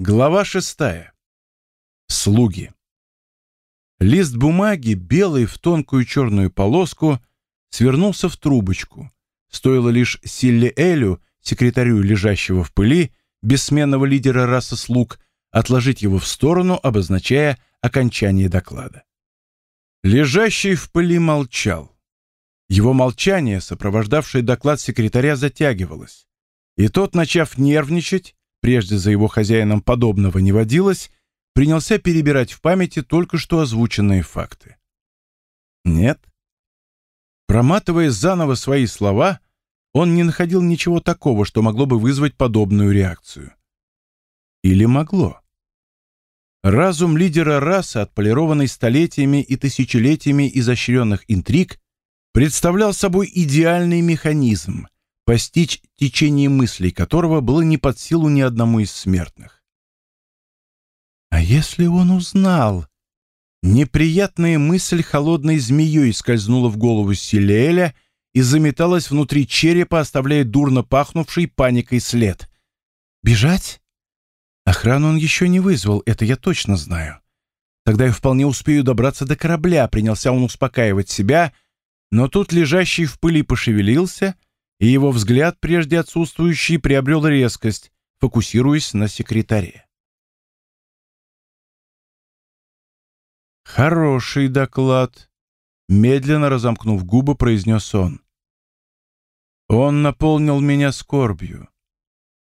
Глава шестая. Слуги. Лист бумаги, белый в тонкую черную полоску, свернулся в трубочку. Стоило лишь Силле Элю, секретарю лежащего в пыли, бессменного лидера расы слуг, отложить его в сторону, обозначая окончание доклада. Лежащий в пыли молчал. Его молчание, сопровождавшее доклад секретаря, затягивалось. И тот, начав нервничать, прежде за его хозяином подобного не водилось, принялся перебирать в памяти только что озвученные факты. Нет. Проматывая заново свои слова, он не находил ничего такого, что могло бы вызвать подобную реакцию. Или могло? Разум лидера расы, отполированный столетиями и тысячелетиями изощренных интриг, представлял собой идеальный механизм — постичь течение мыслей которого было не под силу ни одному из смертных. А если он узнал? Неприятная мысль холодной змеей скользнула в голову Силеэля и заметалась внутри черепа, оставляя дурно пахнувший паникой след. «Бежать?» Охрану он еще не вызвал, это я точно знаю. Тогда я вполне успею добраться до корабля, принялся он успокаивать себя, но тут лежащий в пыли пошевелился — и его взгляд, прежде отсутствующий, приобрел резкость, фокусируясь на секретаре. «Хороший доклад», — медленно разомкнув губы, произнес он. «Он наполнил меня скорбью.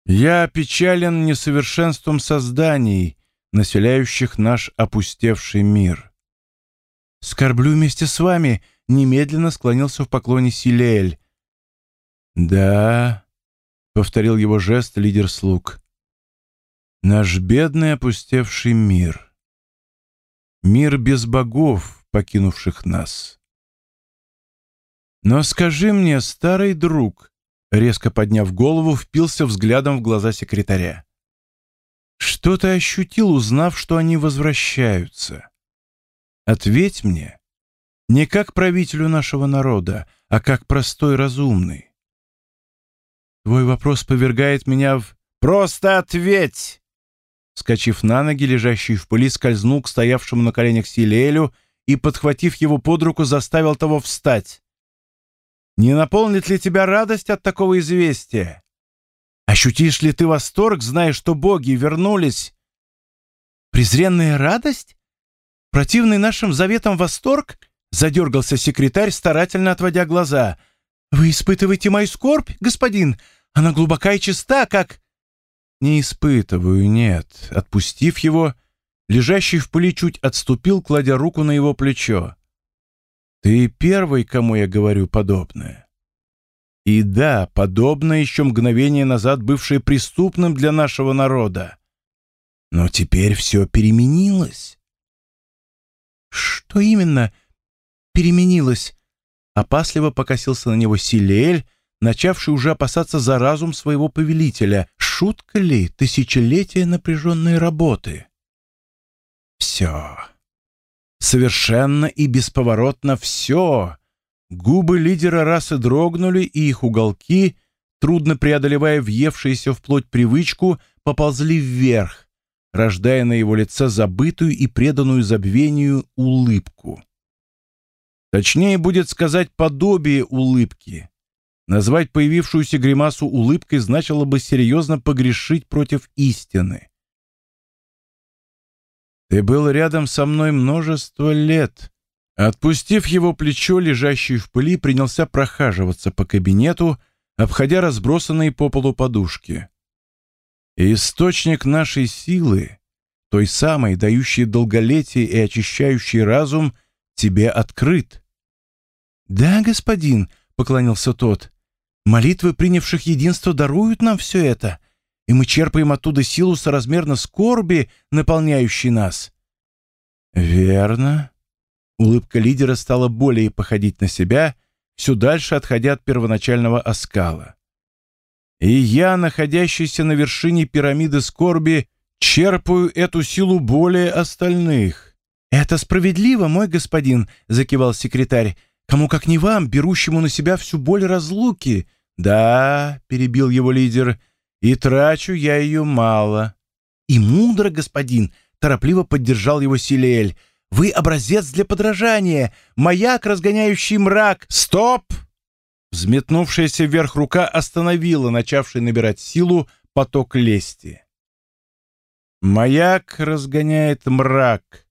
Я опечален несовершенством созданий, населяющих наш опустевший мир». «Скорблю вместе с вами», — немедленно склонился в поклоне Силеэль, «Да», — повторил его жест лидер слуг, — «наш бедный опустевший мир. Мир без богов, покинувших нас». «Но скажи мне, старый друг», — резко подняв голову, впился взглядом в глаза секретаря, «что ты ощутил, узнав, что они возвращаются? Ответь мне, не как правителю нашего народа, а как простой разумный. Твой вопрос повергает меня в... Просто ответь!» Скочив на ноги, лежащий в пыли скользнул к стоявшему на коленях Силеэлю и, подхватив его под руку, заставил того встать. «Не наполнит ли тебя радость от такого известия? Ощутишь ли ты восторг, зная, что боги вернулись?» «Презренная радость? Противный нашим заветам восторг?» Задергался секретарь, старательно отводя глаза — «Вы испытываете мою скорбь, господин? Она глубока и чиста, как...» «Не испытываю, нет». Отпустив его, лежащий в пыли чуть отступил, кладя руку на его плечо. «Ты первый, кому я говорю подобное». И да, подобное еще мгновение назад бывшее преступным для нашего народа. Но теперь все переменилось. Что именно переменилось? Опасливо покосился на него Силиэль, начавший уже опасаться за разум своего повелителя. Шутка ли тысячелетия напряженной работы? Все. Совершенно и бесповоротно все. Губы лидера расы дрогнули, и их уголки, трудно преодолевая въевшуюся вплоть привычку, поползли вверх, рождая на его лице забытую и преданную забвению улыбку. Точнее будет сказать подобие улыбки. Назвать появившуюся гримасу улыбкой значило бы серьезно погрешить против истины. «Ты был рядом со мной множество лет». Отпустив его плечо, лежащее в пыли, принялся прохаживаться по кабинету, обходя разбросанные по полу подушки. И источник нашей силы, той самой, дающей долголетие и очищающий разум, тебе открыт. «Да, господин», — поклонился тот, — «молитвы принявших единство даруют нам все это, и мы черпаем оттуда силу соразмерно скорби, наполняющей нас». «Верно». Улыбка лидера стала более походить на себя, все дальше отходя от первоначального оскала. «И я, находящийся на вершине пирамиды скорби, черпаю эту силу более остальных». «Это справедливо, мой господин», — закивал секретарь, Кому как не вам, берущему на себя всю боль разлуки. Да, перебил его лидер, и трачу я ее мало. «И мудро, господин!» — торопливо поддержал его Силиэль. «Вы образец для подражания! Маяк, разгоняющий мрак! Стоп!» Взметнувшаяся вверх рука остановила начавший набирать силу поток лести. «Маяк разгоняет мрак».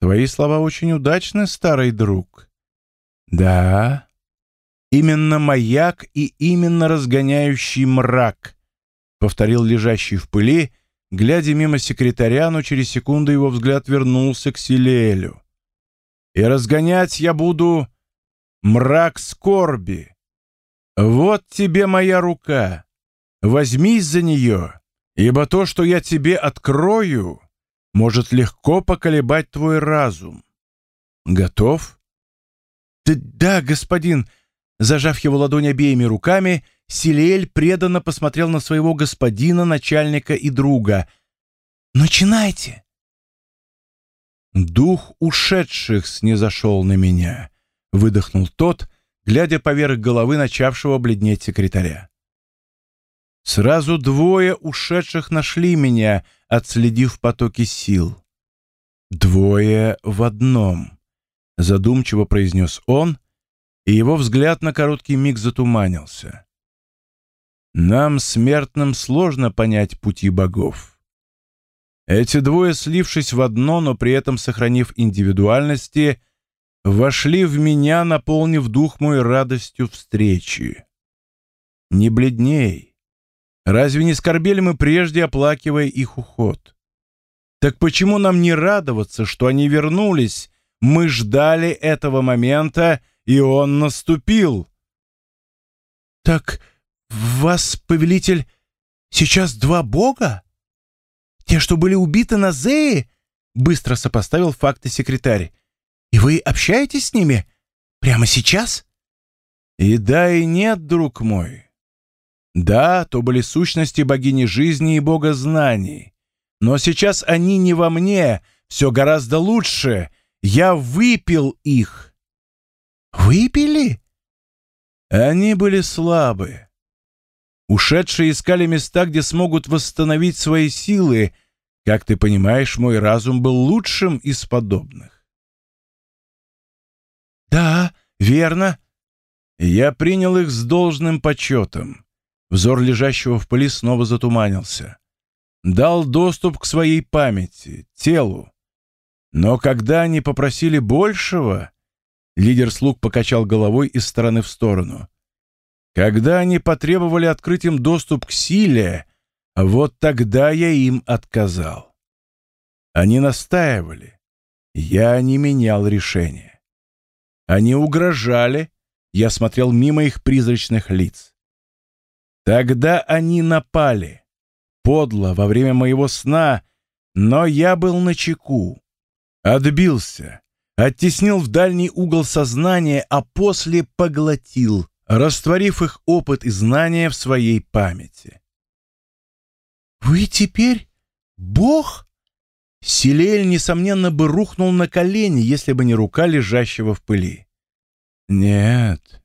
Твои слова очень удачны, старый друг. Да, именно маяк и именно разгоняющий мрак, повторил лежащий в пыли, глядя мимо секретаря, но через секунду его взгляд вернулся к Силелю. И разгонять я буду мрак скорби. Вот тебе моя рука. Возьмись за нее, ибо то, что я тебе открою, может легко поколебать твой разум. Готов? Да, господин. Зажав его ладонь обеими руками, Силиэль преданно посмотрел на своего господина, начальника и друга. «Начинайте!» «Дух ушедших снизошел на меня», — выдохнул тот, глядя поверх головы начавшего бледнеть секретаря. Сразу двое ушедших нашли меня, отследив потоки сил. Двое в одном, задумчиво произнес он, и его взгляд на короткий миг затуманился. Нам, смертным, сложно понять пути богов. Эти двое, слившись в одно, но при этом сохранив индивидуальности, вошли в меня, наполнив дух мой радостью встречи. Не бледней, Разве не скорбели мы прежде, оплакивая их уход? Так почему нам не радоваться, что они вернулись? Мы ждали этого момента, и он наступил. Так вас, повелитель, сейчас два бога? Те, что были убиты на Зее? Быстро сопоставил факты секретарь. И вы общаетесь с ними прямо сейчас? И да, и нет, друг мой. Да, то были сущности богини жизни и бога знаний. Но сейчас они не во мне, все гораздо лучше. Я выпил их. Выпили? Они были слабы. Ушедшие искали места, где смогут восстановить свои силы. Как ты понимаешь, мой разум был лучшим из подобных. Да, верно. Я принял их с должным почетом. Взор лежащего в пыли снова затуманился. Дал доступ к своей памяти, телу. Но когда они попросили большего, лидер слуг покачал головой из стороны в сторону. Когда они потребовали открыть им доступ к силе, вот тогда я им отказал. Они настаивали. Я не менял решение. Они угрожали, я смотрел мимо их призрачных лиц. Тогда они напали. Подло, во время моего сна, но я был на чеку. Отбился, оттеснил в дальний угол сознания, а после поглотил, растворив их опыт и знания в своей памяти. «Вы теперь Бог?» Силель, несомненно, бы рухнул на колени, если бы не рука лежащего в пыли. «Нет,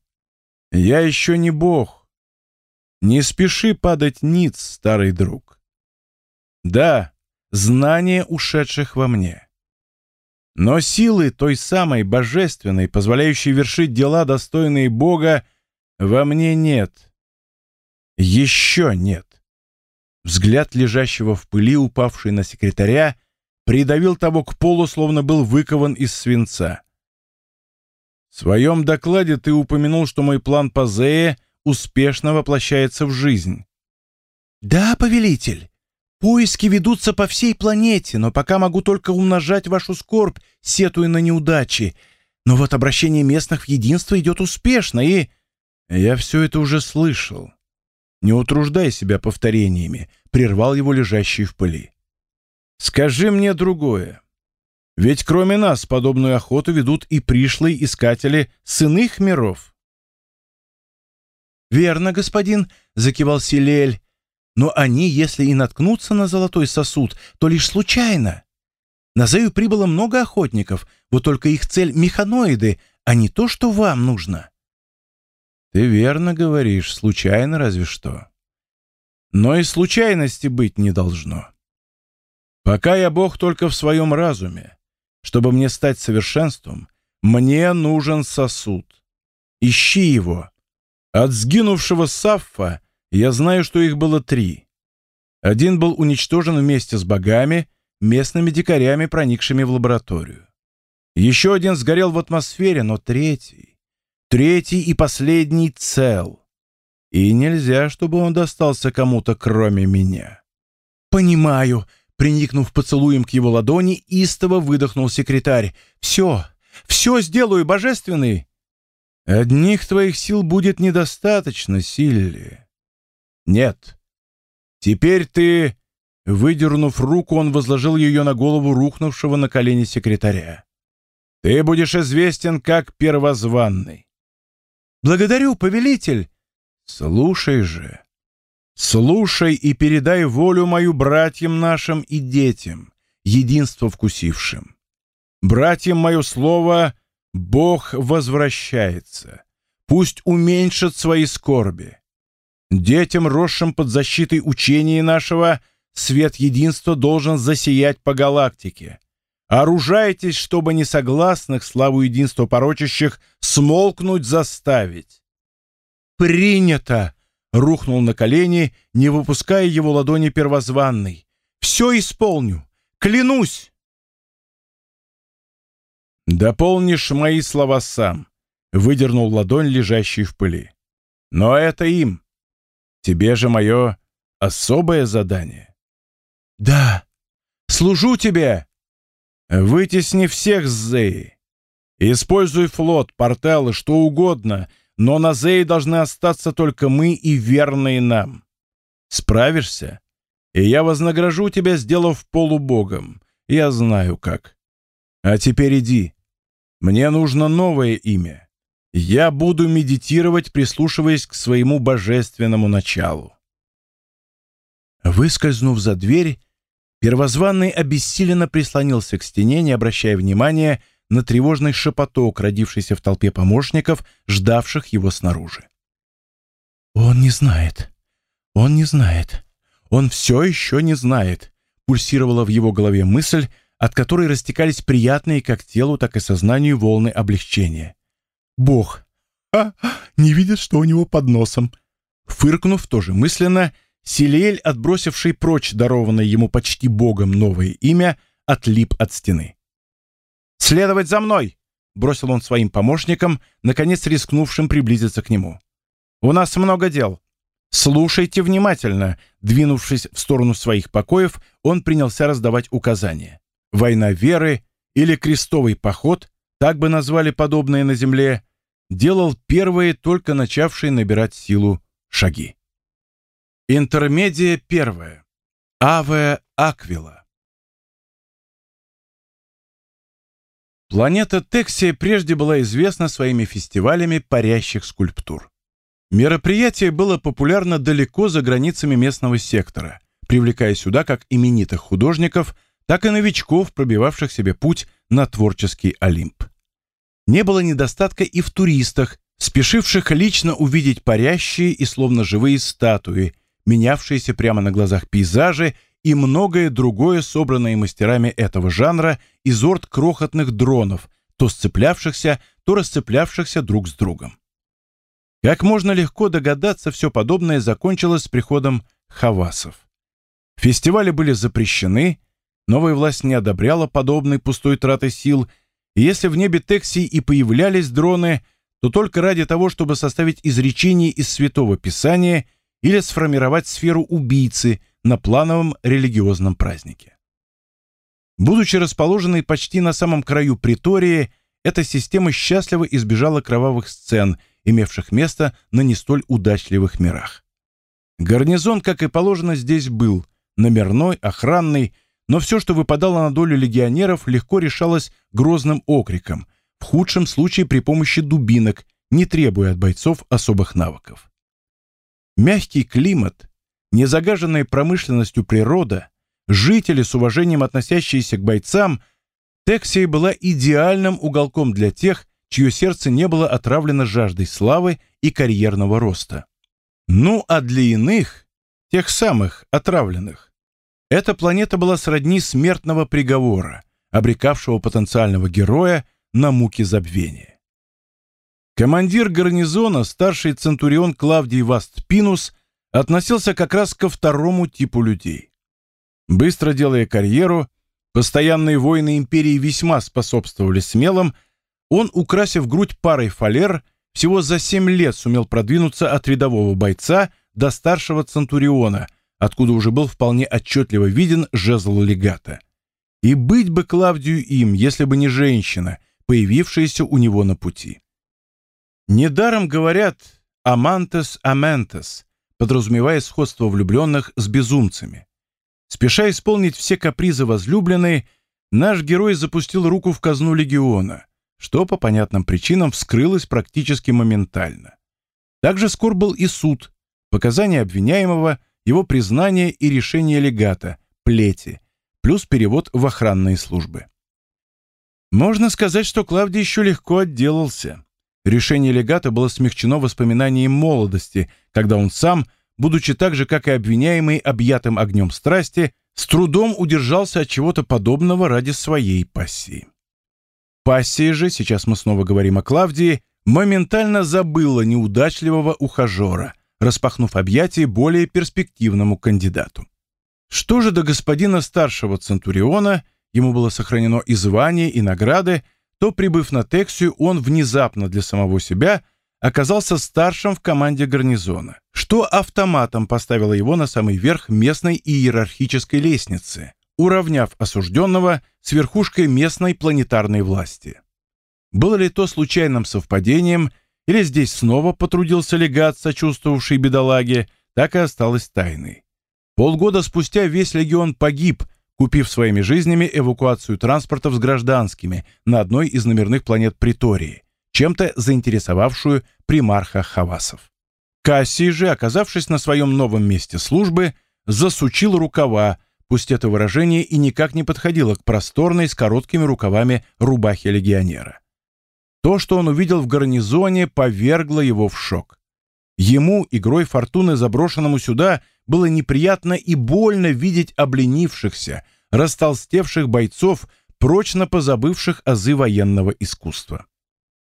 я еще не Бог. Не спеши падать ниц, старый друг. Да, знания ушедших во мне. Но силы той самой божественной, позволяющей вершить дела, достойные Бога, во мне нет. Еще нет. Взгляд лежащего в пыли, упавший на секретаря, придавил того к полу, словно был выкован из свинца. В своем докладе ты упомянул, что мой план по Зее — успешно воплощается в жизнь. «Да, повелитель, поиски ведутся по всей планете, но пока могу только умножать вашу скорбь, сетуя на неудачи. Но вот обращение местных в единство идет успешно, и...» «Я все это уже слышал. Не утруждай себя повторениями», — прервал его лежащий в пыли. «Скажи мне другое. Ведь кроме нас подобную охоту ведут и пришлые искатели с иных миров». «Верно, господин», — закивал Силель. «Но они, если и наткнутся на золотой сосуд, то лишь случайно. На Зею прибыло много охотников, вот только их цель — механоиды, а не то, что вам нужно». «Ты верно говоришь, случайно разве что. Но и случайности быть не должно. Пока я Бог только в своем разуме. Чтобы мне стать совершенством, мне нужен сосуд. Ищи его. От сгинувшего Саффа я знаю, что их было три. Один был уничтожен вместе с богами, местными дикарями, проникшими в лабораторию. Еще один сгорел в атмосфере, но третий, третий и последний цел. И нельзя, чтобы он достался кому-то, кроме меня. «Понимаю», — приникнув поцелуем к его ладони, истово выдохнул секретарь. «Все, все сделаю, божественный!» «Одних твоих сил будет недостаточно, Силли». «Нет. Теперь ты...» Выдернув руку, он возложил ее на голову рухнувшего на колени секретаря. «Ты будешь известен как первозванный». «Благодарю, повелитель!» «Слушай же, слушай и передай волю мою братьям нашим и детям, единство вкусившим. Братьям мое слово Бог возвращается. Пусть уменьшит свои скорби. Детям, росшим под защитой учения нашего, свет единства должен засиять по галактике. Оружайтесь, чтобы несогласных славу единства порочащих смолкнуть заставить. «Принято!» — рухнул на колени, не выпуская его ладони первозванный. «Все исполню! Клянусь!» «Дополнишь мои слова сам», — выдернул ладонь, лежащий в пыли. «Но это им. Тебе же мое особое задание». «Да, служу тебе!» «Вытесни всех с Зеи. Используй флот, порталы, что угодно, но на Зее должны остаться только мы и верные нам. Справишься? И я вознагражу тебя, сделав полубогом. Я знаю как. А теперь иди. Мне нужно новое имя. Я буду медитировать, прислушиваясь к своему божественному началу. Выскользнув за дверь, первозванный обессиленно прислонился к стене, не обращая внимания на тревожный шепоток, родившийся в толпе помощников, ждавших его снаружи. «Он не знает. Он не знает. Он все еще не знает», пульсировала в его голове мысль, от которой растекались приятные как телу, так и сознанию волны облегчения. «Бог! А, не видит, что у него под носом!» Фыркнув тоже мысленно, Силиэль, отбросивший прочь дарованное ему почти богом новое имя, отлип от стены. «Следовать за мной!» — бросил он своим помощникам, наконец рискнувшим приблизиться к нему. «У нас много дел. Слушайте внимательно!» Двинувшись в сторону своих покоев, он принялся раздавать указания. «Война веры» или «Крестовый поход», так бы назвали подобное на земле, делал первые, только начавшие набирать силу, шаги. Интермедия первая. Аве Аквила. Планета Тексия прежде была известна своими фестивалями парящих скульптур. Мероприятие было популярно далеко за границами местного сектора, привлекая сюда как именитых художников, так и новичков, пробивавших себе путь на творческий Олимп. Не было недостатка и в туристах, спешивших лично увидеть парящие и словно живые статуи, менявшиеся прямо на глазах пейзажи и многое другое, собранное мастерами этого жанра из орд крохотных дронов, то сцеплявшихся, то расцеплявшихся друг с другом. Как можно легко догадаться, все подобное закончилось с приходом хавасов. Фестивали были запрещены, новая власть не одобряла подобной пустой траты сил, если в небе Тексии и появлялись дроны, то только ради того, чтобы составить изречение из Святого Писания или сформировать сферу убийцы на плановом религиозном празднике. Будучи расположенной почти на самом краю притории, эта система счастливо избежала кровавых сцен, имевших место на не столь удачливых мирах. Гарнизон, как и положено, здесь был, номерной, охранный, но все, что выпадало на долю легионеров, легко решалось грозным окриком, в худшем случае при помощи дубинок, не требуя от бойцов особых навыков. Мягкий климат, незагаженная промышленностью природа, жители с уважением относящиеся к бойцам, Тексия была идеальным уголком для тех, чье сердце не было отравлено жаждой славы и карьерного роста. Ну а для иных, тех самых отравленных, Эта планета была сродни смертного приговора, обрекавшего потенциального героя на муки забвения. Командир гарнизона, старший центурион Клавдий Вастпинус, относился как раз ко второму типу людей. Быстро делая карьеру, постоянные войны империи весьма способствовали смелым, он, украсив грудь парой фалер, всего за семь лет сумел продвинуться от рядового бойца до старшего центуриона, откуда уже был вполне отчетливо виден жезл легата. И быть бы Клавдию им, если бы не женщина, появившаяся у него на пути. Недаром говорят «амантес аментес», подразумевая сходство влюбленных с безумцами. Спеша исполнить все капризы возлюбленной, наш герой запустил руку в казну легиона, что по понятным причинам вскрылось практически моментально. Также скор был и суд, показания обвиняемого, его признание и решение легата, плети, плюс перевод в охранные службы. Можно сказать, что Клавдий еще легко отделался. Решение легата было смягчено воспоминанием молодости, когда он сам, будучи так же, как и обвиняемый, объятым огнем страсти, с трудом удержался от чего-то подобного ради своей пассии. Пассия же, сейчас мы снова говорим о Клавдии, моментально забыла неудачливого ухажера, распахнув объятия более перспективному кандидату. Что же до господина старшего Центуриона, ему было сохранено и звание, и награды, то, прибыв на Тексию, он внезапно для самого себя оказался старшим в команде гарнизона, что автоматом поставило его на самый верх местной иерархической лестницы, уравняв осужденного с верхушкой местной планетарной власти. Было ли то случайным совпадением, или здесь снова потрудился легат, сочувствовавший бедолаге, так и осталось тайной. Полгода спустя весь легион погиб, купив своими жизнями эвакуацию транспортов с гражданскими на одной из номерных планет Притории, чем-то заинтересовавшую примарха Хавасов. Кассий же, оказавшись на своем новом месте службы, засучил рукава, пусть это выражение и никак не подходило к просторной с короткими рукавами рубахе легионера. То, что он увидел в гарнизоне, повергло его в шок. Ему, игрой фортуны заброшенному сюда, было неприятно и больно видеть обленившихся, растолстевших бойцов, прочно позабывших азы военного искусства.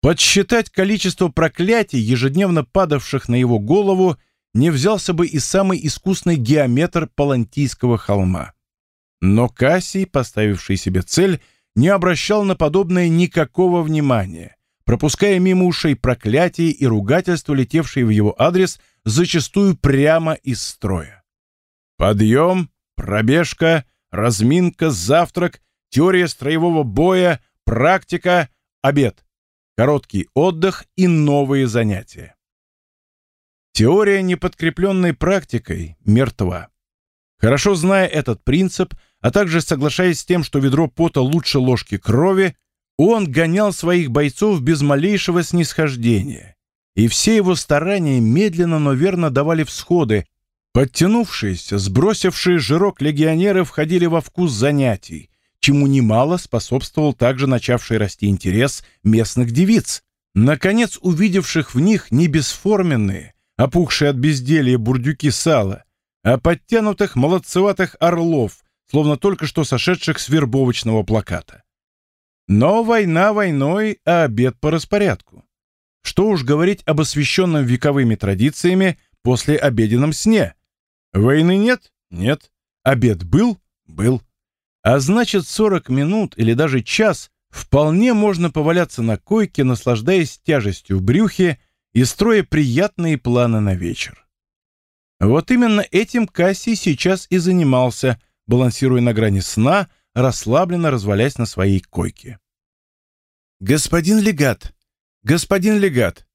Подсчитать количество проклятий, ежедневно падавших на его голову, не взялся бы и самый искусный геометр Палантийского холма. Но Кассий, поставивший себе цель, не обращал на подобное никакого внимания, пропуская мимо ушей проклятия и ругательства, летевшие в его адрес, зачастую прямо из строя. Подъем, пробежка, разминка, завтрак, теория строевого боя, практика, обед, короткий отдых и новые занятия. Теория, не подкрепленной практикой, мертва. Хорошо зная этот принцип, а также соглашаясь с тем, что ведро пота лучше ложки крови, он гонял своих бойцов без малейшего снисхождения. И все его старания медленно, но верно давали всходы. Подтянувшиеся, сбросившие жирок легионеры входили во вкус занятий, чему немало способствовал также начавший расти интерес местных девиц, наконец увидевших в них не бесформенные, опухшие от безделья бурдюки сала, а подтянутых молодцеватых орлов, словно только что сошедших с вербовочного плаката. Но война войной, а обед по распорядку. Что уж говорить об освященном вековыми традициями после обеденном сне. Войны нет? Нет. Обед был? Был. А значит, 40 минут или даже час вполне можно поваляться на койке, наслаждаясь тяжестью в брюхе и строя приятные планы на вечер. Вот именно этим Кассий сейчас и занимался, балансируя на грани сна, расслабленно развалясь на своей койке. «Господин легат! Господин легат!»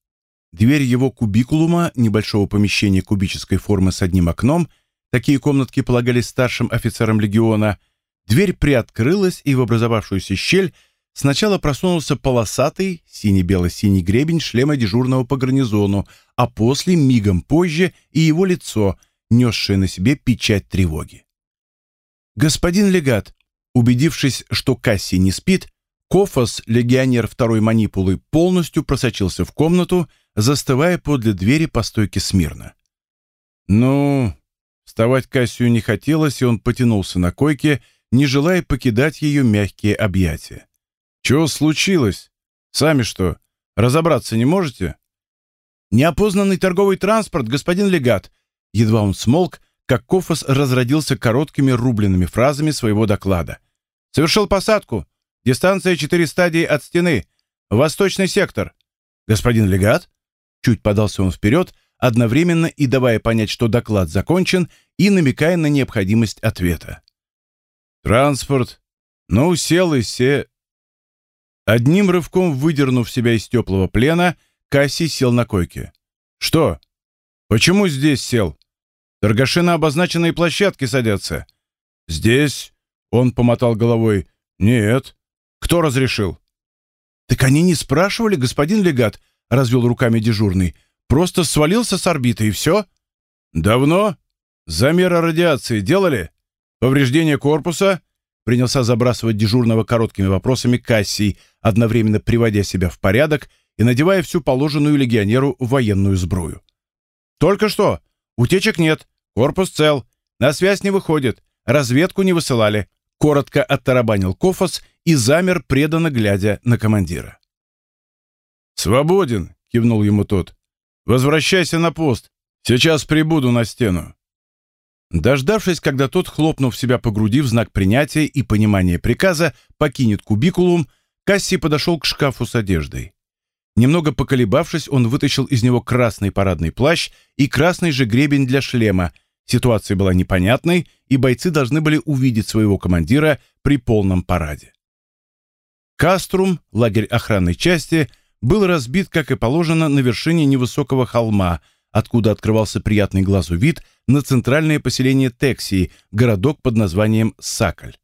Дверь его кубикулума, небольшого помещения кубической формы с одним окном, такие комнатки полагались старшим офицерам легиона, дверь приоткрылась, и в образовавшуюся щель сначала просунулся полосатый, сине-бело-синий гребень шлема дежурного по гарнизону, а после, мигом позже, и его лицо, несшее на себе печать тревоги. «Господин легат!» Убедившись, что Касси не спит, Кофос, легионер второй манипулы, полностью просочился в комнату, застывая подле двери по стойке смирно. «Ну, Вставать Кассию не хотелось, и он потянулся на койке, не желая покидать ее мягкие объятия. «Чего случилось? Сами что, разобраться не можете?» «Неопознанный торговый транспорт, господин легат!» Едва он смолк, как Кофос разродился короткими рубленными фразами своего доклада. «Совершил посадку. Дистанция четыре стадии от стены. Восточный сектор. Господин легат?» Чуть подался он вперед, одновременно и давая понять, что доклад закончен, и намекая на необходимость ответа. «Транспорт. Ну, сел и се...» Одним рывком выдернув себя из теплого плена, Касси сел на койке. «Что? Почему здесь сел? Торгаши на обозначенные площадки садятся». «Здесь?» — он помотал головой. «Нет. Кто разрешил?» «Так они не спрашивали, господин легат», — развел руками дежурный. «Просто свалился с орбиты, и все?» «Давно? Замеры радиации делали? Повреждение корпуса?» Принялся забрасывать дежурного короткими вопросами Кассий, одновременно приводя себя в порядок и надевая всю положенную легионеру военную сбрую. «Только что. Утечек нет. Корпус цел. На связь не выходит. Разведку не высылали». Коротко оттарабанил Кофос и замер, преданно глядя на командира. «Свободен», — кивнул ему тот. «Возвращайся на пост. Сейчас прибуду на стену». Дождавшись, когда тот, хлопнув себя по груди в знак принятия и понимания приказа, покинет кубикулум, Касси подошел к шкафу с одеждой. Немного поколебавшись, он вытащил из него красный парадный плащ и красный же гребень для шлема. Ситуация была непонятной, и бойцы должны были увидеть своего командира при полном параде. Каструм, лагерь охранной части, был разбит, как и положено, на вершине невысокого холма, откуда открывался приятный глазу вид на центральное поселение Тексии, городок под названием Сакаль.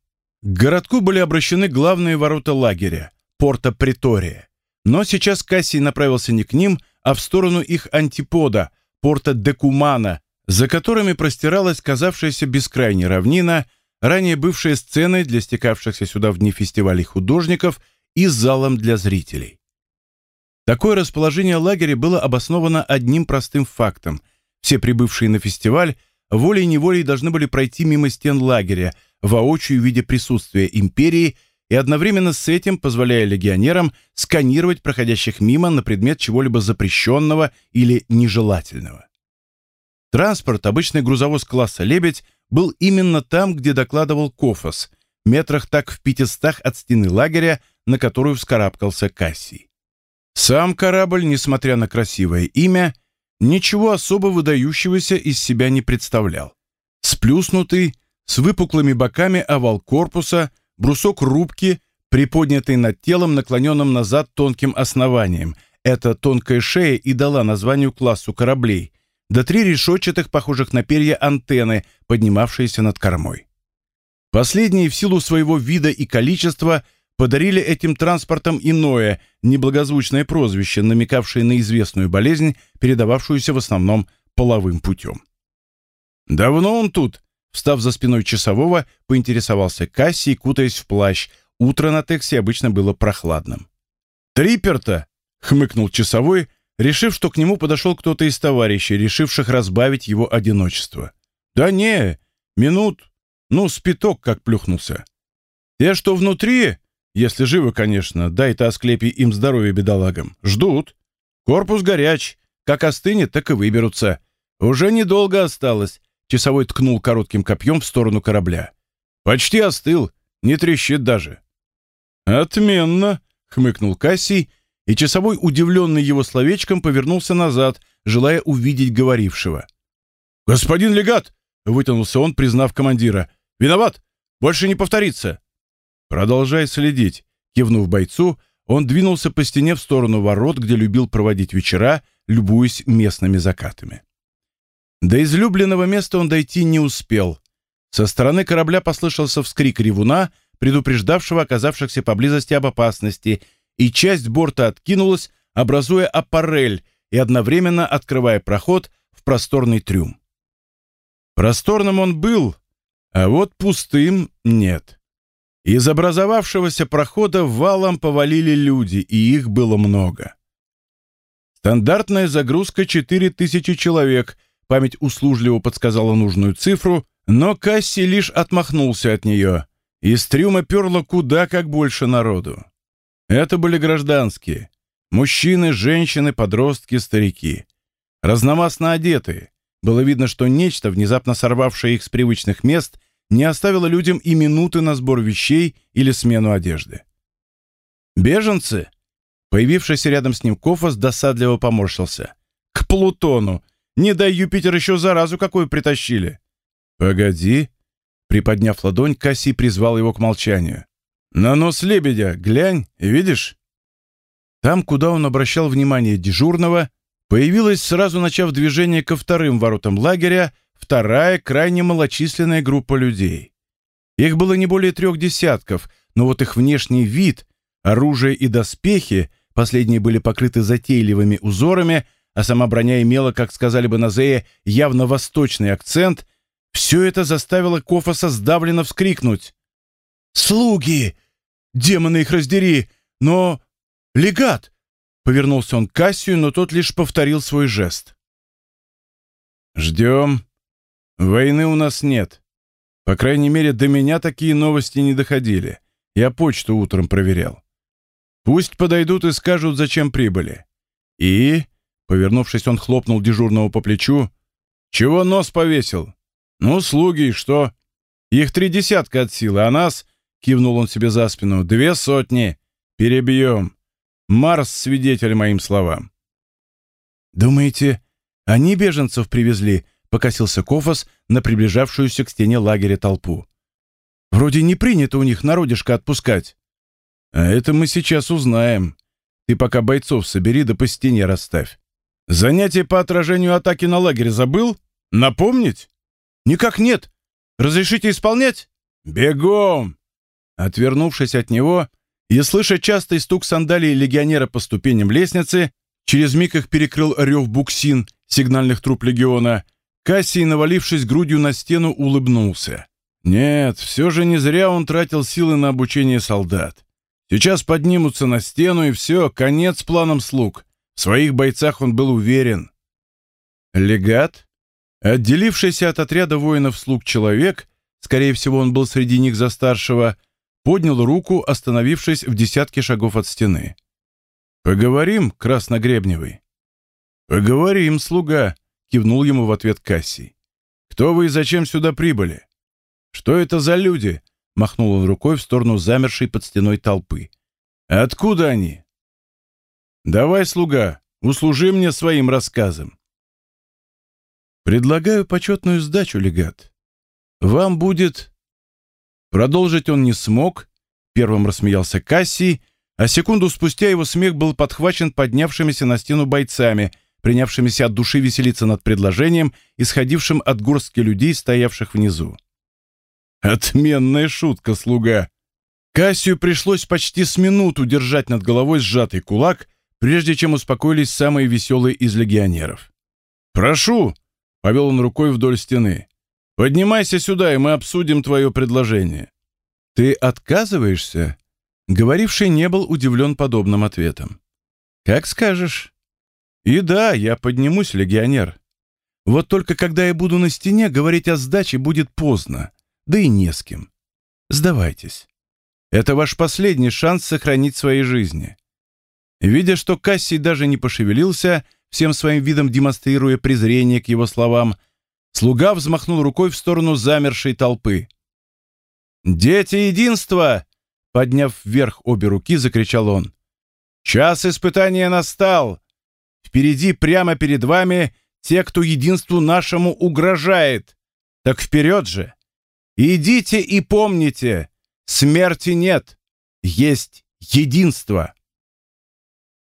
К городку были обращены главные ворота лагеря – порта Притория. Но сейчас Кассий направился не к ним, а в сторону их антипода – порта Декумана, за которыми простиралась казавшаяся бескрайней равнина, ранее бывшая сценой для стекавшихся сюда в дни фестивалей художников и залом для зрителей. Такое расположение лагеря было обосновано одним простым фактом. Все прибывшие на фестиваль волей-неволей должны были пройти мимо стен лагеря, воочию видя присутствие империи и одновременно с этим позволяя легионерам сканировать проходящих мимо на предмет чего-либо запрещенного или нежелательного. Транспорт, обычный грузовоз класса «Лебедь», был именно там, где докладывал Кофос, метрах так в пятистах от стены лагеря, на которую вскарабкался Кассий. Сам корабль, несмотря на красивое имя, ничего особо выдающегося из себя не представлял. Сплюснутый, с выпуклыми боками овал корпуса, брусок рубки, приподнятый над телом, наклоненным назад тонким основанием. Эта тонкая шея и дала названию классу кораблей, да три решетчатых, похожих на перья, антенны, поднимавшиеся над кормой. Последние в силу своего вида и количества подарили этим транспортам иное, неблагозвучное прозвище, намекавшее на известную болезнь, передававшуюся в основном половым путем. «Давно он тут?» Встав за спиной часового, поинтересовался Кассий, кутаясь в плащ. Утро на Тексе обычно было прохладным. «Трипперта!» — хмыкнул часовой, решив, что к нему подошел кто-то из товарищей, решивших разбавить его одиночество. «Да не, минут, ну, спиток как плюхнулся. Те, что внутри, если живы, конечно, дай-то Асклепий им здоровье бедолагам, ждут. Корпус горяч, как остынет, так и выберутся. Уже недолго осталось, Часовой ткнул коротким копьем в сторону корабля. «Почти остыл, не трещит даже». «Отменно!» — хмыкнул Кассий, и часовой, удивленный его словечком, повернулся назад, желая увидеть говорившего. «Господин легат!» — вытянулся он, признав командира. «Виноват! Больше не повторится!» «Продолжай следить!» — кивнув бойцу, он двинулся по стене в сторону ворот, где любил проводить вечера, любуясь местными закатами. До излюбленного места он дойти не успел. Со стороны корабля послышался вскрик ревуна, предупреждавшего оказавшихся поблизости об опасности, и часть борта откинулась, образуя аппарель и одновременно открывая проход в просторный трюм. Просторным он был, а вот пустым нет. Из образовавшегося прохода валом повалили люди, и их было много. Стандартная загрузка 4000 человек, память услужливо подсказала нужную цифру, но Касси лишь отмахнулся от нее. Из трюма перло куда как больше народу. Это были гражданские. Мужчины, женщины, подростки, старики. Разномастно одетые. Было видно, что нечто, внезапно сорвавшее их с привычных мест, не оставило людям и минуты на сбор вещей или смену одежды. «Беженцы?» Появившийся рядом с ним Кофос досадливо поморщился. «К Плутону! Не дай Юпитер еще заразу какую притащили!» «Погоди!» Приподняв ладонь, Кассий призвал его к молчанию. «На нос лебедя, глянь, видишь?» Там, куда он обращал внимание дежурного, появилась, сразу начав движение ко вторым воротам лагеря, вторая, крайне малочисленная группа людей. Их было не более трех десятков, но вот их внешний вид, оружие и доспехи, последние были покрыты затейливыми узорами, а сама броня имела, как сказали бы на Зее, явно восточный акцент, все это заставило Кофоса сдавленно вскрикнуть. «Слуги! Демоны их раздери! Но... Легат!» Повернулся он к Кассию, но тот лишь повторил свой жест. «Ждем. Войны у нас нет. По крайней мере, до меня такие новости не доходили. Я почту утром проверял. Пусть подойдут и скажут, зачем прибыли. И, повернувшись, он хлопнул дежурного по плечу, «Чего нос повесил? Ну, слуги, что? Их три десятка от силы, а нас, кивнул он себе за спину, две сотни. Перебьем. Марс свидетель моим словам. Думаете, они беженцев привезли? Покосился Кофос на приближавшуюся к стене лагеря толпу. Вроде не принято у них народишко отпускать. А это мы сейчас узнаем. Ты пока бойцов собери да по стене расставь. Занятие по отражению атаки на лагерь забыл? Напомнить? «Никак нет. Разрешите исполнять?» «Бегом!» Отвернувшись от него и слыша частый стук сандалий легионера по ступеням лестницы, через миг их перекрыл рев буксин сигнальных труп легиона, Кассий, навалившись грудью на стену, улыбнулся. Нет, все же не зря он тратил силы на обучение солдат. Сейчас поднимутся на стену, и все, конец планам слуг. В своих бойцах он был уверен. Легат? Отделившийся от отряда воинов-слуг человек, скорее всего, он был среди них за старшего, поднял руку, остановившись в десятке шагов от стены. «Поговорим, красногребневый?» «Поговорим, слуга», — кивнул ему в ответ Кассий. «Кто вы и зачем сюда прибыли?» «Что это за люди?» — махнул он рукой в сторону замершей под стеной толпы. «Откуда они?» «Давай, слуга, услужи мне своим рассказом». Предлагаю почетную сдачу, легат. Вам будет...» Продолжить он не смог. Первым рассмеялся Кассий, а секунду спустя его смех был подхвачен поднявшимися на стену бойцами, принявшимися от души веселиться над предложением, исходившим от горстки людей, стоявших внизу. «Отменная шутка, слуга!» Кассию пришлось почти с минуту держать над головой сжатый кулак, прежде чем успокоились самые веселые из легионеров. «Прошу!» Повел он рукой вдоль стены. «Поднимайся сюда, и мы обсудим твое предложение». «Ты отказываешься?» Говоривший не был удивлен подобным ответом. «Как скажешь». «И да, я поднимусь, легионер. Вот только когда я буду на стене, говорить о сдаче будет поздно, да и не с кем. Сдавайтесь. Это ваш последний шанс сохранить свои жизни». Видя, что Кассий даже не пошевелился, всем своим видом демонстрируя презрение к его словам, слуга взмахнул рукой в сторону замершей толпы. «Дети единства!» — подняв вверх обе руки, закричал он. «Час испытания настал! Впереди, прямо перед вами, те, кто единству нашему угрожает. Так вперед же! Идите и помните, смерти нет, есть единство!»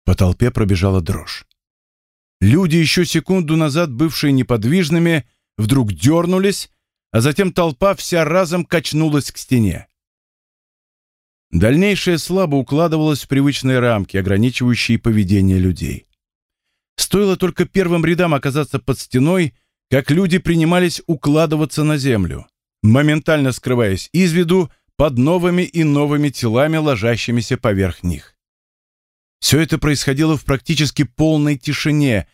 По толпе пробежала дрожь. Люди, еще секунду назад бывшие неподвижными, вдруг дернулись, а затем толпа вся разом качнулась к стене. Дальнейшее слабо укладывалось в привычные рамки, ограничивающие поведение людей. Стоило только первым рядам оказаться под стеной, как люди принимались укладываться на землю, моментально скрываясь из виду под новыми и новыми телами, ложащимися поверх них. Все это происходило в практически полной тишине,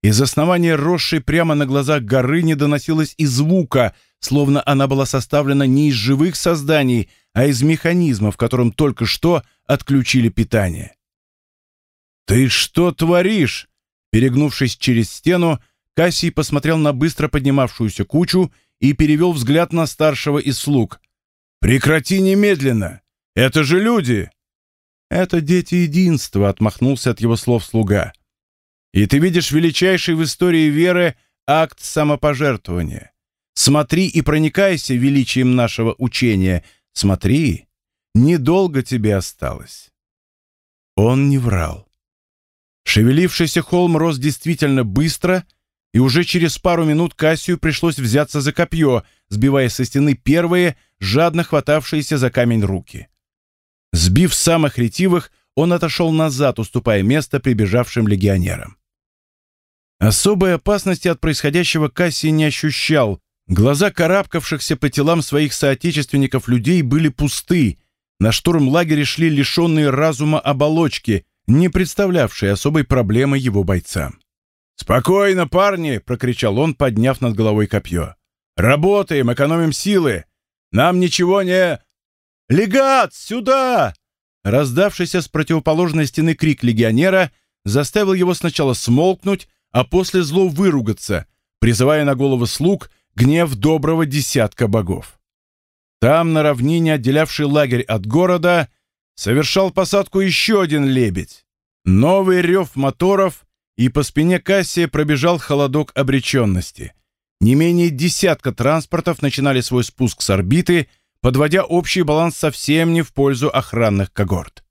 Из основания росшей прямо на глазах горы не доносилось и звука, словно она была составлена не из живых созданий, а из механизма, в котором только что отключили питание. «Ты что творишь?» Перегнувшись через стену, Кассий посмотрел на быстро поднимавшуюся кучу и перевел взгляд на старшего из слуг. «Прекрати немедленно! Это же люди!» «Это дети единства», — отмахнулся от его слов слуга. «И ты видишь величайший в истории веры акт самопожертвования. Смотри и проникайся величием нашего учения. Смотри, недолго тебе осталось». Он не врал. Шевелившийся холм рос действительно быстро, и уже через пару минут Кассию пришлось взяться за копье, сбивая со стены первые, жадно хватавшиеся за камень руки. Сбив самых ретивых, он отошел назад, уступая место прибежавшим легионерам. Особой опасности от происходящего Кассий не ощущал. Глаза карабкавшихся по телам своих соотечественников людей были пусты. На штурм лагеря шли лишенные разума оболочки, не представлявшие особой проблемы его бойцам. «Спокойно, парни!» — прокричал он, подняв над головой копье. «Работаем, экономим силы! Нам ничего не...» «Легат, сюда!» Раздавшийся с противоположной стены крик легионера заставил его сначала смолкнуть, а после зло выругаться, призывая на головы слуг гнев доброго десятка богов. Там, на равнине, отделявший лагерь от города, совершал посадку еще один лебедь. Новый рев моторов, и по спине Кассия пробежал холодок обреченности. Не менее десятка транспортов начинали свой спуск с орбиты, подводя общий баланс совсем не в пользу охранных когорт.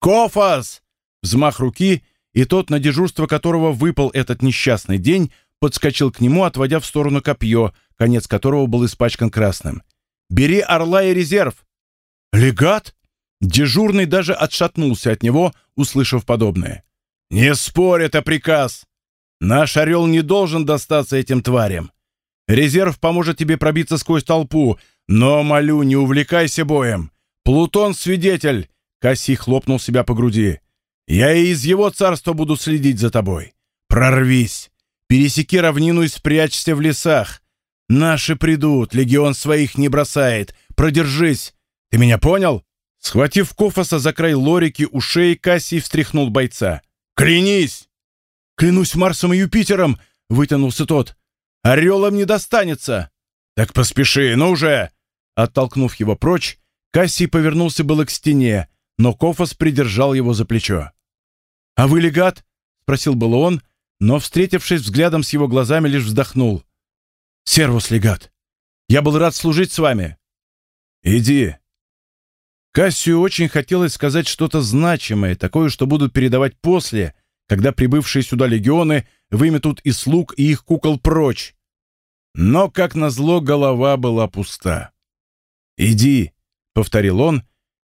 «Кофас!» Взмах руки, и тот, на дежурство которого выпал этот несчастный день, подскочил к нему, отводя в сторону копье, конец которого был испачкан красным. «Бери орла и резерв!» «Легат?» Дежурный даже отшатнулся от него, услышав подобное. «Не спорь, это приказ! Наш орел не должен достаться этим тварям. Резерв поможет тебе пробиться сквозь толпу, но, молю, не увлекайся боем. Плутон свидетель!» Кассий хлопнул себя по груди. «Я и из его царства буду следить за тобой. Прорвись! Пересеки равнину и спрячься в лесах. Наши придут, легион своих не бросает. Продержись! Ты меня понял?» Схватив Кофоса за край лорики, ушей Кассий встряхнул бойца. «Клянись!» «Клянусь Марсом и Юпитером!» — вытянулся тот. «Орелам не достанется!» «Так поспеши, ну уже!» Оттолкнув его прочь, Кассий повернулся было к стене, но Кофос придержал его за плечо. «А вы легат?» — спросил было он, но, встретившись взглядом с его глазами, лишь вздохнул. «Сервус, легат! Я был рад служить с вами!» «Иди!» Кассию очень хотелось сказать что-то значимое, такое, что будут передавать после, когда прибывшие сюда легионы выметут и слуг, и их кукол прочь. Но, как назло, голова была пуста. «Иди», — повторил он,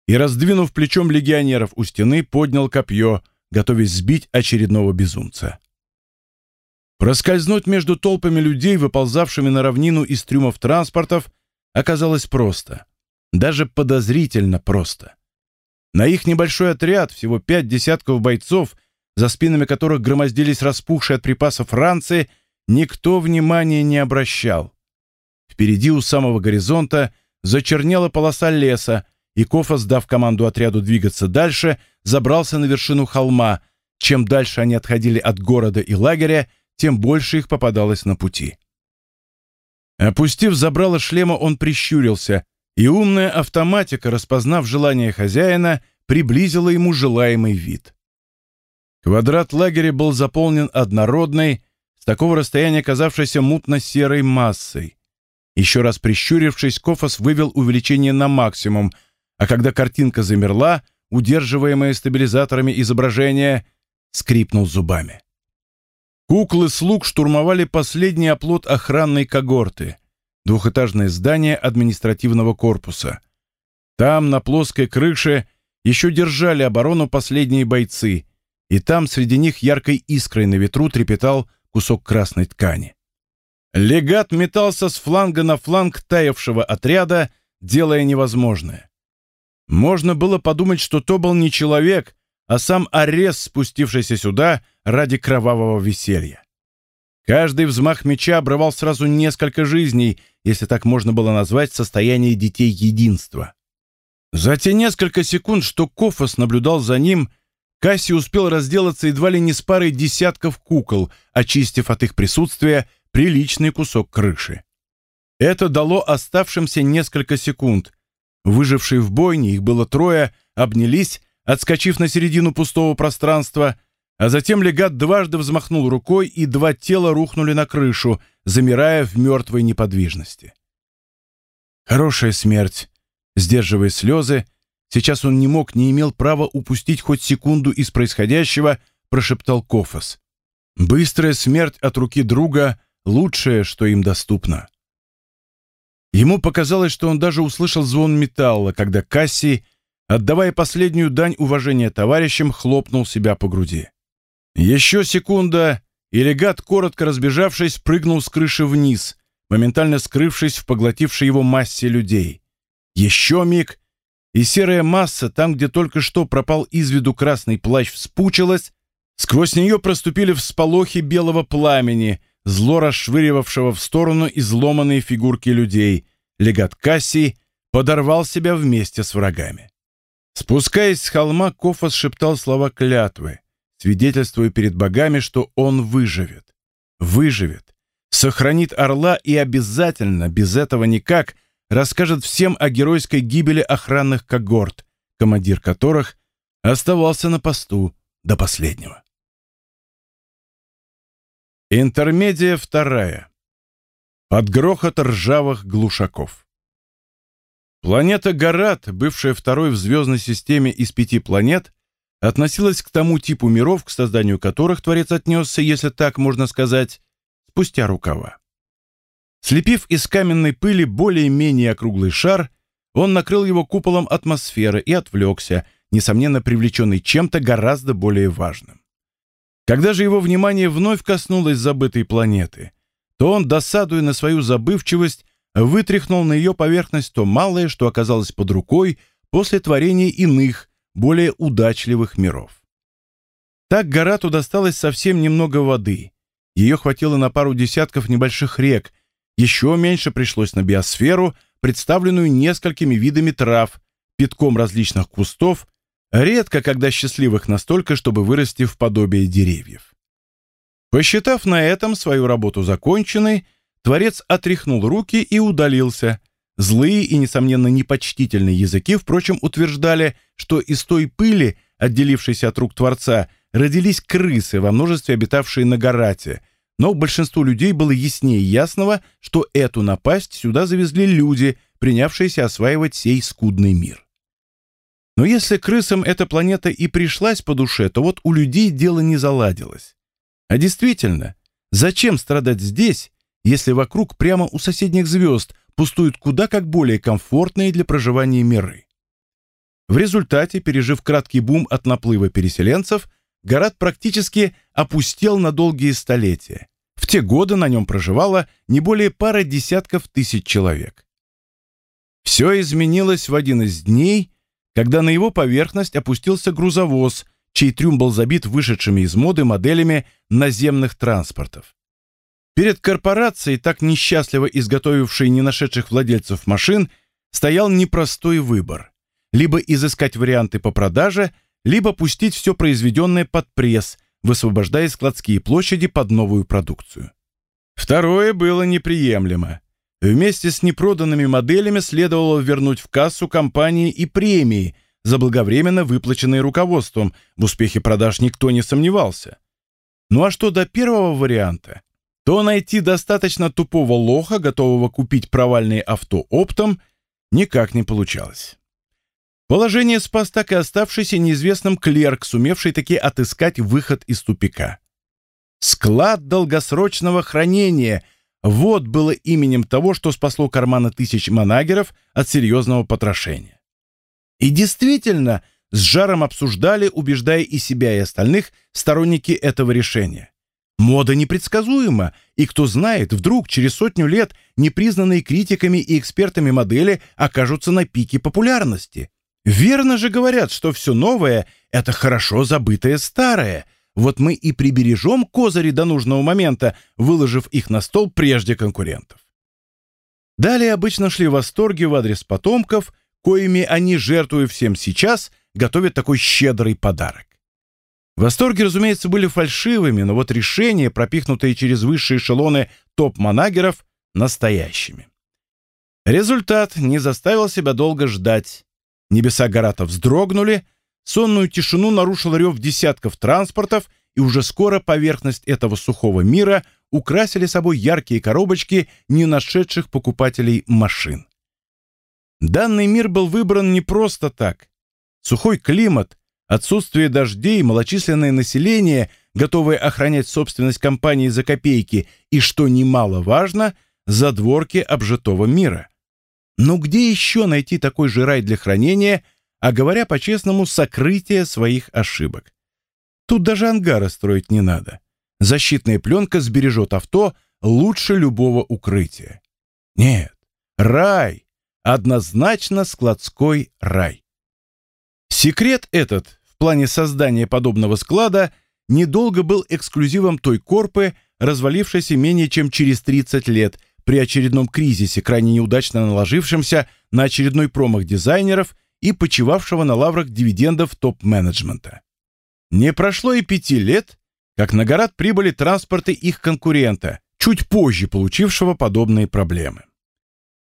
и, раздвинув плечом легионеров у стены, поднял копье, готовясь сбить очередного безумца. Проскользнуть между толпами людей, выползавшими на равнину из трюмов транспортов, оказалось просто. Даже подозрительно просто. На их небольшой отряд, всего пять десятков бойцов, за спинами которых громоздились распухшие от припасов ранцы, никто внимания не обращал. Впереди у самого горизонта зачернела полоса леса, и Кофа, сдав команду отряду двигаться дальше, забрался на вершину холма. Чем дальше они отходили от города и лагеря, тем больше их попадалось на пути. Опустив забрало шлема, он прищурился, и умная автоматика, распознав желание хозяина, приблизила ему желаемый вид. Квадрат лагеря был заполнен однородной, такого расстояния казавшейся мутно-серой массой. Еще раз прищурившись, Кофос вывел увеличение на максимум, а когда картинка замерла, удерживаемая стабилизаторами изображения, скрипнул зубами. Куклы слуг штурмовали последний оплот охранной когорты — двухэтажное здание административного корпуса. Там, на плоской крыше, еще держали оборону последние бойцы, и там среди них яркой искрой на ветру трепетал кусок красной ткани. Легат метался с фланга на фланг таявшего отряда, делая невозможное. Можно было подумать, что то был не человек, а сам Арес, спустившийся сюда, ради кровавого веселья. Каждый взмах меча обрывал сразу несколько жизней, если так можно было назвать состояние детей единства. За те несколько секунд, что Кофос наблюдал за ним, Касси успел разделаться едва ли не с парой десятков кукол, очистив от их присутствия приличный кусок крыши. Это дало оставшимся несколько секунд. Выжившие в бойне, их было трое, обнялись, отскочив на середину пустого пространства, а затем легат дважды взмахнул рукой, и два тела рухнули на крышу, замирая в мертвой неподвижности. Хорошая смерть. Сдерживая слезы, сейчас он не мог, не имел права упустить хоть секунду из происходящего, прошептал Кофос. Быстрая смерть от руки друга — лучшее, что им доступно. Ему показалось, что он даже услышал звон металла, когда Кассий, отдавая последнюю дань уважения товарищам, хлопнул себя по груди. Еще секунда, и легат, коротко разбежавшись, прыгнул с крыши вниз, моментально скрывшись в поглотившей его массе людей. Еще миг, и серая масса, там, где только что пропал из виду красный плащ, вспучилась, сквозь нее проступили всполохи белого пламени, зло расшвыривавшего в сторону изломанные фигурки людей. Легат Кассий подорвал себя вместе с врагами. Спускаясь с холма, Кофос шептал слова клятвы свидетельствуя перед богами, что он выживет. Выживет, сохранит орла и обязательно, без этого никак, расскажет всем о геройской гибели охранных когорт, командир которых оставался на посту до последнего. Интермедия вторая. Под грохот ржавых глушаков. Планета Гарат, бывшая второй в звездной системе из пяти планет, относилась к тому типу миров, к созданию которых Творец отнесся, если так можно сказать, спустя рукава. Слепив из каменной пыли более-менее округлый шар, он накрыл его куполом атмосферы и отвлекся, несомненно привлеченный чем-то гораздо более важным. Когда же его внимание вновь коснулось забытой планеты, то он, досадуя на свою забывчивость, вытряхнул на ее поверхность то малое, что оказалось под рукой после творения иных, более удачливых миров. Так Гарату досталось совсем немного воды. Ее хватило на пару десятков небольших рек. Еще меньше пришлось на биосферу, представленную несколькими видами трав, пятком различных кустов, редко когда счастливых настолько, чтобы вырасти в подобие деревьев. Посчитав на этом свою работу законченной, Творец отряхнул руки и удалился, Злые и, несомненно, непочтительные языки, впрочем, утверждали, что из той пыли, отделившейся от рук Творца, родились крысы, во множестве обитавшие на Гарате, но большинству людей было яснее ясного, что эту напасть сюда завезли люди, принявшиеся осваивать сей скудный мир. Но если крысам эта планета и пришлась по душе, то вот у людей дело не заладилось. А действительно, зачем страдать здесь, если вокруг прямо у соседних звезд пустуют куда как более комфортные для проживания миры. В результате, пережив краткий бум от наплыва переселенцев, город практически опустел на долгие столетия. В те годы на нем проживало не более пары десятков тысяч человек. Все изменилось в один из дней, когда на его поверхность опустился грузовоз, чей трюм был забит вышедшими из моды моделями наземных транспортов. Перед корпорацией, так несчастливо изготовившей не нашедших владельцев машин, стоял непростой выбор. Либо изыскать варианты по продаже, либо пустить все произведенное под пресс, высвобождая складские площади под новую продукцию. Второе было неприемлемо. Вместе с непроданными моделями следовало вернуть в кассу компании и премии, заблаговременно выплаченные руководством, в успехе продаж никто не сомневался. Ну а что до первого варианта? то найти достаточно тупого лоха, готового купить провальные авто оптом, никак не получалось. Положение спас так и оставшийся неизвестным клерк, сумевший таки отыскать выход из тупика. Склад долгосрочного хранения — вот было именем того, что спасло карманы тысяч манагеров от серьезного потрошения. И действительно, с жаром обсуждали, убеждая и себя, и остальных, сторонники этого решения. Мода непредсказуема, и кто знает, вдруг через сотню лет непризнанные критиками и экспертами модели окажутся на пике популярности. Верно же говорят, что все новое — это хорошо забытое старое. вот мы и прибережем козыри до нужного момента, выложив их на стол прежде конкурентов. Далее обычно шли восторги в адрес потомков, коими они, жертвуя всем сейчас, готовят такой щедрый подарок. Восторги, разумеется, были фальшивыми, но вот решения, пропихнутые через высшие эшелоны топ-манагеров, настоящими. Результат не заставил себя долго ждать. Небеса Гарата вздрогнули, сонную тишину нарушил рев десятков транспортов, и уже скоро поверхность этого сухого мира украсили собой яркие коробочки не нашедших покупателей машин. Данный мир был выбран не просто так. Сухой климат, отсутствие дождей, малочисленное население, готовое охранять собственность компании за копейки, и, что немаловажно, задворки обжитого мира. Но где еще найти такой же рай для хранения, а говоря по-честному, сокрытие своих ошибок? Тут даже ангары строить не надо. Защитная пленка сбережет авто лучше любого укрытия. Нет, рай, однозначно складской рай. Секрет этот в плане создания подобного склада недолго был эксклюзивом той корпы, развалившейся менее чем через 30 лет при очередном кризисе, крайне неудачно наложившемся на очередной промах дизайнеров и почивавшего на лаврах дивидендов топ-менеджмента. Не прошло и пяти лет, как на город прибыли транспорты их конкурента, чуть позже получившего подобные проблемы.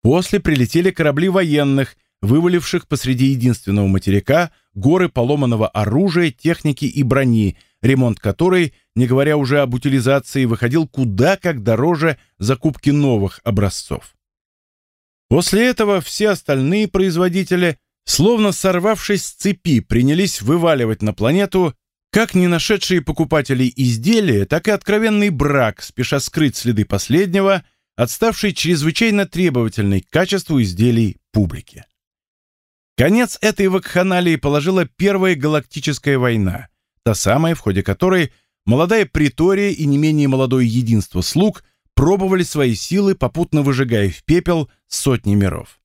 После прилетели корабли военных, вываливших посреди единственного материка горы поломанного оружия, техники и брони, ремонт которой, не говоря уже об утилизации, выходил куда как дороже закупки новых образцов. После этого все остальные производители, словно сорвавшись с цепи, принялись вываливать на планету как не нашедшие покупателей изделия, так и откровенный брак, спеша скрыть следы последнего, отставший чрезвычайно требовательной к качеству изделий публики. Конец этой вакханалии положила Первая Галактическая война, та самая, в ходе которой молодая притория и не менее молодое единство слуг пробовали свои силы, попутно выжигая в пепел сотни миров.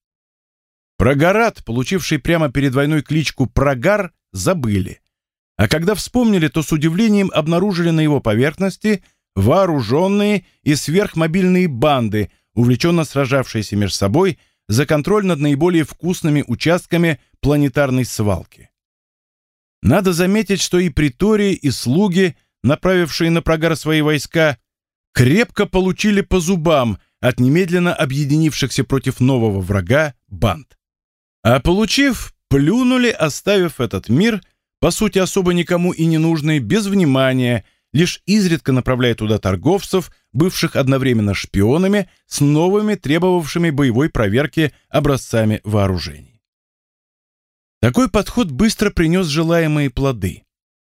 Про Гарат, получивший прямо перед войной кличку Прогар, забыли. А когда вспомнили, то с удивлением обнаружили на его поверхности вооруженные и сверхмобильные банды, увлеченно сражавшиеся между собой – за контроль над наиболее вкусными участками планетарной свалки. Надо заметить, что и притории, и слуги, направившие на прогар свои войска, крепко получили по зубам от немедленно объединившихся против нового врага банд. А получив, плюнули, оставив этот мир, по сути особо никому и не нужный, без внимания, лишь изредка направляя туда торговцев, бывших одновременно шпионами, с новыми, требовавшими боевой проверки образцами вооружений. Такой подход быстро принес желаемые плоды.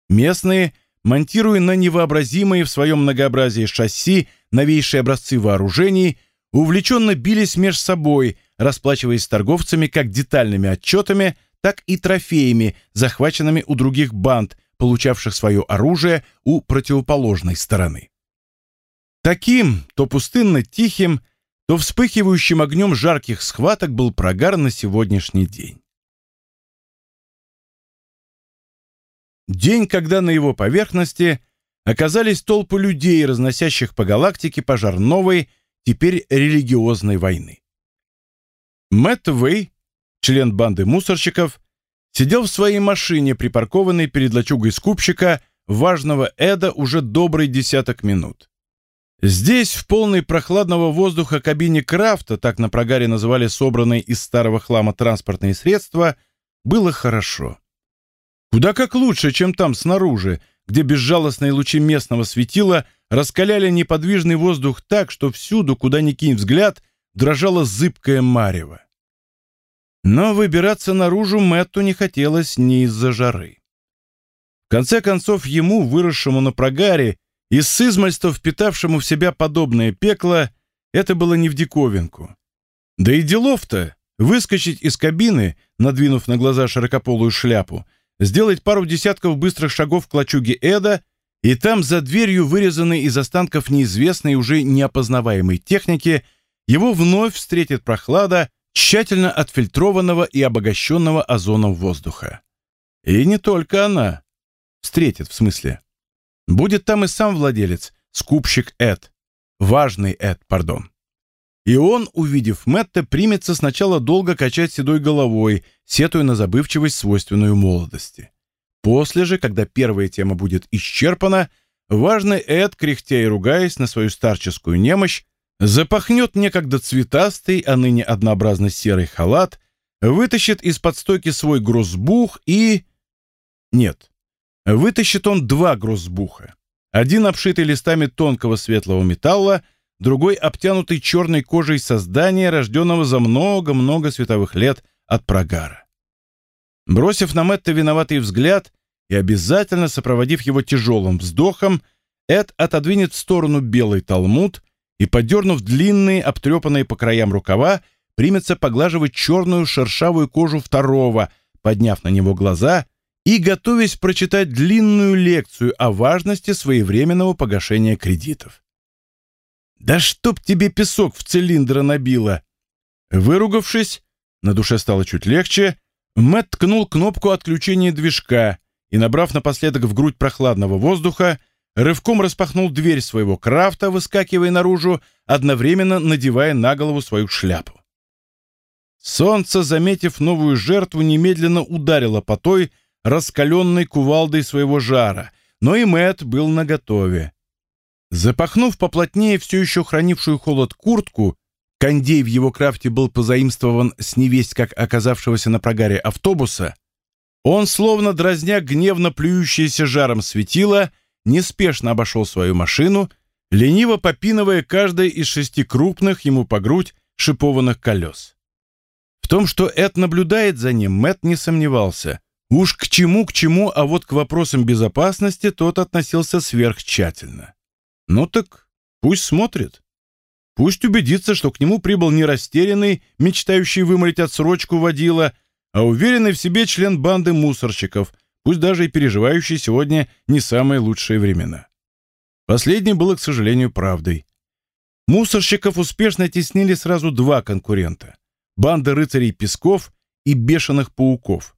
Местные, монтируя на невообразимые в своем многообразии шасси новейшие образцы вооружений, увлеченно бились между собой, расплачиваясь с торговцами как детальными отчетами, так и трофеями, захваченными у других банд, получавших свое оружие у противоположной стороны. Таким, то пустынно тихим, то вспыхивающим огнем жарких схваток был прогар на сегодняшний день. День, когда на его поверхности оказались толпы людей, разносящих по галактике пожар новой, теперь религиозной войны. Мэтт Вэй, член банды мусорщиков, сидел в своей машине, припаркованной перед лачугой скупщика, важного Эда уже добрый десяток минут. Здесь, в полной прохладного воздуха кабине Крафта, так на прогаре называли собранные из старого хлама транспортные средства, было хорошо. Куда как лучше, чем там снаружи, где безжалостные лучи местного светила раскаляли неподвижный воздух так, что всюду, куда ни кинь взгляд, дрожало зыбкое марево. Но выбираться наружу Мэтту не хотелось ни из-за жары. В конце концов, ему, выросшему на прогаре и с измальства впитавшему в себя подобное пекло, это было не в диковинку. Да и делов-то выскочить из кабины, надвинув на глаза широкополую шляпу, сделать пару десятков быстрых шагов к лачуге Эда, и там за дверью, вырезанной из останков неизвестной уже неопознаваемой техники, его вновь встретит прохлада тщательно отфильтрованного и обогащенного озоном воздуха. И не только она. Встретит, в смысле. Будет там и сам владелец, скупщик Эд. Важный Эд, пардон. И он, увидев Мэтта, примется сначала долго качать седой головой, сетуя на забывчивость, свойственную молодости. После же, когда первая тема будет исчерпана, важный Эд, кряхтя и ругаясь на свою старческую немощь, запахнет некогда цветастый, а ныне однообразно серый халат, вытащит из-под стойки свой грозбух и... Нет, вытащит он два грозбуха. Один обшитый листами тонкого светлого металла, другой обтянутый черной кожей создания, рожденного за много-много световых лет от прогара. Бросив на Мэтта виноватый взгляд и обязательно сопроводив его тяжелым вздохом, Эд отодвинет в сторону белый талмуд и, подернув длинные, обтрепанные по краям рукава, примется поглаживать черную шершавую кожу второго, подняв на него глаза и готовясь прочитать длинную лекцию о важности своевременного погашения кредитов. «Да чтоб тебе песок в цилиндр набило!» Выругавшись, на душе стало чуть легче, Мэтт ткнул кнопку отключения движка и, набрав напоследок в грудь прохладного воздуха, рывком распахнул дверь своего крафта, выскакивая наружу, одновременно надевая на голову свою шляпу. Солнце, заметив новую жертву, немедленно ударило по той, раскаленной кувалдой своего жара, но и Мэт был наготове. Запахнув поплотнее все еще хранившую холод куртку, кондей в его крафте был позаимствован с невесть как оказавшегося на прогаре автобуса, он, словно дразня гневно плюющееся жаром светило, неспешно обошел свою машину, лениво попинывая каждое из шести крупных ему по грудь шипованных колес. В том, что Эд наблюдает за ним, Мэт не сомневался. Уж к чему, к чему, а вот к вопросам безопасности тот относился сверхтщательно. Ну так пусть смотрит. Пусть убедится, что к нему прибыл не растерянный, мечтающий вымолить отсрочку водила, а уверенный в себе член банды мусорщиков, пусть даже и переживающий сегодня не самые лучшие времена. Последнее было, к сожалению, правдой. Мусорщиков успешно теснили сразу два конкурента — банда рыцарей Песков и бешеных пауков.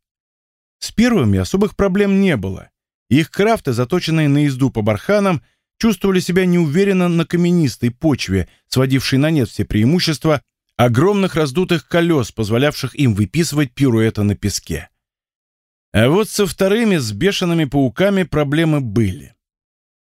С первыми особых проблем не было. Их крафты, заточенные на езду по барханам, чувствовали себя неуверенно на каменистой почве, сводившей на нет все преимущества огромных раздутых колес, позволявших им выписывать пируэты на песке. А вот со вторыми, с бешеными пауками, проблемы были.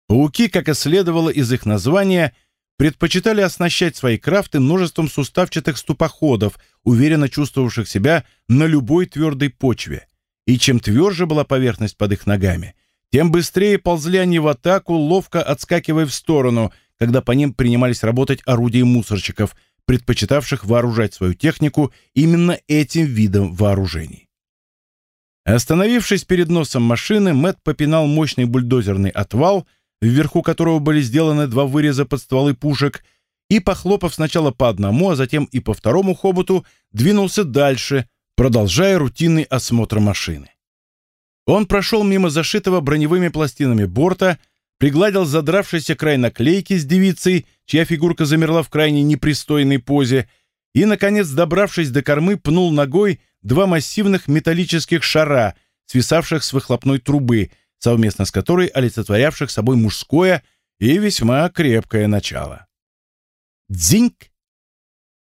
Пауки, как и следовало из их названия, предпочитали оснащать свои крафты множеством суставчатых ступоходов, уверенно чувствовавших себя на любой твердой почве. И чем тверже была поверхность под их ногами, тем быстрее ползли они в атаку, ловко отскакивая в сторону, когда по ним принимались работать орудия мусорщиков, предпочитавших вооружать свою технику именно этим видом вооружений. Остановившись перед носом машины, Мэт попинал мощный бульдозерный отвал, вверху которого были сделаны два выреза под стволы пушек, и, похлопав сначала по одному, а затем и по второму хоботу, двинулся дальше, продолжая рутинный осмотр машины. Он прошел мимо зашитого броневыми пластинами борта, пригладил задравшийся край наклейки с девицей, чья фигурка замерла в крайне непристойной позе, и, наконец, добравшись до кормы, пнул ногой два массивных металлических шара, свисавших с выхлопной трубы, совместно с которой олицетворявших собой мужское и весьма крепкое начало. Дзиньк!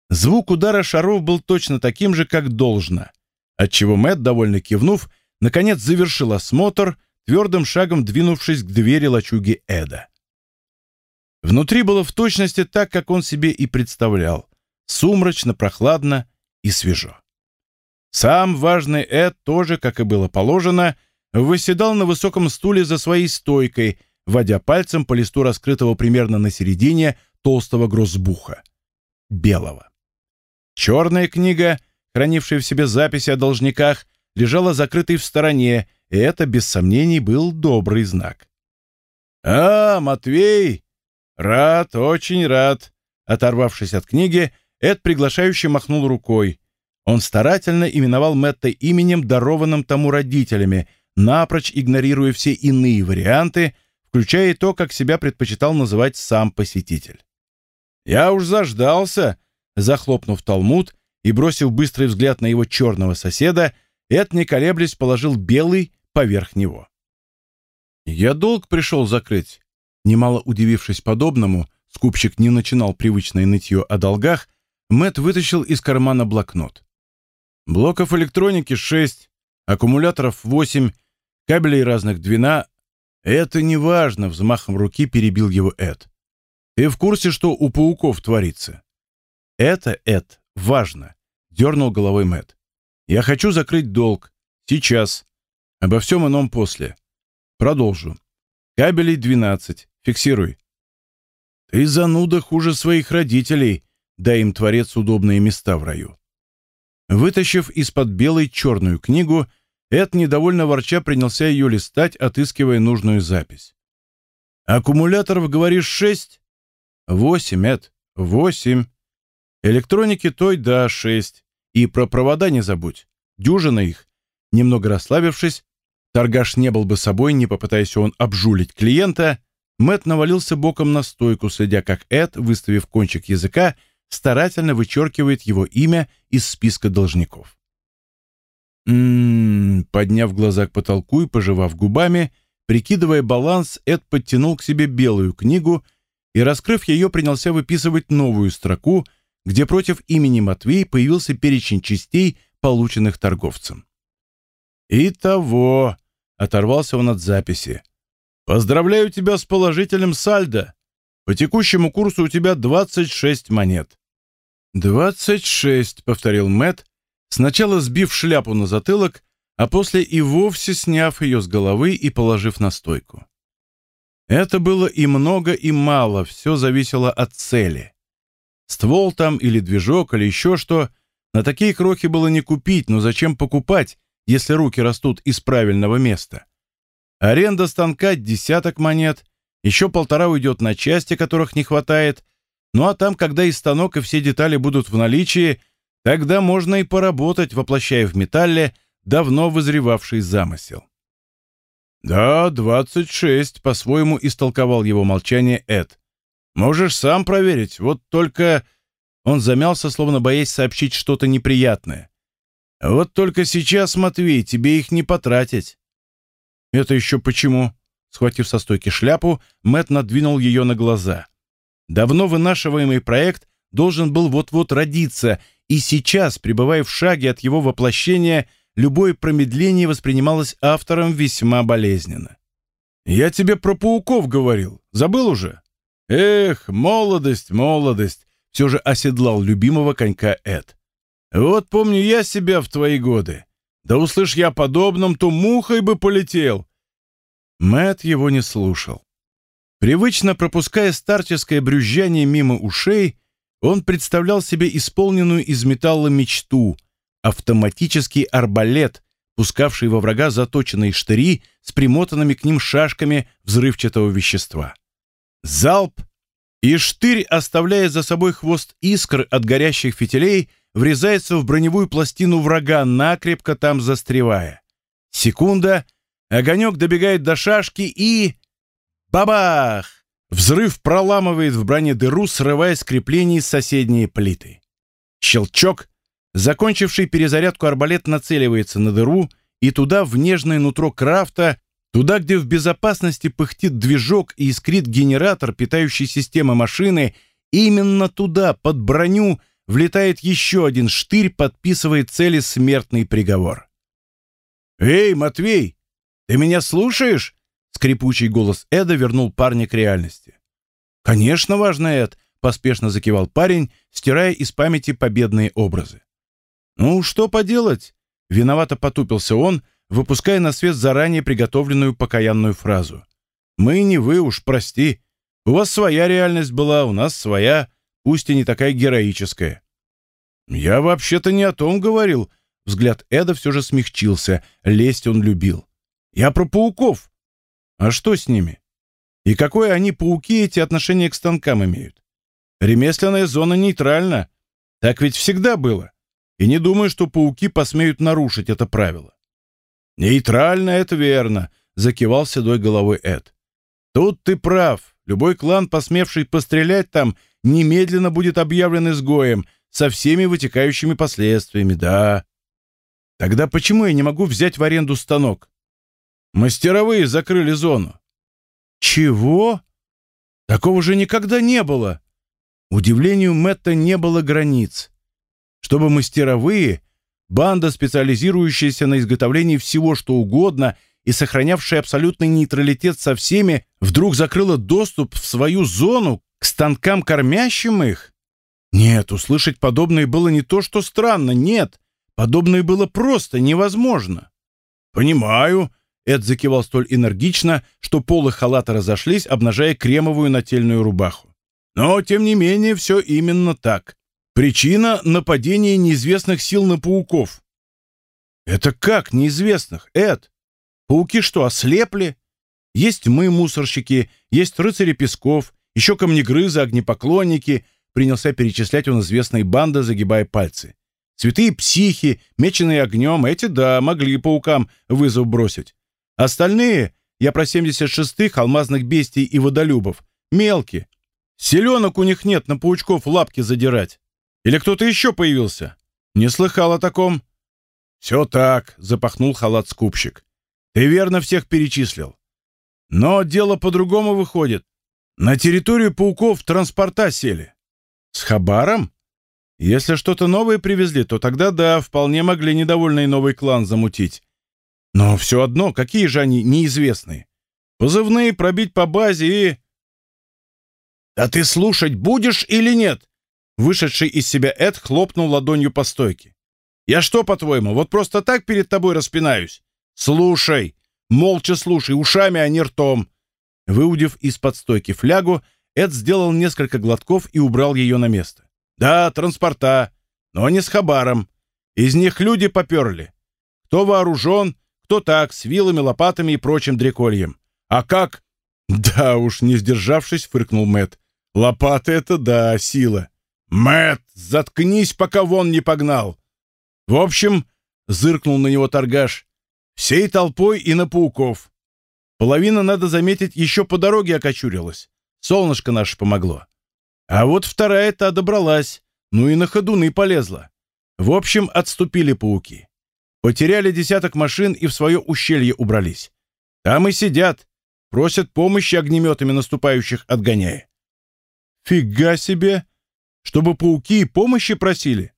Звук удара шаров был точно таким же, как должно, отчего Мэтт, довольно кивнув, наконец завершил осмотр, твердым шагом двинувшись к двери лачуги Эда. Внутри было в точности так, как он себе и представлял. Сумрачно, прохладно и свежо. Сам важный Эд тоже, как и было положено, выседал на высоком стуле за своей стойкой, водя пальцем по листу раскрытого примерно на середине толстого грозбуха. Белого. Черная книга, хранившая в себе записи о должниках, лежала закрытой в стороне, и это, без сомнений, был добрый знак. «А, Матвей! Рад, очень рад!» Оторвавшись от книги, Эд приглашающе махнул рукой. Он старательно именовал Мэтта именем, дарованным тому родителями, напрочь игнорируя все иные варианты, включая и то, как себя предпочитал называть сам посетитель. «Я уж заждался!» Захлопнув талмуд и бросив быстрый взгляд на его черного соседа, Эд, не колеблясь, положил белый поверх него. Я долг пришел закрыть. Немало удивившись подобному, скупщик не начинал привычное нытье о долгах, Мэт вытащил из кармана блокнот. Блоков электроники 6, аккумуляторов 8, кабелей разных длина. Это не важно, взмахом руки перебил его Эд. Ты в курсе, что у пауков творится? Это, Эд, важно, дернул головой Мэт. Я хочу закрыть долг. Сейчас. Обо всем ином после. Продолжу. Кабелей 12. Фиксируй. Ты зануда хуже своих родителей, дай им творец удобные места в раю. Вытащив из-под белой черную книгу, Эд, недовольно ворча, принялся ее листать, отыскивая нужную запись. «Аккумуляторов, говоришь, шесть?» «Восемь, Эд, восемь. Электроники той, да, шесть. И про провода не забудь. Дюжина их». Немного расслабившись, торгаш не был бы собой, не попытаясь он обжулить клиента, Мэт навалился боком на стойку, следя, как Эд, выставив кончик языка, старательно вычеркивает его имя из списка должников. «М-м-м», подняв глаза к потолку и пожевав губами, прикидывая баланс, Эд подтянул к себе белую книгу и, раскрыв ее, принялся выписывать новую строку, где против имени Матвей появился перечень частей, полученных торговцем. «Итого», — оторвался он от записи, — «поздравляю тебя с положительным сальдо. По текущему курсу у тебя 26 монет. «Двадцать шесть», — повторил Мэт, сначала сбив шляпу на затылок, а после и вовсе сняв ее с головы и положив на стойку. Это было и много, и мало, все зависело от цели. Ствол там или движок, или еще что, на такие крохи было не купить, но зачем покупать, если руки растут из правильного места? Аренда станка — десяток монет — еще полтора уйдет на части, которых не хватает. Ну а там, когда и станок, и все детали будут в наличии, тогда можно и поработать, воплощая в металле давно вызревавший замысел. «Да, двадцать шесть», — по-своему истолковал его молчание Эд. «Можешь сам проверить, вот только...» Он замялся, словно боясь сообщить что-то неприятное. «Вот только сейчас, Матвей, тебе их не потратить». «Это еще почему?» Схватив со стойки шляпу, Мэт надвинул ее на глаза. Давно вынашиваемый проект должен был вот-вот родиться, и сейчас, пребывая в шаге от его воплощения, любое промедление воспринималось автором весьма болезненно. «Я тебе про пауков говорил. Забыл уже?» «Эх, молодость, молодость!» Все же оседлал любимого конька Эд. «Вот помню я себя в твои годы. Да услышь я подобном, то мухой бы полетел. Мэт его не слушал. Привычно пропуская старческое брюзжание мимо ушей, он представлял себе исполненную из металла мечту — автоматический арбалет, пускавший во врага заточенные штыри с примотанными к ним шашками взрывчатого вещества. Залп, и штырь, оставляя за собой хвост искр от горящих фитилей, врезается в броневую пластину врага, накрепко там застревая. Секунда — Огонек добегает до шашки и... Бабах! Взрыв проламывает в броне дыру, срывая с соседние плиты. Щелчок. Закончивший перезарядку арбалет нацеливается на дыру и туда, в нежное нутро крафта, туда, где в безопасности пыхтит движок и искрит генератор, питающий системы машины, именно туда, под броню, влетает еще один штырь, подписывая цели смертный приговор. «Эй, Матвей!» «Ты меня слушаешь?» Скрипучий голос Эда вернул парня к реальности. «Конечно, важно, Эд», — поспешно закивал парень, стирая из памяти победные образы. «Ну, что поделать?» — виновато потупился он, выпуская на свет заранее приготовленную покаянную фразу. «Мы не вы уж, прости. У вас своя реальность была, у нас своя, пусть и не такая героическая». «Я вообще-то не о том говорил», — взгляд Эда все же смягчился, лесть он любил. Я про пауков. А что с ними? И какое они, пауки, эти отношения к станкам имеют? Ремесленная зона нейтральна. Так ведь всегда было. И не думаю, что пауки посмеют нарушить это правило. Нейтрально, это верно, закивал седой головой Эд. Тут ты прав. Любой клан, посмевший пострелять там, немедленно будет объявлен изгоем, со всеми вытекающими последствиями, да. Тогда почему я не могу взять в аренду станок? Мастеровые закрыли зону. Чего? Такого же никогда не было. Удивлению Мэтта не было границ. Чтобы мастеровые, банда, специализирующаяся на изготовлении всего, что угодно, и сохранявшая абсолютный нейтралитет со всеми, вдруг закрыла доступ в свою зону к станкам, кормящим их? Нет, услышать подобное было не то, что странно, нет. Подобное было просто невозможно. «Понимаю», — Эд закивал столь энергично, что полы халата разошлись, обнажая кремовую нательную рубаху. «Но, тем не менее, все именно так. Причина — нападение неизвестных сил на пауков». «Это как неизвестных, Эд? Пауки что, ослепли? Есть мы, мусорщики, есть рыцари песков, еще камнегрызы, огнепоклонники», принялся перечислять он известные банды, загибая пальцы. Святые психи, меченые огнем, эти, да, могли паукам вызов бросить. Остальные, я про 76-х, алмазных бестий и водолюбов, мелкие. Селенок у них нет на паучков лапки задирать. Или кто-то еще появился? Не слыхал о таком? Все так, запахнул халат скупщик. Ты верно всех перечислил. Но дело по-другому выходит. На территорию пауков транспорта сели. С Хабаром? Если что-то новое привезли, то тогда да, вполне могли недовольный новый клан замутить. Но все одно, какие же они неизвестные? Позывные пробить по базе и... «А ты слушать будешь или нет?» Вышедший из себя Эд хлопнул ладонью по стойке. «Я что, по-твоему, вот просто так перед тобой распинаюсь? Слушай! Молча слушай, ушами, а не ртом!» Выудив из-под стойки флягу, Эд сделал несколько глотков и убрал ее на место. Да, транспорта, но не с хабаром. Из них люди поперли. Кто вооружен, кто так, с вилами, лопатами и прочим дрекольем. А как? Да уж, не сдержавшись, фыркнул Мэт. Лопаты — это да, сила. Мэт, заткнись, пока вон не погнал. В общем, зыркнул на него торгаш, всей толпой и на пауков. Половина, надо заметить, еще по дороге окочурилась. Солнышко наше помогло. А вот вторая-то добралась, ну и на ходуны полезла. В общем, отступили пауки. Потеряли десяток машин и в свое ущелье убрались. Там и сидят, просят помощи огнеметами наступающих отгоняя. Фига себе! Чтобы пауки помощи просили?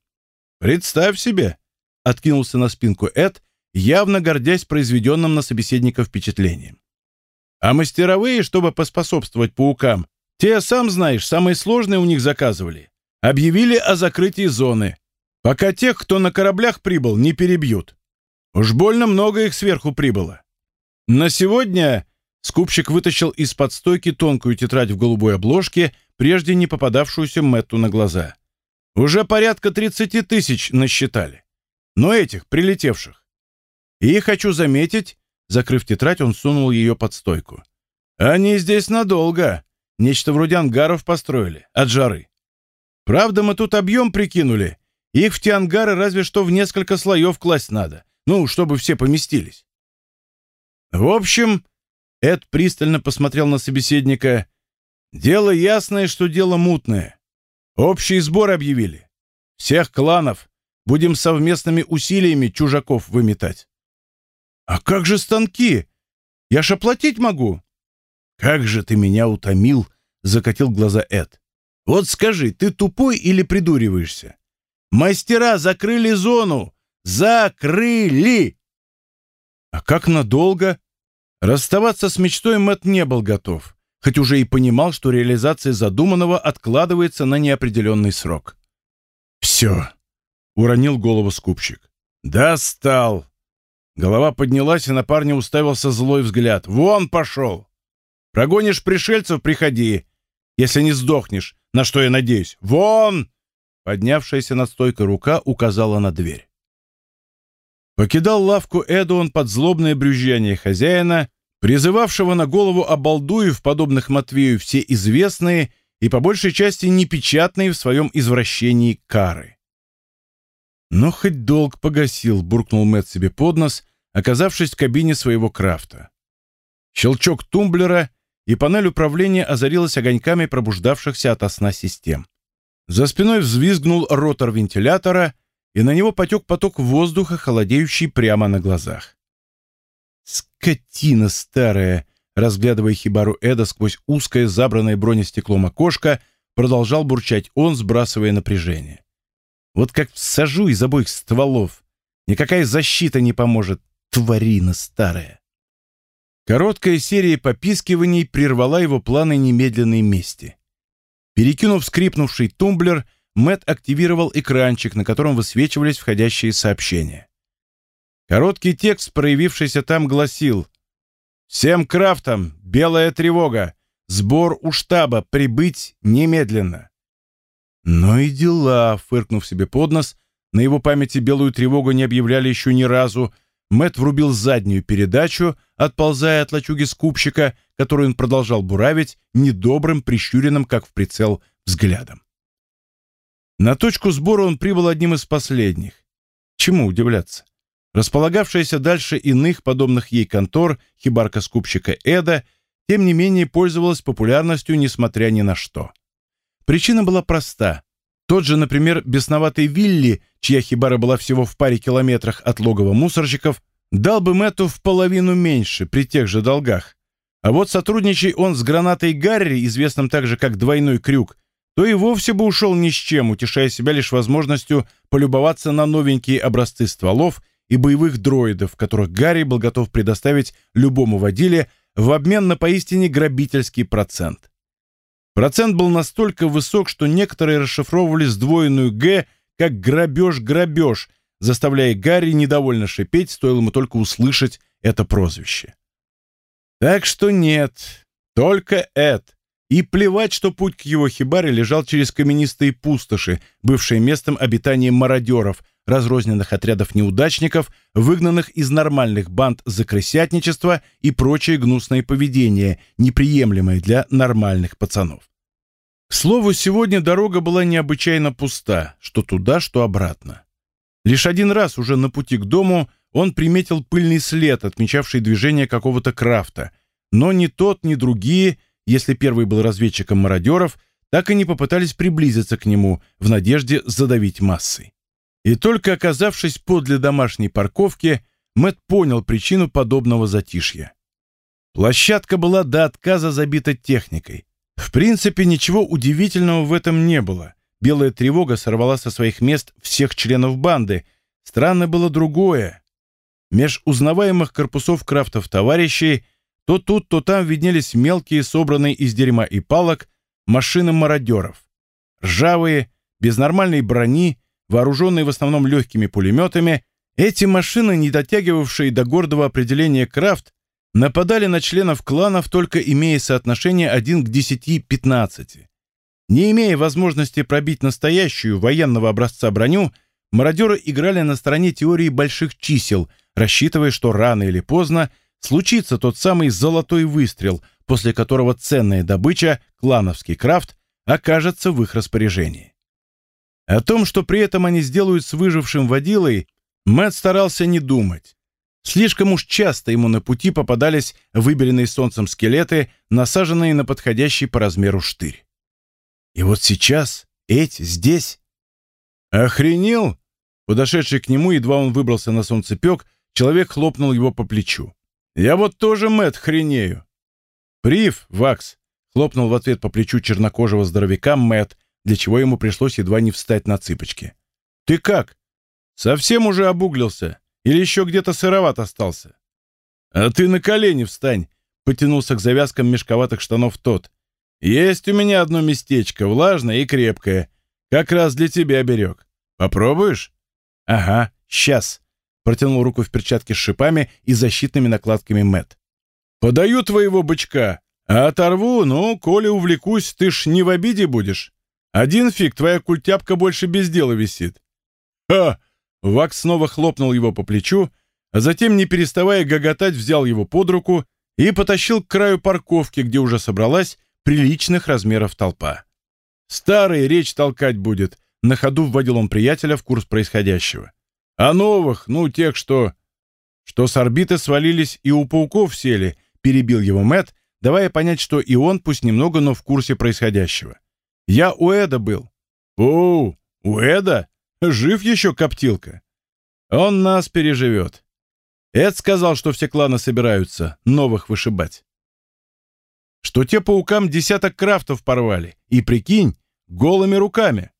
Представь себе! Откинулся на спинку Эд, явно гордясь произведенным на собеседника впечатлением. А мастеровые, чтобы поспособствовать паукам, те, сам знаешь, самые сложные у них заказывали. Объявили о закрытии зоны. Пока тех, кто на кораблях прибыл, не перебьют. Уж больно много их сверху прибыло. На сегодня скупщик вытащил из-под стойки тонкую тетрадь в голубой обложке, прежде не попадавшуюся Мэтту на глаза. Уже порядка 30 тысяч насчитали. Но этих, прилетевших. И хочу заметить, закрыв тетрадь, он сунул ее под стойку. Они здесь надолго. Нечто вроде ангаров построили, от жары. Правда, мы тут объем прикинули. Их в те ангары разве что в несколько слоев класть надо. Ну, чтобы все поместились. В общем, Эд пристально посмотрел на собеседника. Дело ясное, что дело мутное. Общий сбор объявили. Всех кланов будем совместными усилиями чужаков выметать. А как же станки? Я ж оплатить могу. «Как же ты меня утомил!» — закатил глаза Эд. «Вот скажи, ты тупой или придуриваешься? Мастера закрыли зону! Закрыли!» «А как надолго?» Расставаться с мечтой Мэт не был готов, хоть уже и понимал, что реализация задуманного откладывается на неопределенный срок. «Все!» — уронил голову скупщик. «Достал!» Голова поднялась, и на парня уставился злой взгляд. «Вон пошел!» Прогонишь пришельцев, приходи. Если не сдохнешь, на что я надеюсь. Вон!» Поднявшаяся над стойкой рука указала на дверь. Покидал лавку Эду он под злобное брюзжание хозяина, призывавшего на голову обалдуев, подобных Матвею, все известные и по большей части непечатные в своем извращении кары. «Но хоть долг погасил», — буркнул Мэт себе под нос, оказавшись в кабине своего крафта. Щелчок тумблера, и панель управления озарилась огоньками пробуждавшихся от сна систем. За спиной взвизгнул ротор вентилятора, и на него потек поток воздуха, холодеющий прямо на глазах. Скотина старая, разглядывая хибару Эда сквозь узкое забранное бронестеклом окошко, продолжал бурчать он, сбрасывая напряжение. Вот как сажу из обоих стволов. Никакая защита не поможет, тварина старая. Короткая серия попискиваний прервала его планы немедленной мести. Перекинув скрипнувший тумблер, Мэт активировал экранчик, на котором высвечивались входящие сообщения. Короткий текст, проявившийся там, гласил «Всем крафтам! Белая тревога! Сбор у штаба! Прибыть немедленно!» «Ну и дела!» — фыркнув себе под нос, на его памяти белую тревогу не объявляли еще ни разу, Мэт врубил заднюю передачу, отползая от лачуги скупщика, которую он продолжал буравить, недобрым, прищуренным, как в прицел, взглядом. На точку сбора он прибыл одним из последних. Чему удивляться? Располагавшаяся дальше иных, подобных ей контор, хибарка скупщика Эда, тем не менее пользовалась популярностью, несмотря ни на что. Причина была проста. Тот же, например, бесноватый Вилли, чья хибара была всего в паре километрах от логова мусорщиков, дал бы Мэтту в половину меньше при тех же долгах. А вот сотрудничай он с гранатой Гарри, известным также как «двойной крюк», то и вовсе бы ушел ни с чем, утешая себя лишь возможностью полюбоваться на новенькие образцы стволов и боевых дроидов, которых Гарри был готов предоставить любому водиле в обмен на поистине грабительский процент. Процент был настолько высок, что некоторые расшифровывали сдвоенную «Г» как «грабеж-грабеж», заставляя Гарри недовольно шипеть, стоило ему только услышать это прозвище. Так что нет, только Эд. И плевать, что путь к его хибаре лежал через каменистые пустоши, бывшие местом обитания мародеров, разрозненных отрядов неудачников, выгнанных из нормальных банд за крысятничество и прочее гнусное поведение, неприемлемое для нормальных пацанов. К слову, сегодня дорога была необычайно пуста, что туда, что обратно. Лишь один раз уже на пути к дому он приметил пыльный след, отмечавший движение какого-то крафта, но ни тот, ни другие, если первый был разведчиком мародеров, так и не попытались приблизиться к нему в надежде задавить массой. И только оказавшись подле домашней парковки, Мэт понял причину подобного затишья. Площадка была до отказа забита техникой. В принципе, ничего удивительного в этом не было. Белая тревога сорвала со своих мест всех членов банды. Странно было другое. Меж узнаваемых корпусов крафтов товарищей то тут, то там виднелись мелкие, собранные из дерьма и палок, машины мародеров. Ржавые, без нормальной брони, вооруженные в основном легкими пулеметами, эти машины, не дотягивавшие до гордого определения крафт, нападали на членов кланов, только имея соотношение 1 к 10-15. Не имея возможности пробить настоящую военного образца броню, мародеры играли на стороне теории больших чисел, рассчитывая, что рано или поздно случится тот самый золотой выстрел, после которого ценная добыча, клановский крафт, окажется в их распоряжении. О том, что при этом они сделают с выжившим водилой, Мэтт старался не думать. Слишком уж часто ему на пути попадались выбеленные солнцем скелеты, насаженные на подходящий по размеру штырь. И вот сейчас, Эть, здесь... «Охренел?» Подошедший к нему, едва он выбрался на солнцепек, человек хлопнул его по плечу. «Я вот тоже, Мэтт, хренею!» «Прив, Вакс!» — хлопнул в ответ по плечу чернокожего здоровяка Мэтт, для чего ему пришлось едва не встать на цыпочки. «Ты как? Совсем уже обуглился? Или еще где-то сыроват остался?» «А ты на колени встань!» — потянулся к завязкам мешковатых штанов тот. «Есть у меня одно местечко, влажное и крепкое. Как раз для тебя берег. Попробуешь?» «Ага, сейчас!» — протянул руку в перчатке с шипами и защитными накладками Мэт. «Подаю твоего бычка, а оторву, ну, коли увлекусь, ты ж не в обиде будешь. Один фиг, твоя культяпка больше без дела висит. Ха! Вакс снова хлопнул его по плечу, а затем, не переставая гоготать, взял его под руку и потащил к краю парковки, где уже собралась приличных размеров толпа. Старый речь толкать будет, на ходу вводил он приятеля в курс происходящего. А новых, ну, тех, что... Что с орбиты свалились и у пауков сели, перебил его Мэт, давая понять, что и он, пусть немного, но в курсе происходящего. Я у Эда был. О, у Эда? Жив еще коптилка? Он нас переживет. Эд сказал, что все кланы собираются, новых вышибать. Что те паукам десяток крафтов порвали. И прикинь, голыми руками.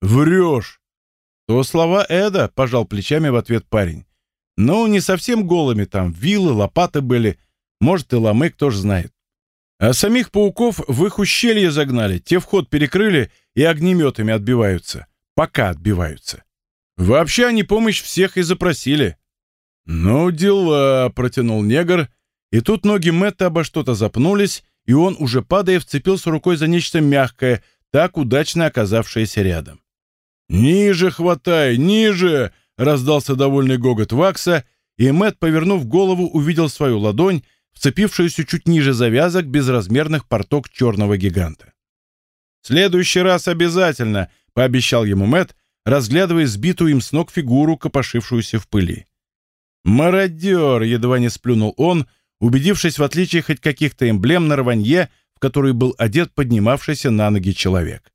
Врешь. То слова Эда, пожал плечами в ответ парень. Ну, не совсем голыми, там вилы, лопаты были. Может, и ломы, кто ж знает. А самих пауков в их ущелье загнали, те вход перекрыли и огнеметами отбиваются. Пока отбиваются. Вообще они помощь всех и запросили. «Ну, дела», — протянул негр, и тут ноги Мэтта обо что-то запнулись, и он, уже падая, вцепился рукой за нечто мягкое, так удачно оказавшееся рядом. «Ниже хватай, ниже!» — раздался довольный гогот Вакса, и Мэтт, повернув голову, увидел свою ладонь, вцепившуюся чуть ниже завязок безразмерных порток черного гиганта. следующий раз обязательно», — пообещал ему Мэтт, разглядывая сбитую им с ног фигуру, копошившуюся в пыли. «Мародер!» — едва не сплюнул он, убедившись в отличии хоть каких-то эмблем на рванье, в который был одет поднимавшийся на ноги человек.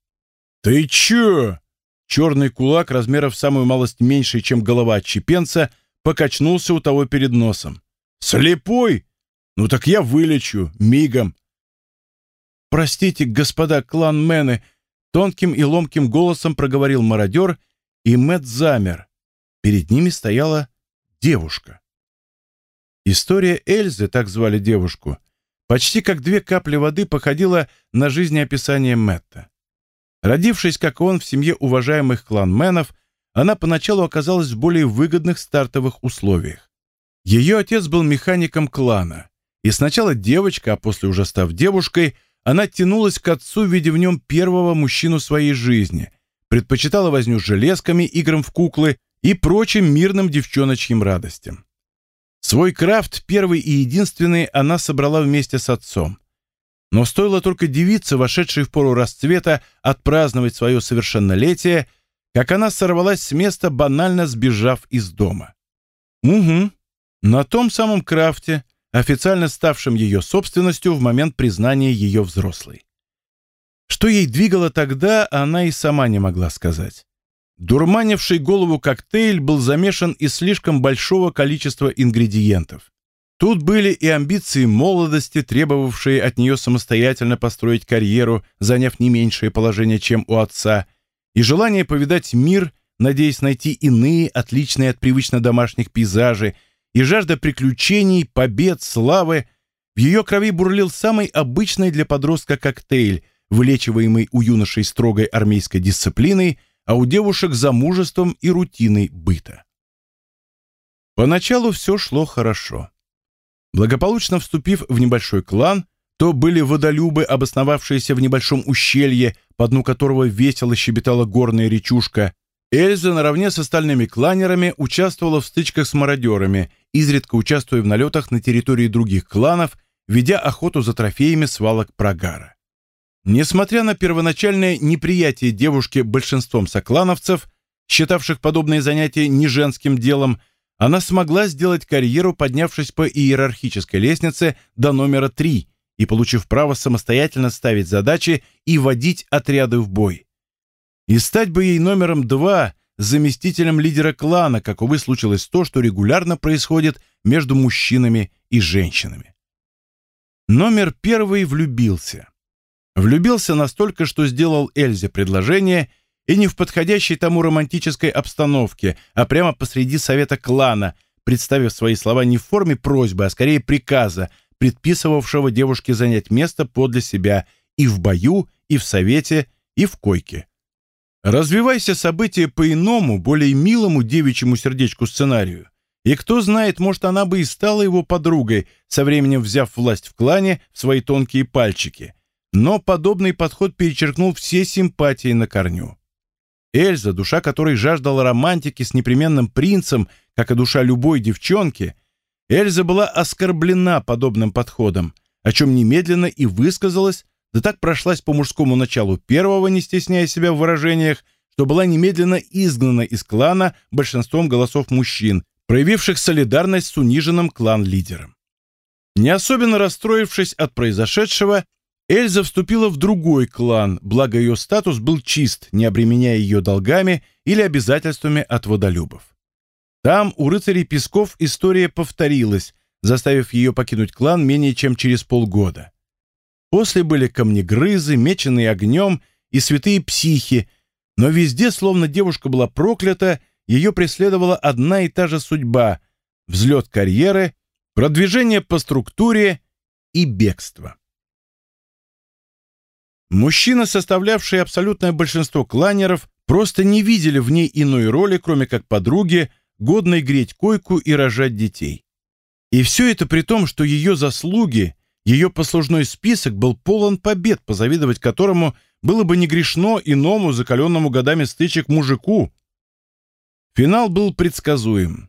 «Ты чё?» Черный кулак, размеров самую малость меньше, чем голова отчепенца, покачнулся у того перед носом. «Слепой? Ну так я вылечу, мигом!» «Простите, господа кланмены!» Тонким и ломким голосом проговорил мародер, и Мэт замер. Перед ними стояла девушка. История Эльзы, так звали девушку, почти как две капли воды походила на жизнеописание Мэтта. Родившись, как он, в семье уважаемых кланменов, она поначалу оказалась в более выгодных стартовых условиях. Ее отец был механиком клана, и сначала девочка, а после уже став девушкой, она тянулась к отцу, видя в нем первого мужчину своей жизни, предпочитала возню с железками, играм в куклы и прочим мирным девчоночьим радостям. Свой крафт, первый и единственный, она собрала вместе с отцом. Но стоило только девице, вошедшей в пору расцвета, отпраздновать свое совершеннолетие, как она сорвалась с места, банально сбежав из дома. Угу, на том самом крафте, официально ставшим ее собственностью в момент признания ее взрослой. Что ей двигало тогда, она и сама не могла сказать. Дурманивший голову коктейль был замешан из слишком большого количества ингредиентов. Тут были и амбиции молодости, требовавшие от нее самостоятельно построить карьеру, заняв не меньшее положение, чем у отца, и желание повидать мир, надеясь найти иные, отличные от привычно домашних пейзажей, и жажда приключений, побед, славы. В ее крови бурлил самый обычный для подростка коктейль, вылечиваемый у юношей строгой армейской дисциплиной, а у девушек замужеством и рутиной быта. Поначалу все шло хорошо. Благополучно вступив в небольшой клан, то были водолюбы, обосновавшиеся в небольшом ущелье, по дну которого весело щебетала горная речушка, Эльза наравне с остальными кланерами участвовала в стычках с мародерами, изредка участвуя в налетах на территории других кланов, ведя охоту за трофеями свалок Прогара. Несмотря на первоначальное неприятие девушки большинством соклановцев, считавших подобные занятия не женским делом, она смогла сделать карьеру, поднявшись по иерархической лестнице до номера 3 и получив право самостоятельно ставить задачи и водить отряды в бой. И стать бы ей номером два, заместителем лидера клана, как, увы, случилось то, что регулярно происходит между мужчинами и женщинами. Номер первый влюбился. Влюбился настолько, что сделал Эльзе предложение и не в подходящей тому романтической обстановке, а прямо посреди совета клана, представив свои слова не в форме просьбы, а скорее приказа, предписывавшего девушке занять место подле себя и в бою, и в совете, и в койке. Развивайся события по иному, более милому девичьему сердечку сценарию. И кто знает, может, она бы и стала его подругой, со временем взяв власть в клане в свои тонкие пальчики. Но подобный подход перечеркнул все симпатии на корню. Эльза, душа которой жаждала романтики с непременным принцем, как и душа любой девчонки, Эльза была оскорблена подобным подходом, о чем немедленно и высказалась да так прошлась по мужскому началу первого, не стесняя себя в выражениях, что была немедленно изгнана из клана большинством голосов мужчин, проявивших солидарность с униженным клан-лидером. Не особенно расстроившись от произошедшего, Эльза вступила в другой клан, благо ее статус был чист, не обременяя ее долгами или обязательствами от водолюбов. Там у рыцарей Песков история повторилась, заставив ее покинуть клан менее чем через полгода. После были камнегрызы, меченые огнем и святые психи, но везде, словно девушка была проклята, ее преследовала одна и та же судьба — взлет карьеры, продвижение по структуре и бегство. Мужчины, составлявшие абсолютное большинство кланеров, просто не видели в ней иной роли, кроме как подруги, годной греть койку и рожать детей. И все это при том, что ее заслуги, ее послужной список был полон побед, позавидовать которому было бы не грешно иному, закаленному годами стычек мужику. Финал был предсказуем.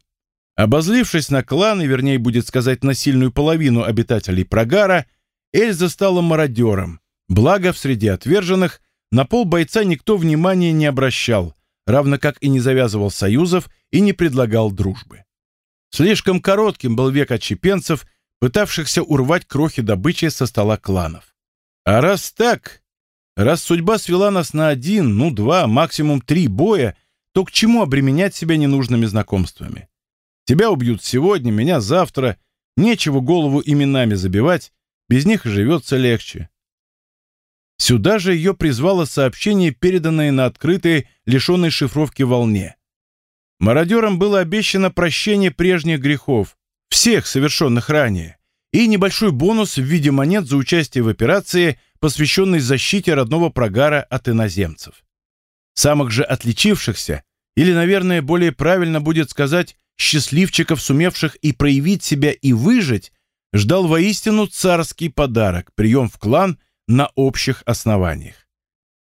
Обозлившись на кланы, вернее, будет сказать, на сильную половину обитателей Прогара, Эльза стала мародером, Благо, в среде отверженных на пол бойца никто внимания не обращал, равно как и не завязывал союзов и не предлагал дружбы. Слишком коротким был век отщепенцев, пытавшихся урвать крохи добычи со стола кланов. А раз так, раз судьба свела нас на один, ну два, максимум три боя, то к чему обременять себя ненужными знакомствами? Тебя убьют сегодня, меня завтра, нечего голову именами забивать, без них живется легче. Сюда же ее призвало сообщение, переданное на открытой, лишенной шифровки волне. Мародерам было обещано прощение прежних грехов, всех совершенных ранее, и небольшой бонус в виде монет за участие в операции, посвященной защите родного прогара от иноземцев. Самых же отличившихся, или, наверное, более правильно будет сказать, счастливчиков, сумевших и проявить себя, и выжить, ждал воистину царский подарок, прием в клан – на общих основаниях.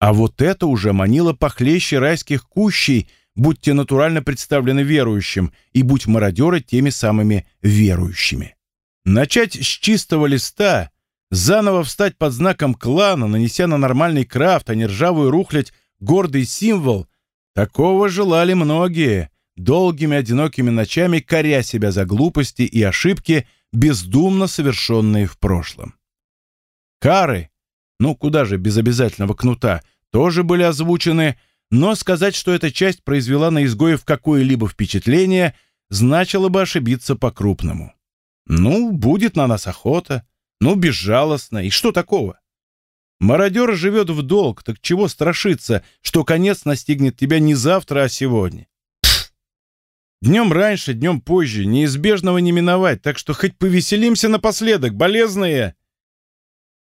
А вот это уже манило похлеще райских кущей, будь те натурально представлены верующим, и будь мародеры теми самыми верующими. Начать с чистого листа, заново встать под знаком клана, нанеся на нормальный крафт, а не ржавую рухлядь, гордый символ, такого желали многие, долгими одинокими ночами коря себя за глупости и ошибки, бездумно совершенные в прошлом. Кары, ну куда же без обязательного кнута, тоже были озвучены, но сказать, что эта часть произвела на изгоев какое-либо впечатление, значило бы ошибиться по-крупному. Ну, будет на нас охота, ну, безжалостно, и что такого? Мародер живет в долг, так чего страшиться, что конец настигнет тебя не завтра, а сегодня? Пфф. Днем раньше, днем позже, неизбежного не миновать, так что хоть повеселимся напоследок, болезные!»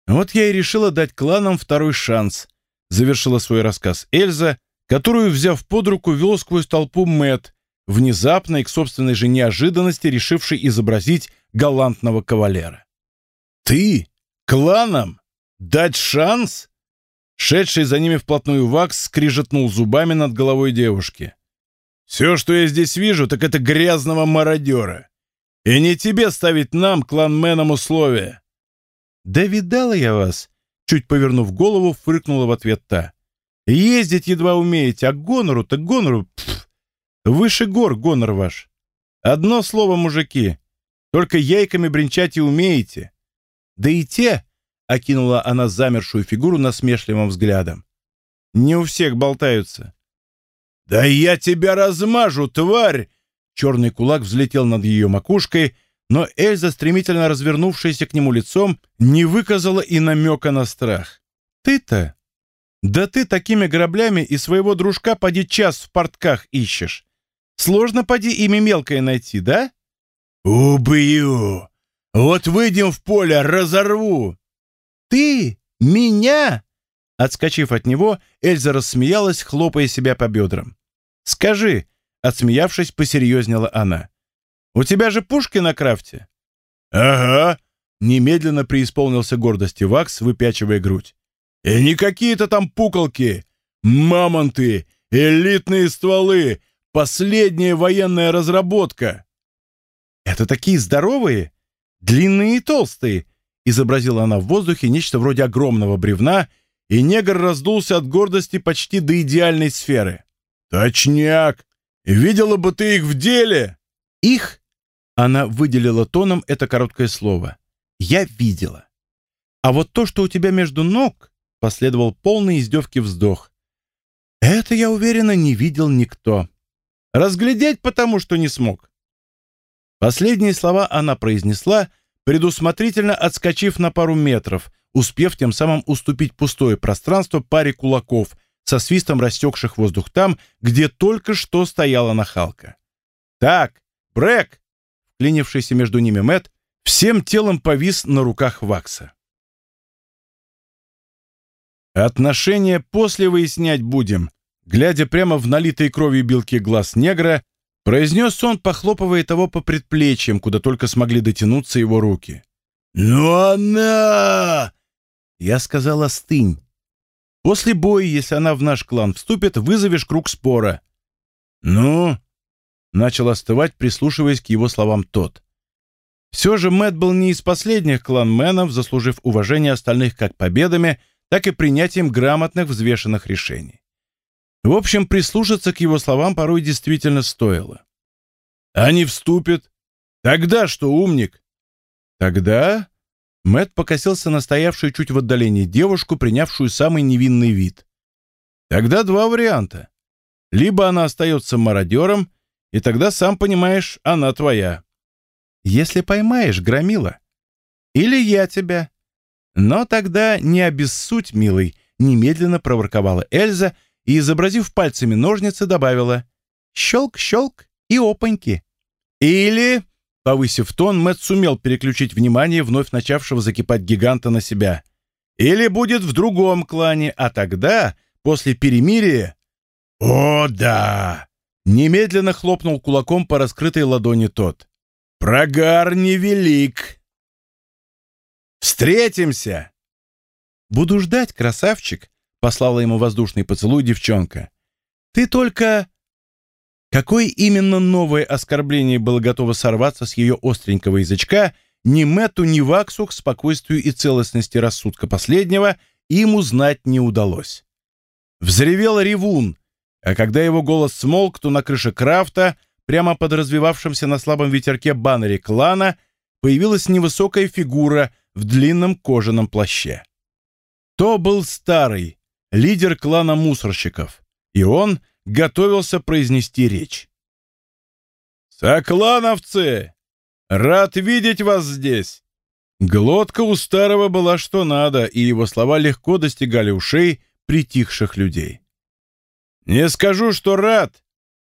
Вот я и решила дать кланам второй шанс, завершила свой рассказ Эльза, которую, взяв под руку, вел сквозь толпу Мэт, внезапно и к собственной же неожиданности решивший изобразить галантного кавалера. «Ты? Кланам? Дать шанс?» Шедший за ними вплотную Вакс скрижетнул зубами над головой девушки. «Все, что я здесь вижу, так это грязного мародера. И не тебе ставить нам, кланменам, условия. «Да видала я вас!» Чуть повернув голову, фыркнула в ответ та. «Ездить едва умеете, а гонору-то гонору... Пф, выше гор гонор ваш. Одно слово, мужики, только яйками бренчать и умеете. Да и те...» — окинула она замершую фигуру насмешливым взглядом. «Не у всех болтаются». «Да я тебя размажу, тварь!» Черный кулак взлетел над ее макушкой, но Эльза, стремительно развернувшаяся к нему лицом, не выказала и намека на страх. «Ты-то? Да ты такими граблями и своего дружка поди час в портках ищешь. Сложно поди ими мелкое найти, да?» «Убью! Вот выйдем в поле, разорву!» «Ты? Меня?» Отскочив от него, Эльза рассмеялась, хлопая себя по бедрам. «Скажи», — отсмеявшись, посерьезнела она, у тебя же пушки на крафте?» «Ага», — немедленно преисполнился гордости Вакс, выпячивая грудь. «И не какие-то там пуколки! Мамонты! Элитные стволы! Последняя военная разработка!» «Это такие здоровые? Длинные и толстые!» Изобразила она в воздухе нечто вроде огромного бревна, и негр раздулся от гордости почти до идеальной сферы. «Точняк! Видела бы ты их в деле!» «Их?» Она выделила тоном это короткое слово. «Я видела». «А вот то, что у тебя между ног...» Последовал полный издевки вздох. «Это, я уверена, не видел никто. Разглядеть потому, что не смог. Последние слова она произнесла, предусмотрительно отскочив на пару метров, успев тем самым уступить пустое пространство паре кулаков, со свистом растекших воздух там, где только что стояла нахалка. «Так, Брэк!» Вклинившийся между ними Мэт всем телом повис на руках Вакса. «Отношения после выяснять будем», глядя прямо в налитые кровью белки глаз негра, произнес он, похлопывая того по предплечьям, куда только смогли дотянуться его руки. «Ну она!» Я сказал, остынь. После боя, если она в наш клан вступит, вызовешь круг спора. Ну? Начал остывать, прислушиваясь к его словам тот. Все же Мэтт был не из последних кланменов, заслужив уважение остальных как победами, так и принятием грамотных взвешенных решений. В общем, прислушаться к его словам порой действительно стоило. «А не вступит? Тогда что, умник?» «Тогда Мэт покосился на стоявшую чуть в отдалении девушку, принявшую самый невинный вид. Тогда два варианта. Либо она остается мародером, и тогда, сам понимаешь, она твоя. Если поймаешь, громила. Или я тебя. Но тогда не обессудь, милый, немедленно проворковала Эльза и, изобразив пальцами ножницы, добавила «щелк-щелк и опаньки». Или Повысив тон, Мэтт сумел переключить внимание вновь начавшего закипать гиганта на себя. «Или будет в другом клане, а тогда, после перемирия...» «О, да!» Немедленно хлопнул кулаком по раскрытой ладони тот. «Прогар невелик!» «Встретимся!» «Буду ждать, красавчик!» — послала ему воздушный поцелуй девчонка. «Ты только...» Какое именно новое оскорбление было готово сорваться с ее остренького язычка, ни Мэтту, ни Ваксу к спокойствию и целостности рассудка последнего им узнать не удалось. Взревел ревун, а когда его голос смолк, то на крыше крафта, прямо под развивавшимся на слабом ветерке баннере клана, появилась невысокая фигура в длинном кожаном плаще. То был старый, лидер клана мусорщиков, и он — готовился произнести речь. «Соклановцы! Рад видеть вас здесь!» Глотка у старого была что надо, и его слова легко достигали ушей притихших людей. «Не скажу, что рад,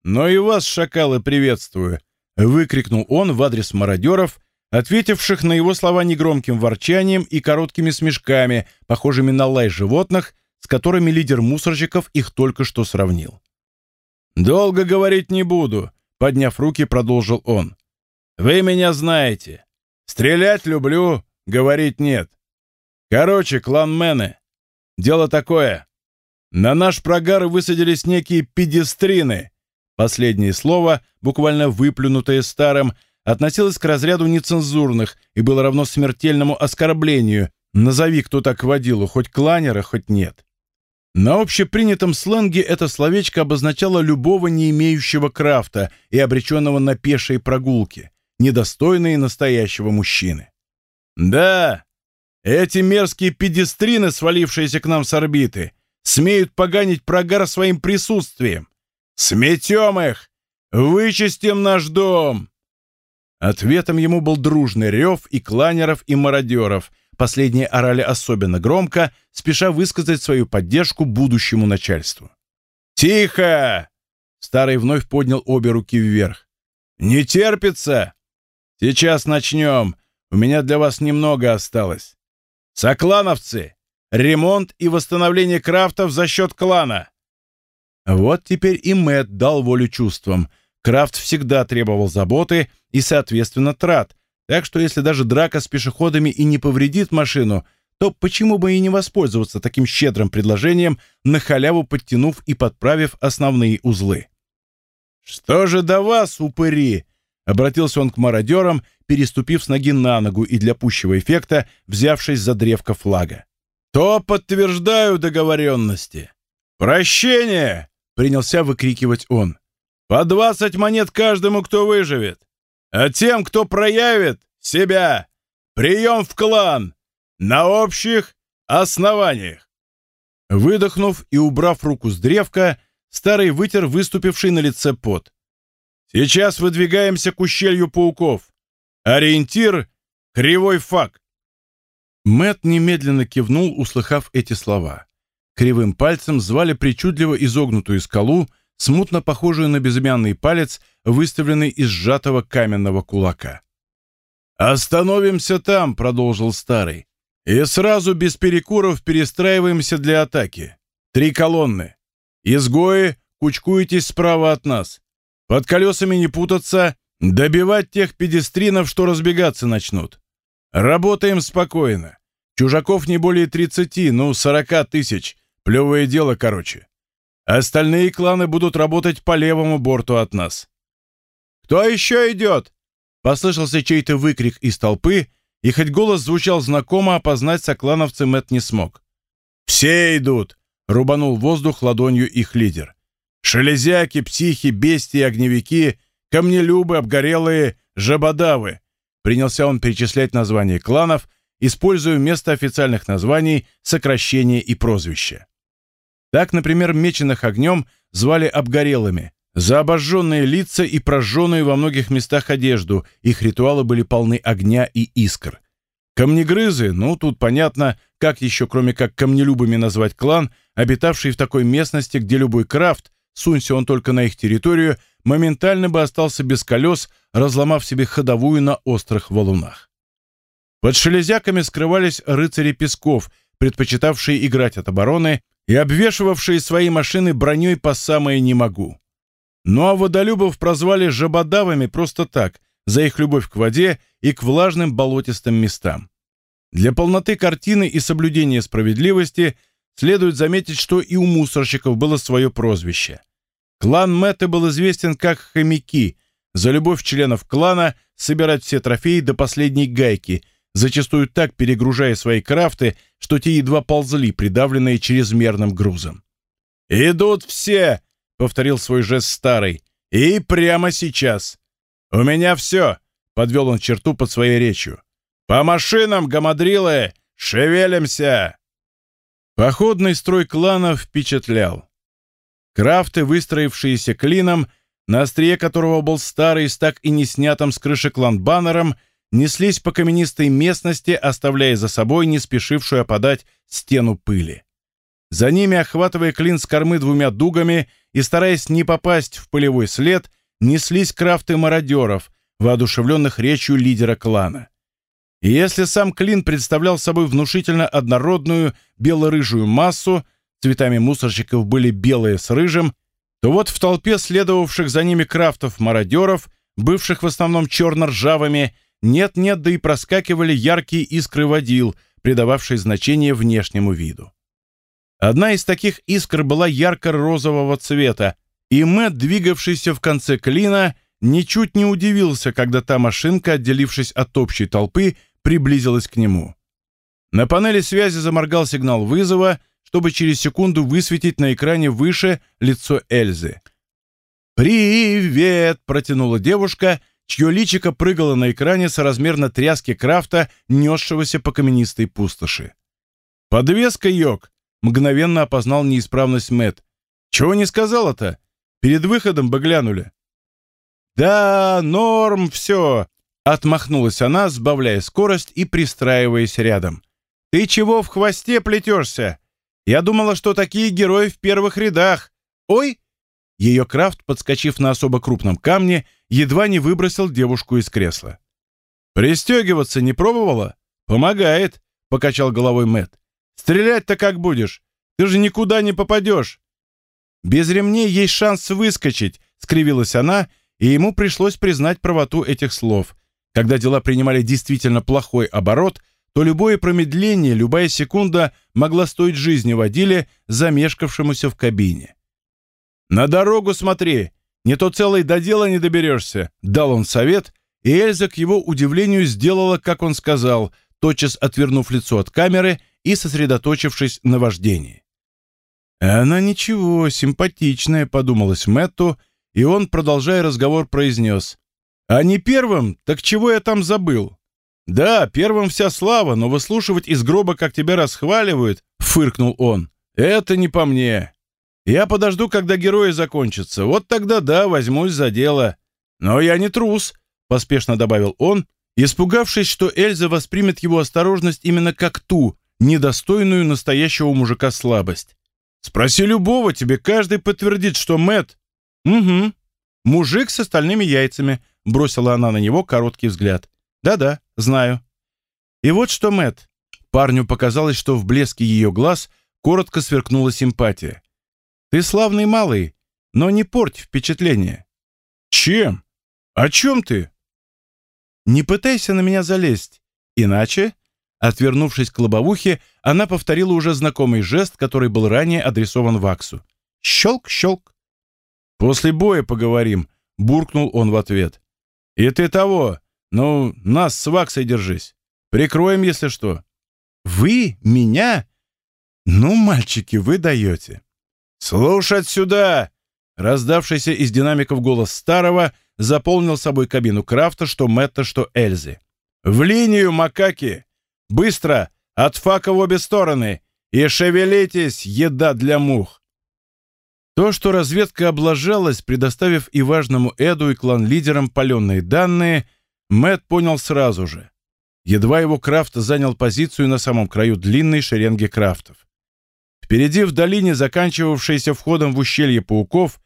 но и вас, шакалы, приветствую!» — выкрикнул он в адрес мародеров, ответивших на его слова негромким ворчанием и короткими смешками, похожими на лай животных, с которыми лидер мусорщиков их только что сравнил. «Долго говорить не буду», — подняв руки, продолжил он. «Вы меня знаете. Стрелять люблю, говорить нет. Короче, кланмены, дело такое. На наш прогар высадились некие педестрины». Последнее слово, буквально выплюнутое старым, относилось к разряду нецензурных и было равно смертельному оскорблению. Назови, кто так водилу, хоть кланера, хоть нет. На общепринятом сленге это словечко обозначало любого не имеющего крафта и обреченного на пешие прогулки, недостойные настоящего мужчины. Да, эти мерзкие педестрины, свалившиеся к нам с орбиты, смеют поганить прогар своим присутствием. Сметем их! Вычистим наш дом!» Ответом ему был дружный рев и кланеров, и мародеров, Последние орали особенно громко, спеша высказать свою поддержку будущему начальству. «Тихо!» Старый вновь поднял обе руки вверх. «Не терпится? Сейчас начнем. У меня для вас немного осталось. Соклановцы! Ремонт и восстановление крафтов за счет клана!» Вот теперь и Мэтт дал волю чувствам. Крафт всегда требовал заботы и, соответственно, трат, так что если даже драка с пешеходами и не повредит машину, то почему бы и не воспользоваться таким щедрым предложением, на халяву подтянув и подправив основные узлы? «Что же до вас, упыри?» — обратился он к мародерам, переступив с ноги на ногу и для пущего эффекта взявшись за древко флага. «То подтверждаю договоренности. Прощение!» — принялся выкрикивать он. «По двадцать монет каждому, кто выживет а тем, кто проявит себя, прием в клан на общих основаниях. Выдохнув и убрав руку с древка, старый вытер выступивший на лице пот. Сейчас выдвигаемся к ущелью пауков. Ориентир — кривой фак. Мэт немедленно кивнул, услыхав эти слова. Кривым пальцем звали причудливо изогнутую скалу, смутно похожую на безымянный палец, выставленный из сжатого каменного кулака. «Остановимся там», — продолжил старый. «И сразу без перекуров перестраиваемся для атаки. Три колонны. Изгои, кучкуйтесь справа от нас. Под колесами не путаться, добивать тех педестринов, что разбегаться начнут. Работаем спокойно. Чужаков не более 30, ну, 40 тысяч. Плевое дело, короче. Остальные кланы будут работать по левому борту от нас. «Кто еще идет?» Послышался чей-то выкрик из толпы, и хоть голос звучал знакомо, опознать соклановцы Мэт не смог. «Все идут!» — рубанул воздух ладонью их лидер. «Шелезяки, психи, бестии, огневики, камнелюбы, обгорелые, жабодавы!» Принялся он перечислять названия кланов, используя вместо официальных названий сокращения и прозвища. Так, например, меченых огнем звали обгорелыми, за обожженные лица и прожженную во многих местах одежду, их ритуалы были полны огня и искр. Камнегрызы, ну, тут понятно, как еще, кроме как камнелюбами назвать клан, обитавший в такой местности, где любой крафт, сунься он только на их территорию, моментально бы остался без колес, разломав себе ходовую на острых валунах. Под шелезяками скрывались рыцари песков, предпочитавшие играть от обороны и обвешивавшие свои машины броней по самое «не могу». Ну а водолюбов прозвали жабодавами просто так, за их любовь к воде и к влажным болотистым местам. Для полноты картины и соблюдения справедливости следует заметить, что и у мусорщиков было свое прозвище. Клан Мэтта был известен как «хомяки», за любовь членов клана собирать все трофеи до последней гайки, зачастую так перегружая свои крафты, что те едва ползли, придавленные чрезмерным грузом. «Идут все!» — повторил свой жест старый. «И прямо сейчас. У меня все!» — подвел он черту под своей речью. «По машинам, гамадрилы! Шевелимся!» Походный строй кланов впечатлял. Крафты, выстроившиеся клином, на острие которого был старый с так и не снятым с крыши клан-баннером, неслись по каменистой местности, оставляя за собой не спешившую опадать стену пыли. За ними, охватывая клин с кормы двумя дугами и стараясь не попасть в полевой след, неслись крафты мародеров, воодушевленных речью лидера клана. И если сам клин представлял собой внушительно однородную бело-рыжую массу, цветами мусорщиков были белые с рыжим, то вот в толпе следовавших за ними крафтов-мародеров, бывших в основном черно-ржавыми, нет-нет, да и проскакивали яркие искры водил, придававшие значение внешнему виду. Одна из таких искр была ярко-розового цвета, и Мэтт, двигавшийся в конце клина, ничуть не удивился, когда та машинка, отделившись от общей толпы, приблизилась к нему. На панели связи заморгал сигнал вызова, чтобы через секунду высветить на экране выше лицо Эльзы. «Привет!» — протянула девушка, чье личико прыгало на экране соразмерно тряски крафта, несшегося по каменистой пустоши. «Подвеска, Йок!» Мгновенно опознал неисправность Мэт. «Чего не сказала-то? Перед выходом бы глянули». «Да, норм, все!» Отмахнулась она, сбавляя скорость и пристраиваясь рядом. «Ты чего в хвосте плетешься? Я думала, что такие герои в первых рядах. Ой!» Ее крафт, подскочив на особо крупном камне, едва не выбросил девушку из кресла. «Пристегиваться не пробовала? Помогает», — покачал головой Мэт. Стрелять-то как будешь? Ты же никуда не попадешь!» «Без ремней есть шанс выскочить», — скривилась она, и ему пришлось признать правоту этих слов. Когда дела принимали действительно плохой оборот, то любое промедление, любая секунда могла стоить жизни водиле, замешкавшемуся в кабине. «На дорогу смотри, не то целой до дела не доберешься», — дал он совет, и Эльза, к его удивлению, сделала, как он сказал, тотчас отвернув лицо от камеры и сосредоточившись на вождении. «Она ничего, симпатичная», — подумалось Мэтту, и он, продолжая разговор, произнес. «А не первым? Так чего я там забыл?» «Да, первым вся слава, но выслушивать из гроба, как тебя расхваливают», — фыркнул он. «Это не по мне. Я подожду, когда герои закончатся. Вот тогда да, возьмусь за дело. «Но я не трус», — поспешно добавил он, испугавшись, что Эльза воспримет его осторожность именно как ту, недостойную настоящего мужика слабость. «Спроси любого, тебе каждый подтвердит, что Мэт. «Угу. Мужик с остальными яйцами», — бросила она на него короткий взгляд. «Да-да, знаю». И вот что, Мэт. Парню показалось, что в блеске ее глаз коротко сверкнула симпатия. «Ты славный малый, но не порть впечатление». «Чем? О чем ты?» «Не пытайся на меня залезть, иначе...» Отвернувшись к лобовухе, она повторила уже знакомый жест, который был ранее адресован Ваксу. «Щелк-щелк». «После боя поговорим», — буркнул он в ответ. «И ты того, ну, нас с Ваксой держись. Прикроем, если что». «Вы? Меня? Ну, мальчики, вы даете». «Слушать сюда!» Раздавшийся из динамиков голос старого заполнил собой кабину Крафта, что Мэтта, что Эльзы. «В линию, макаки! Быстро! От фака в обе стороны! И шевелитесь, еда для мух!» То, что разведка облажалась, предоставив и важному Эду, и клан-лидерам паленные данные, Мэтт понял сразу же. Едва его Крафт занял позицию на самом краю длинной шеренги Крафтов. Впереди в долине, заканчивавшейся входом в ущелье пауков,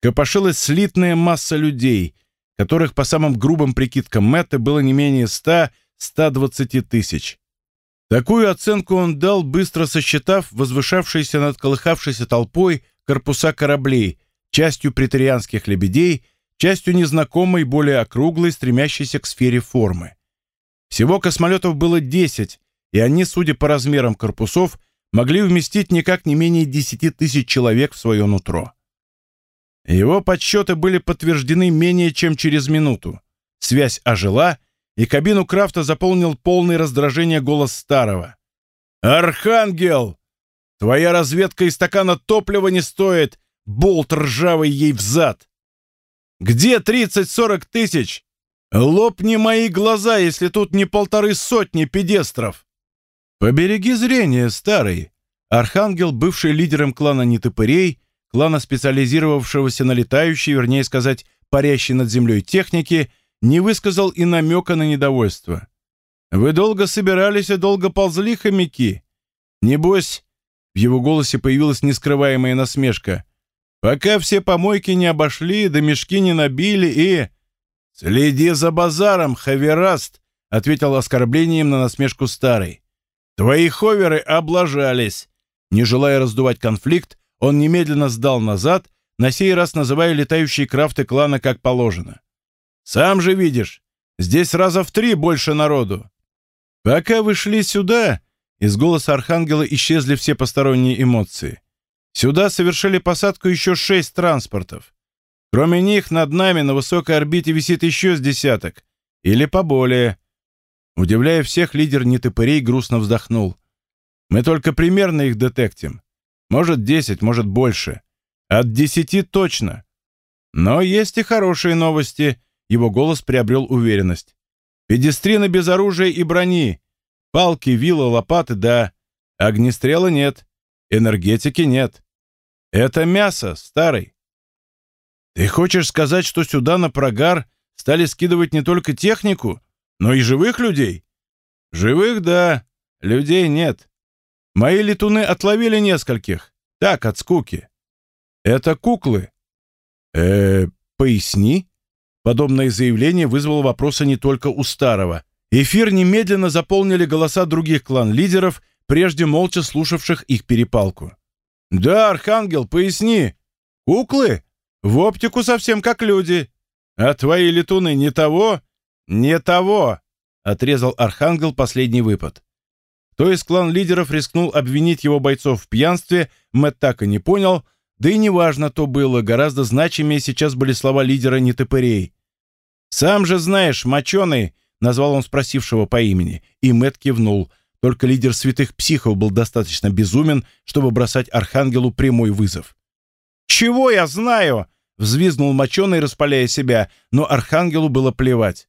копошилась слитная масса людей, которых по самым грубым прикидкам Мэтта было не менее 100-120 тысяч. Такую оценку он дал, быстро сосчитав возвышавшиеся над колыхавшейся толпой корпуса кораблей, частью претарианских лебедей, частью незнакомой, более округлой, стремящейся к сфере формы. Всего космолетов было 10, и они, судя по размерам корпусов, могли вместить никак не менее 10 тысяч человек в свое нутро. Его подсчеты были подтверждены менее чем через минуту. Связь ожила, и кабину Крафта заполнил полный раздражение голос старого. «Архангел! Твоя разведка и стакана топлива не стоит, болт ржавый ей взад! Где 30-40 тысяч? Лопни мои глаза, если тут не полторы сотни педестров!» «Побереги зрение, старый!» Архангел, бывший лидером клана Нетопырей, клана, специализировавшегося на летающей, вернее сказать, парящей над землей технике, не высказал и намека на недовольство. «Вы долго собирались и долго ползли, хомяки? Небось...» В его голосе появилась нескрываемая насмешка. «Пока все помойки не обошли, да мешки не набили и...» «Следи за базаром, хавераст!» — ответил оскорблением на насмешку старый. «Твои ховеры облажались!» Не желая раздувать конфликт, он немедленно сдал назад, на сей раз называя летающие крафты клана как положено. «Сам же видишь, здесь раза в три больше народу». «Пока вы шли сюда», — из голоса Архангела исчезли все посторонние эмоции. «Сюда совершили посадку еще шесть транспортов. Кроме них, над нами на высокой орбите висит еще с десяток. Или поболее». Удивляя всех, лидер нетопырей грустно вздохнул. «Мы только примерно их детектим. Может, десять, может, больше. От десяти точно. Но есть и хорошие новости. Его голос приобрел уверенность. Педестрины без оружия и брони. Палки, вилы, лопаты, да. Огнестрела нет. Энергетики нет. Это мясо, старый. Ты хочешь сказать, что сюда на прогар стали скидывать не только технику, но и живых людей? Живых, да. Людей нет. Мои летуны отловили нескольких. Так, от скуки. Это куклы. Э, поясни. Подобное заявление вызвало вопросы не только у старого. Эфир немедленно заполнили голоса других клан-лидеров, прежде молча слушавших их перепалку. «Да, Архангел, поясни. Куклы? В оптику совсем как люди. А твои летуны не того? Не того!» — отрезал Архангел последний выпад. Кто из клан-лидеров рискнул обвинить его бойцов в пьянстве, Мэтт так и не понял, да и неважно то было, гораздо значимее сейчас были слова лидера нетопырей. «Сам же знаешь, моченый», — назвал он спросившего по имени, и Мэтт кивнул, только лидер святых психов был достаточно безумен, чтобы бросать Архангелу прямой вызов. «Чего я знаю?» — взвизгнул моченый, распаляя себя, но Архангелу было плевать.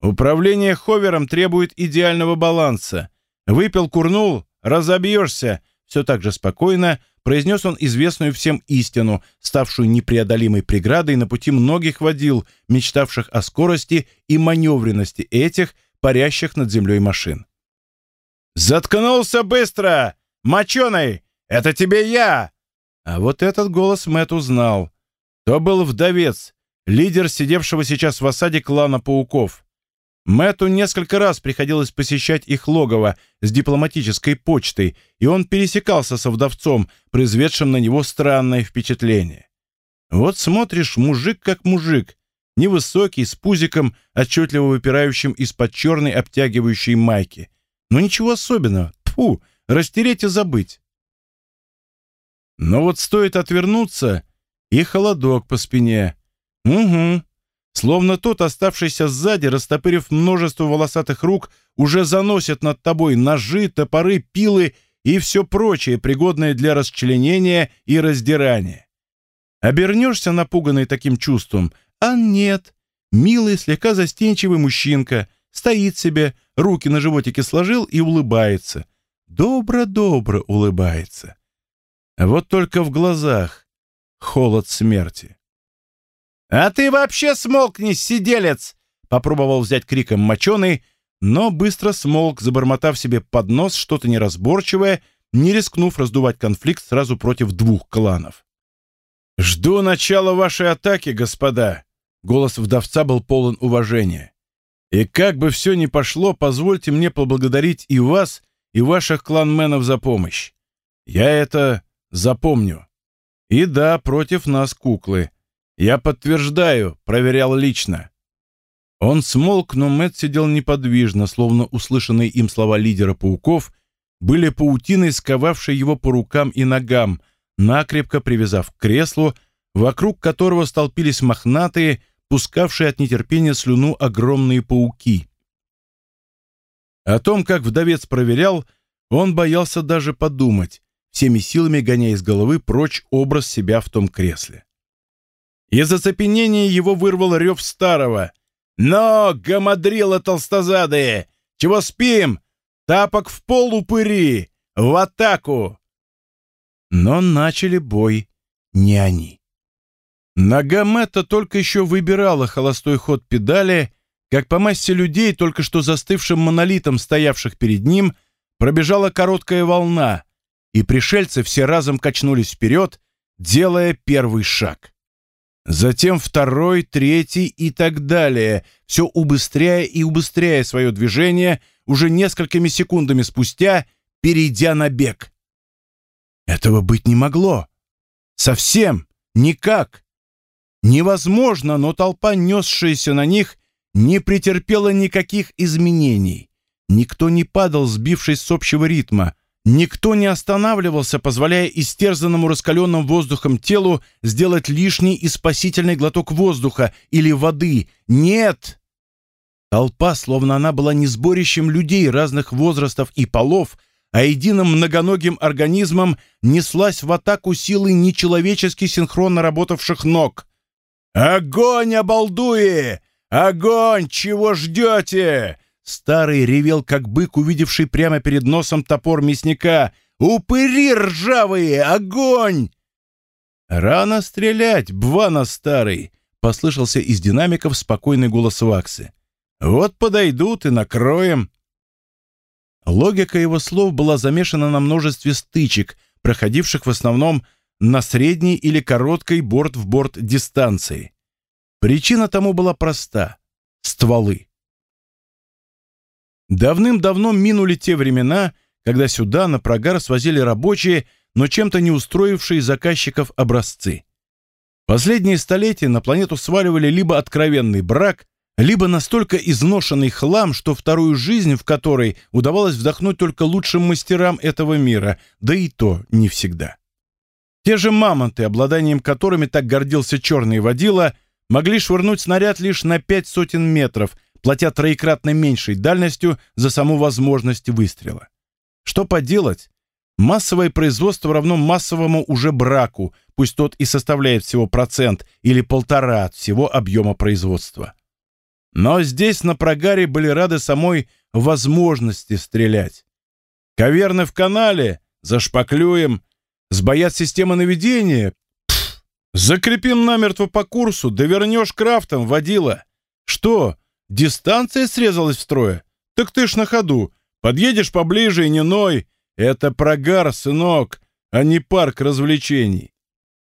«Управление ховером требует идеального баланса», Выпил, курнул, разобьешься, все так же спокойно произнес он известную всем истину, ставшую непреодолимой преградой на пути многих водил, мечтавших о скорости и маневренности этих, парящих над землей машин. «Заткнулся быстро! Моченый! Это тебе я!» А вот этот голос Мэтт узнал. То был вдовец, лидер сидевшего сейчас в осаде клана пауков. Мэтту несколько раз приходилось посещать их логово с дипломатической почтой, и он пересекался со вдовцом, произведшим на него странное впечатление. Вот смотришь, мужик как мужик, невысокий, с пузиком, отчетливо выпирающим из-под черной обтягивающей майки. Но ничего особенного. Фу, растереть и забыть. Но вот стоит отвернуться, и холодок по спине. Угу. Словно тот, оставшийся сзади, растопырив множество волосатых рук, уже заносит над тобой ножи, топоры, пилы и все прочее, пригодное для расчленения и раздирания. Обернешься, напуганный таким чувством, а нет. Милый, слегка застенчивый мужчинка стоит себе, руки на животике сложил и улыбается. Добро-добро улыбается. Вот только в глазах холод смерти. «А ты вообще смолкни, сиделец!» Попробовал взять криком моченый, но быстро смолк, забормотав себе под нос что-то неразборчивое, не рискнув раздувать конфликт сразу против двух кланов. «Жду начала вашей атаки, господа!» Голос вдовца был полон уважения. «И как бы все ни пошло, позвольте мне поблагодарить и вас, и ваших кланменов за помощь. Я это запомню. И да, против нас куклы. Я подтверждаю, проверял лично. Он смолк, но Мэтт сидел неподвижно, словно услышанные им слова лидера пауков были паутиной, сковавшей его по рукам и ногам, накрепко привязав к креслу, вокруг которого столпились мохнатые, пускавшие от нетерпения слюну огромные пауки. О том, как вдовец проверял, он боялся даже подумать, всеми силами гоняя из головы прочь образ себя в том кресле. Из оцепенения его вырвал рев старого. «Но, гамадрила толстозадые! Чего спим? Тапок в пол упыри! В атаку!» Но начали бой не они. Нога Мэтта только еще выбирала холостой ход педали, как по массе людей, только что застывшим монолитом, стоявших перед ним, пробежала короткая волна, и пришельцы все разом качнулись вперед, делая первый шаг. Затем второй, третий и так далее, все убыстряя и убыстряя свое движение, уже несколькими секундами спустя, перейдя на бег. Этого быть не могло. Совсем, никак. Невозможно, но толпа, несшаяся на них, не претерпела никаких изменений. Никто не падал, сбившись с общего ритма. Никто не останавливался, позволяя истерзанному раскаленным воздухом телу сделать лишний и спасительный глоток воздуха или воды. Нет! Толпа, словно она была не сборищем людей разных возрастов и полов, а единым многоногим организмом неслась в атаку силы нечеловечески синхронно работавших ног. «Огонь, обалдуи! Огонь! Чего ждете?» Старый ревел, как бык, увидевший прямо перед носом топор мясника. «Упыри ржавые! Огонь!» «Рано стрелять, Бвана старый!» — послышался из динамиков спокойный голос Ваксы. «Вот подойдут и накроем!» Логика его слов была замешана на множестве стычек, проходивших в основном на средней или короткой борт-в-борт дистанции. Причина тому была проста — стволы. Давным-давно минули те времена, когда сюда на прогар свозили рабочие, но чем-то не устроившие заказчиков образцы. Последние столетия на планету сваливали либо откровенный брак, либо настолько изношенный хлам, что вторую жизнь в которой удавалось вдохнуть только лучшим мастерам этого мира, да и то не всегда. Те же мамонты, обладанием которыми так гордился черный водила, могли швырнуть снаряд лишь на пять сотен метров – платя троекратно меньшей дальностью за саму возможность выстрела. Что поделать? Массовое производство равно массовому уже браку, пусть тот и составляет всего процент или полтора от всего объема производства. Но здесь на прогаре были рады самой возможности стрелять. Каверны в канале, зашпаклюем. Сбоят системы наведения? Пф, закрепим намертво по курсу, да вернешь крафтом, водила. Что, дистанция срезалась в строе? Так ты ж на ходу. Подъедешь поближе и не ной. Это прогар, сынок, а не парк развлечений.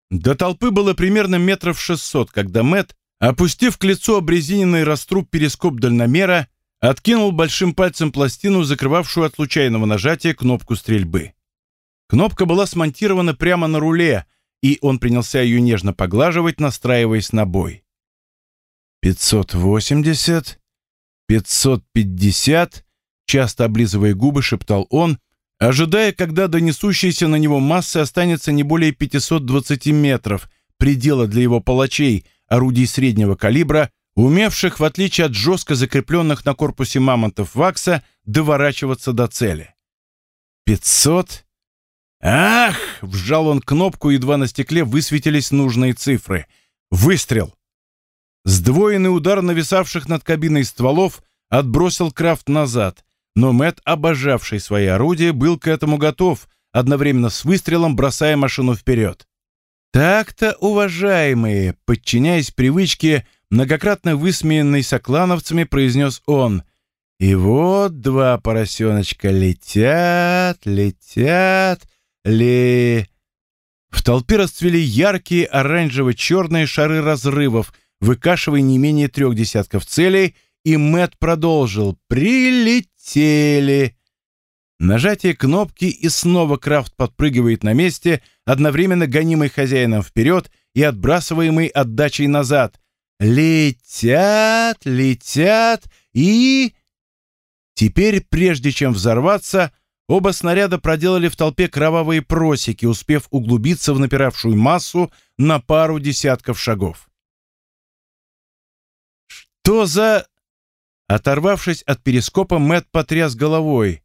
До толпы было примерно метров шестьсот, когда Мэт, опустив к лицу обрезиненный раструб перископ дальномера, откинул большим пальцем пластину, закрывавшую от случайного нажатия кнопку стрельбы. Кнопка была смонтирована прямо на руле, и он принялся ее нежно поглаживать, настраиваясь на бой. 580, 550, часто облизывая губы, шептал он, ожидая, когда до несущейся на него массы останется не более 520 метров, предела для его палачей, орудий среднего калибра, умевших, в отличие от жестко закрепленных на корпусе мамонтов вакса, доворачиваться до цели. «Пятьсот?» «Ах!» — вжал он кнопку, едва на стекле высветились нужные цифры. «Выстрел!» Сдвоенный удар нависавших над кабиной стволов отбросил Крафт назад, но Мэт, обожавший свои орудия, был к этому готов, одновременно с выстрелом бросая машину вперед. Так-то, уважаемые, подчиняясь привычке, многократно высмеянной соклановцами, произнес он. И вот два поросеночка летят, летят, ли... В толпе расцвели яркие оранжево-черные шары разрывов, выкашивая не менее трех десятков целей, и Мэт продолжил «Прилетели!». Нажатие кнопки, и снова Крафт подпрыгивает на месте, одновременно гонимый хозяином вперед и отбрасываемый отдачей назад. Летят, летят и... Теперь, прежде чем взорваться, оба снаряда проделали в толпе кровавые просеки, успев углубиться в напиравшую массу на пару десятков шагов. «Что за...» Оторвавшись от перископа, Мэт потряс головой.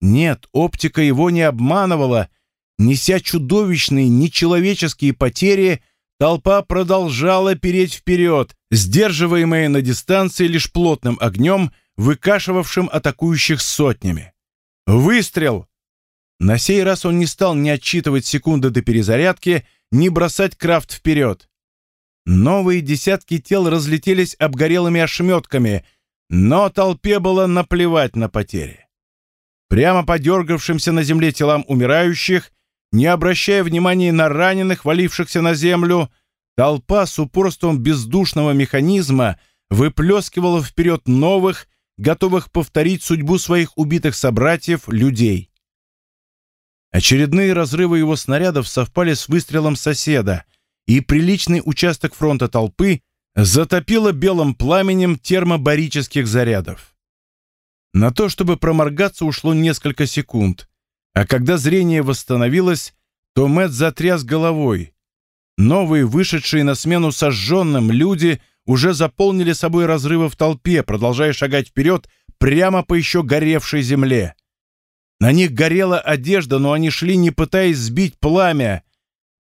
Нет, оптика его не обманывала. Неся чудовищные, нечеловеческие потери, толпа продолжала переть вперед, сдерживаемая на дистанции лишь плотным огнем, выкашивавшим атакующих сотнями. Выстрел! На сей раз он не стал ни отчитывать секунды до перезарядки, ни бросать крафт вперед. Новые десятки тел разлетелись обгорелыми ошметками, но толпе было наплевать на потери. Прямо подергавшимся на земле телам умирающих, не обращая внимания на раненых, валившихся на землю, толпа с упорством бездушного механизма выплескивала вперед новых, готовых повторить судьбу своих убитых собратьев, людей. Очередные разрывы его снарядов совпали с выстрелом соседа, и приличный участок фронта толпы затопило белым пламенем термобарических зарядов. На то, чтобы проморгаться, ушло несколько секунд, а когда зрение восстановилось, то Мэтт затряс головой. Новые, вышедшие на смену сожженным люди уже заполнили собой разрывы в толпе, продолжая шагать вперед прямо по еще горевшей земле. На них горела одежда, но они шли, не пытаясь сбить пламя.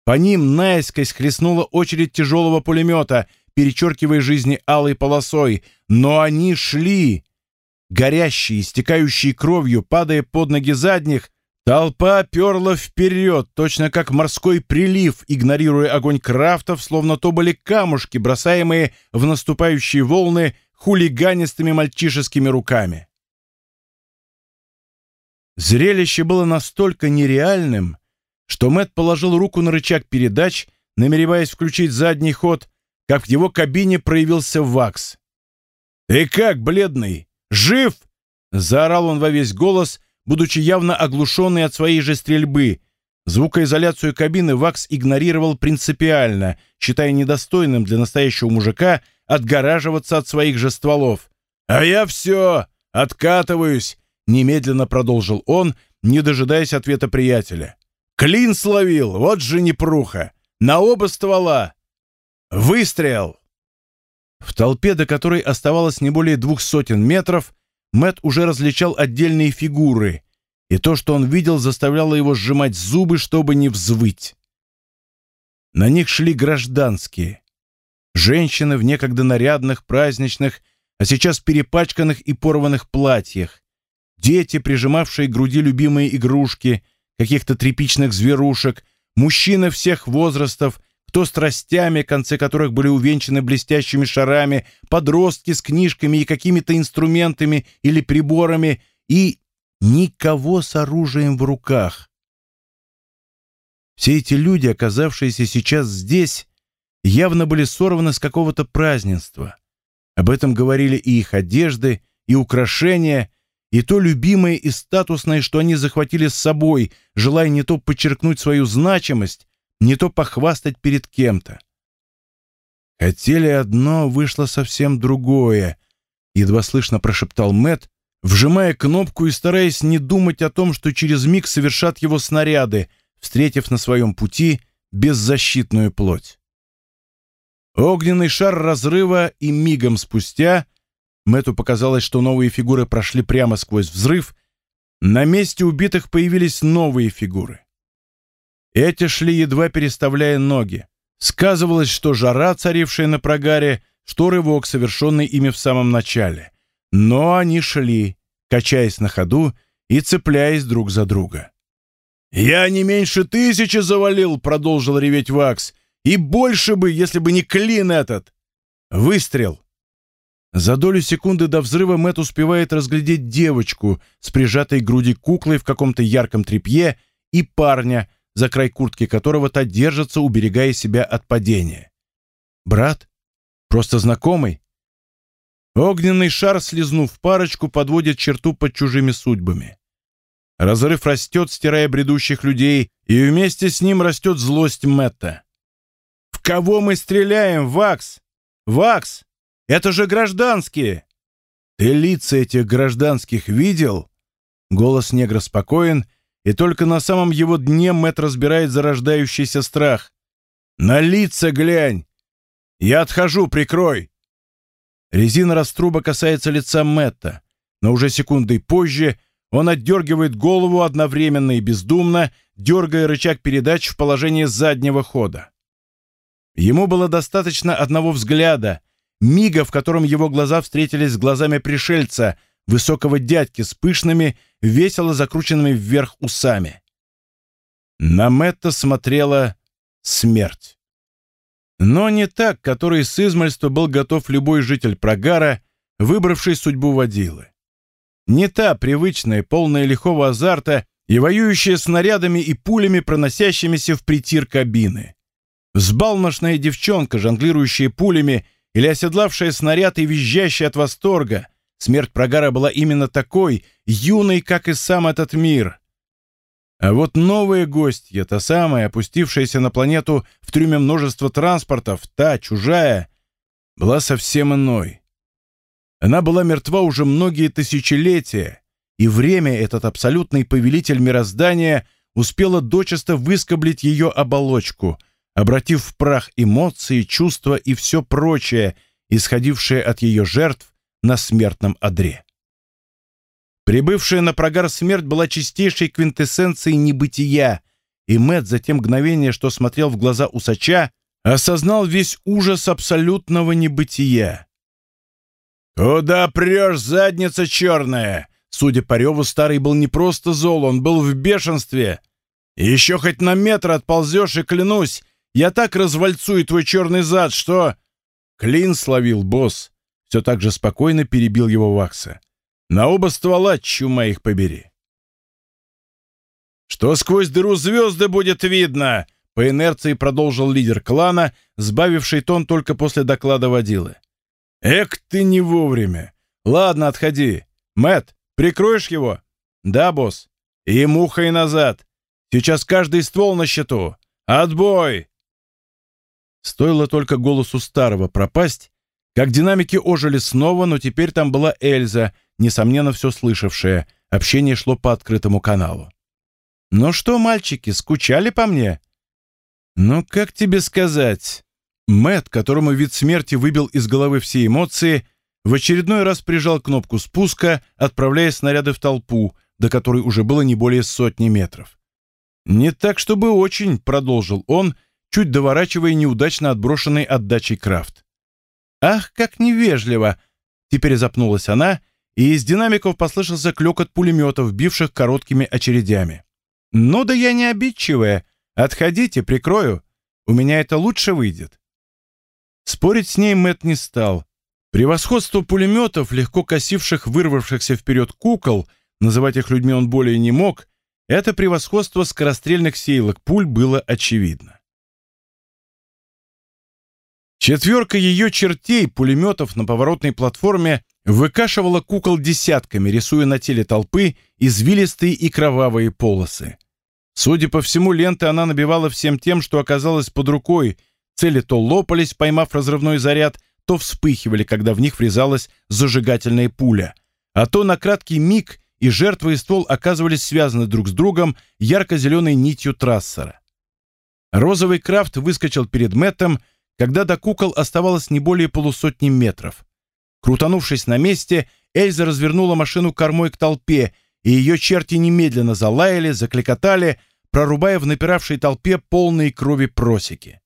По ним наискось хлестнула очередь тяжелого пулемета, перечеркивая жизни алой полосой, но они шли. Горящие, истекающие кровью, падая под ноги задних, толпа перла вперед, точно как морской прилив, игнорируя огонь крафтов, словно то были камушки, бросаемые в наступающие волны хулиганистыми мальчишескими руками. Зрелище было настолько нереальным, что Мэт положил руку на рычаг передач, намереваясь включить задний ход, как в его кабине проявился Вакс. «Ты как, бледный? Жив!» — заорал он во весь голос, будучи явно оглушенный от своей же стрельбы. Звукоизоляцию кабины Вакс игнорировал принципиально, считая недостойным для настоящего мужика отгораживаться от своих же стволов. «А я все! Откатываюсь!» — немедленно продолжил он, не дожидаясь ответа приятеля. «Клин словил! Вот же непруха! На оба ствола! Выстрел!» В толпе, до которой оставалось не более двух сотен метров, Мэт уже различал отдельные фигуры, и то, что он видел, заставляло его сжимать зубы, чтобы не взвыть. На них шли гражданские. Женщины в некогда нарядных, праздничных, а сейчас перепачканных и порванных платьях. Дети, прижимавшие к груди любимые игрушки, каких-то тряпичных зверушек, Мужчины всех возрастов, кто с тростями, концы которых были увенчаны блестящими шарами, подростки с книжками и какими-то инструментами или приборами, и никого с оружием в руках. Все эти люди, оказавшиеся сейчас здесь, явно были сорваны с какого-то празднества. Об этом говорили и их одежды, и украшения, и то любимое и статусное, что они захватили с собой, желая не то подчеркнуть свою значимость, не то похвастать перед кем-то. Хотели одно, вышло совсем другое, едва слышно прошептал Мэт, вжимая кнопку и стараясь не думать о том, что через миг совершат его снаряды, встретив на своем пути беззащитную плоть. Огненный шар разрыва и мигом спустя Мэту показалось, что новые фигуры прошли прямо сквозь взрыв. На месте убитых появились новые фигуры. Эти шли, едва переставляя ноги. Сказывалось, что жара, царившая на прогаре, что рывок, совершенный ими в самом начале. Но они шли, качаясь на ходу и цепляясь друг за друга. «Я не меньше тысячи завалил», — продолжил реветь Вакс. «И больше бы, если бы не клин этот!» Выстрел. За долю секунды до взрыва Мэт успевает разглядеть девочку с прижатой к груди куклой в каком-то ярком тряпье и парня, за край куртки которого та держится, уберегая себя от падения. «Брат? Просто знакомый?» Огненный шар, слезнув парочку, подводит черту под чужими судьбами. Разрыв растет, стирая бредущих людей, и вместе с ним растет злость Мэтта. «В кого мы стреляем, Вакс? Вакс! Это же гражданские!» «Ты лица этих гражданских видел?» Голос негра спокоен, и только на самом его дне Мэтт разбирает зарождающийся страх. «На лица глянь! Я отхожу, прикрой!» Резина раструба касается лица Мэтта, но уже секундой позже он отдергивает голову одновременно и бездумно, дергая рычаг передач в положение заднего хода. Ему было достаточно одного взгляда, мига, в котором его глаза встретились с глазами пришельца, высокого дядьки с пышными, весело закрученными вверх усами. На Мэтта смотрела смерть. Но не так, который с измальства был готов любой житель Прогара, выбравший судьбу водилы. Не та привычная, полная лихого азарта и воюющая снарядами и пулями, проносящимися в притир кабины. Взбалмошная девчонка, жонглирующая пулями или оседлавшая снаряд и визжащая от восторга. Смерть Прогара была именно такой, юной, как и сам этот мир. А вот новая гостья, та самая, опустившаяся на планету в трюме множества транспортов, та, чужая, была совсем иной. Она была мертва уже многие тысячелетия, и время этот абсолютный повелитель мироздания успело дочисто выскоблить ее оболочку, обратив в прах эмоции, чувства и все прочее, исходившее от ее жертв на смертном одре. Прибывшая на прогар смерть была чистейшей квинтэссенцией небытия, и Мэт за те мгновения, что смотрел в глаза усача, осознал весь ужас абсолютного небытия. «Куда прешь, задница черная?» Судя по реву, старый был не просто зол, он был в бешенстве. «Еще хоть на метр отползешь, и клянусь, я так развальцую твой черный зад, что...» «Клин словил, босс!» Все так же спокойно перебил его Вакса. «На оба ствола, чума их побери!» «Что сквозь дыру звезды будет видно?» По инерции продолжил лидер клана, сбавивший тон только после доклада водилы. Эк ты не вовремя. Ладно, отходи. Мэт, прикроешь его? Да, босс. И мухой назад. Сейчас каждый ствол на счету. Отбой! Стоило только голосу старого пропасть, как динамики ожили снова, но теперь там была Эльза, несомненно, все слышавшая. Общение шло по открытому каналу. «Ну что, мальчики, скучали по мне?» «Ну, как тебе сказать?» Мэт, которому вид смерти выбил из головы все эмоции, в очередной раз прижал кнопку спуска, отправляя снаряды в толпу, до которой уже было не более сотни метров. «Не так, чтобы очень», — продолжил он, чуть доворачивая неудачно отброшенный отдачей крафт. «Ах, как невежливо!» Теперь запнулась она, и из динамиков послышался клёкот пулеметов, бивших короткими очередями. «Ну да я не обидчивая. Отходите, прикрою. У меня это лучше выйдет». Спорить с ней Мэт не стал. Превосходство пулеметов, легко косивших вырвавшихся вперед кукол, называть их людьми он более не мог, это превосходство скорострельных сейлок пуль было очевидно. Четверка ее чертей, пулеметов на поворотной платформе, выкашивала кукол десятками, рисуя на теле толпы извилистые и кровавые полосы. Судя по всему, ленты она набивала всем тем, что оказалось под рукой. Цели то лопались, поймав разрывной заряд, то вспыхивали, когда в них врезалась зажигательная пуля. А то на краткий миг и жертва и ствол оказывались связаны друг с другом ярко-зеленой нитью трассера. Розовый крафт выскочил перед Мэттом, когда до кукол оставалось не более полусотни метров. Крутанувшись на месте, Эльза развернула машину кормой к толпе и ее черти немедленно залаяли, закликотали, прорубая в напиравшей толпе полные крови просеки.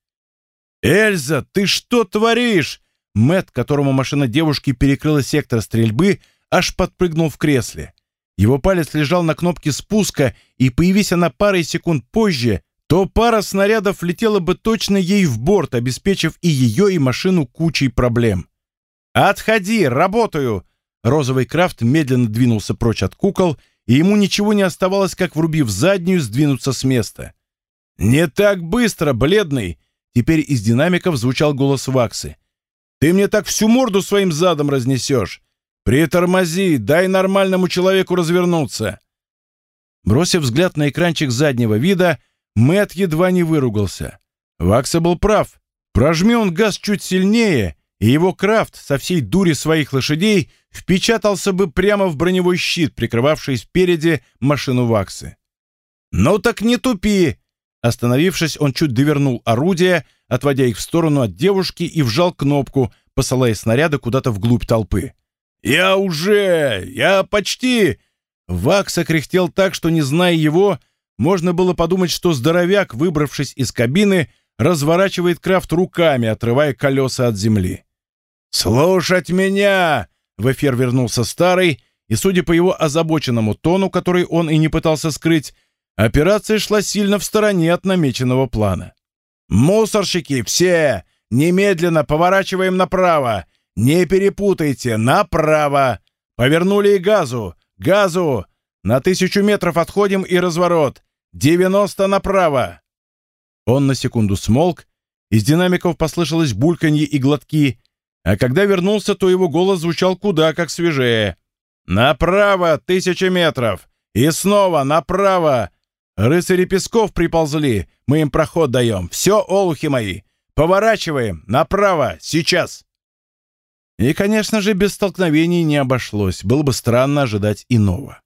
«Эльза, ты что творишь?» Мэт, которому машина девушки перекрыла сектор стрельбы, аж подпрыгнул в кресле. Его палец лежал на кнопке спуска, и появись она парой секунд позже, то пара снарядов летела бы точно ей в борт, обеспечив и ее, и машину кучей проблем. «Отходи, работаю!» Розовый крафт медленно двинулся прочь от кукол, и ему ничего не оставалось, как, врубив заднюю, сдвинуться с места. «Не так быстро, бледный!» Теперь из динамиков звучал голос Ваксы. «Ты мне так всю морду своим задом разнесешь! Притормози, дай нормальному человеку развернуться!» Бросив взгляд на экранчик заднего вида, Мэт едва не выругался. Вакса был прав. Прожми он газ чуть сильнее, и его крафт со всей дури своих лошадей впечатался бы прямо в броневой щит, прикрывавший спереди машину Ваксы. «Ну так не тупи!» Остановившись, он чуть довернул орудие, отводя их в сторону от девушки и вжал кнопку, посылая снаряды куда-то вглубь толпы. «Я уже! Я почти!» Вакса кряхтел так, что, не зная его, можно было подумать, что здоровяк, выбравшись из кабины, разворачивает крафт руками, отрывая колеса от земли. «Слушать меня!» В эфир вернулся старый, и, судя по его озабоченному тону, который он и не пытался скрыть, операция шла сильно в стороне от намеченного плана. «Мусорщики, все! Немедленно поворачиваем направо! Не перепутайте, направо! Повернули и газу! Газу! На тысячу метров отходим и разворот! Девяносто направо!» Он на секунду смолк, из динамиков послышалось бульканье и глотки, а когда вернулся, то его голос звучал куда как свежее. «Направо, тысяча метров! И снова направо! Рыцари Песков приползли, мы им проход даем. Все, олухи мои! Поворачиваем! Направо! Сейчас!» И, конечно же, без столкновений не обошлось. Было бы странно ожидать иного.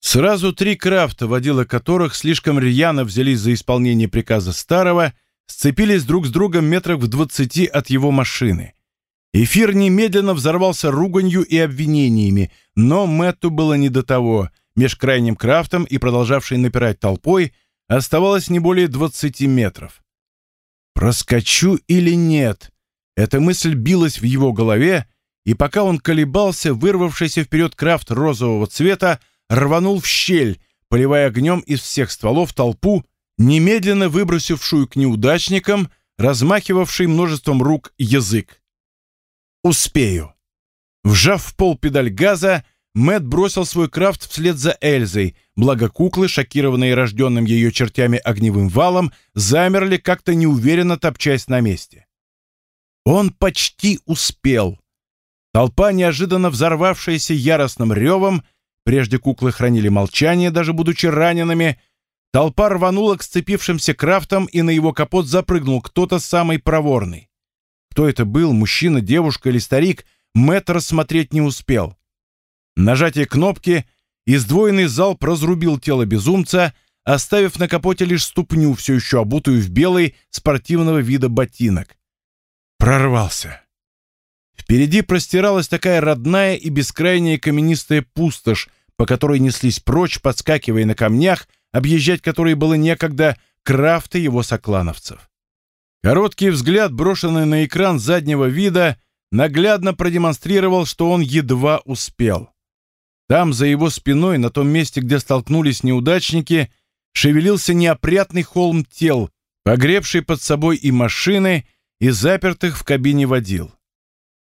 Сразу три крафта, водила которых слишком рьяно взялись за исполнение приказа старого, сцепились друг с другом метрах в двадцати от его машины. Эфир немедленно взорвался руганью и обвинениями, но Мэтту было не до того. Меж крайним крафтом и продолжавшей напирать толпой оставалось не более 20 метров. «Проскочу или нет?» Эта мысль билась в его голове, и пока он колебался, вырвавшийся вперед крафт розового цвета рванул в щель, поливая огнем из всех стволов толпу, немедленно выбросившую к неудачникам, размахивавший множеством рук язык. Успею. Вжав в пол педаль газа, Мэт бросил свой крафт вслед за Эльзой, благо куклы, шокированные рожденным ее чертями огневым валом, замерли как-то неуверенно топчась на месте. Он почти успел. Толпа, неожиданно взорвавшаяся яростным ревом, прежде куклы хранили молчание, даже будучи ранеными, толпа рванула к сцепившимся крафтам, и на его капот запрыгнул кто-то самый проворный. Кто это был, мужчина, девушка или старик, Мэтт рассмотреть не успел. Нажатие кнопки, и сдвоенный залп разрубил тело безумца, оставив на капоте лишь ступню, все еще обутую в белый спортивного вида ботинок. Прорвался. Впереди простиралась такая родная и бескрайняя каменистая пустошь, по которой неслись прочь, подскакивая на камнях, объезжать которые было некогда крафты его соклановцев. Короткий взгляд, брошенный на экран заднего вида, наглядно продемонстрировал, что он едва успел. Там, за его спиной, на том месте, где столкнулись неудачники, шевелился неопрятный холм тел, погребший под собой и машины, и запертых в кабине водил.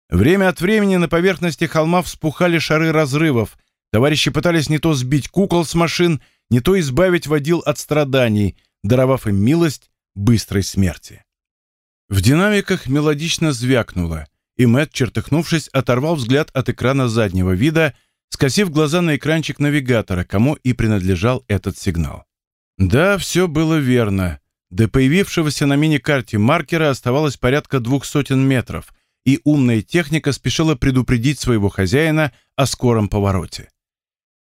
Время от времени на поверхности холма вспухали шары разрывов. Товарищи пытались не то сбить кукол с машин, не то избавить водил от страданий, даровав им милость быстрой смерти. В динамиках мелодично звякнуло, и Мэтт, чертыхнувшись, оторвал взгляд от экрана заднего вида, скосив глаза на экранчик навигатора, кому и принадлежал этот сигнал. Да, все было верно. До появившегося на мини-карте маркера оставалось порядка двух сотен метров, и умная техника спешила предупредить своего хозяина о скором повороте.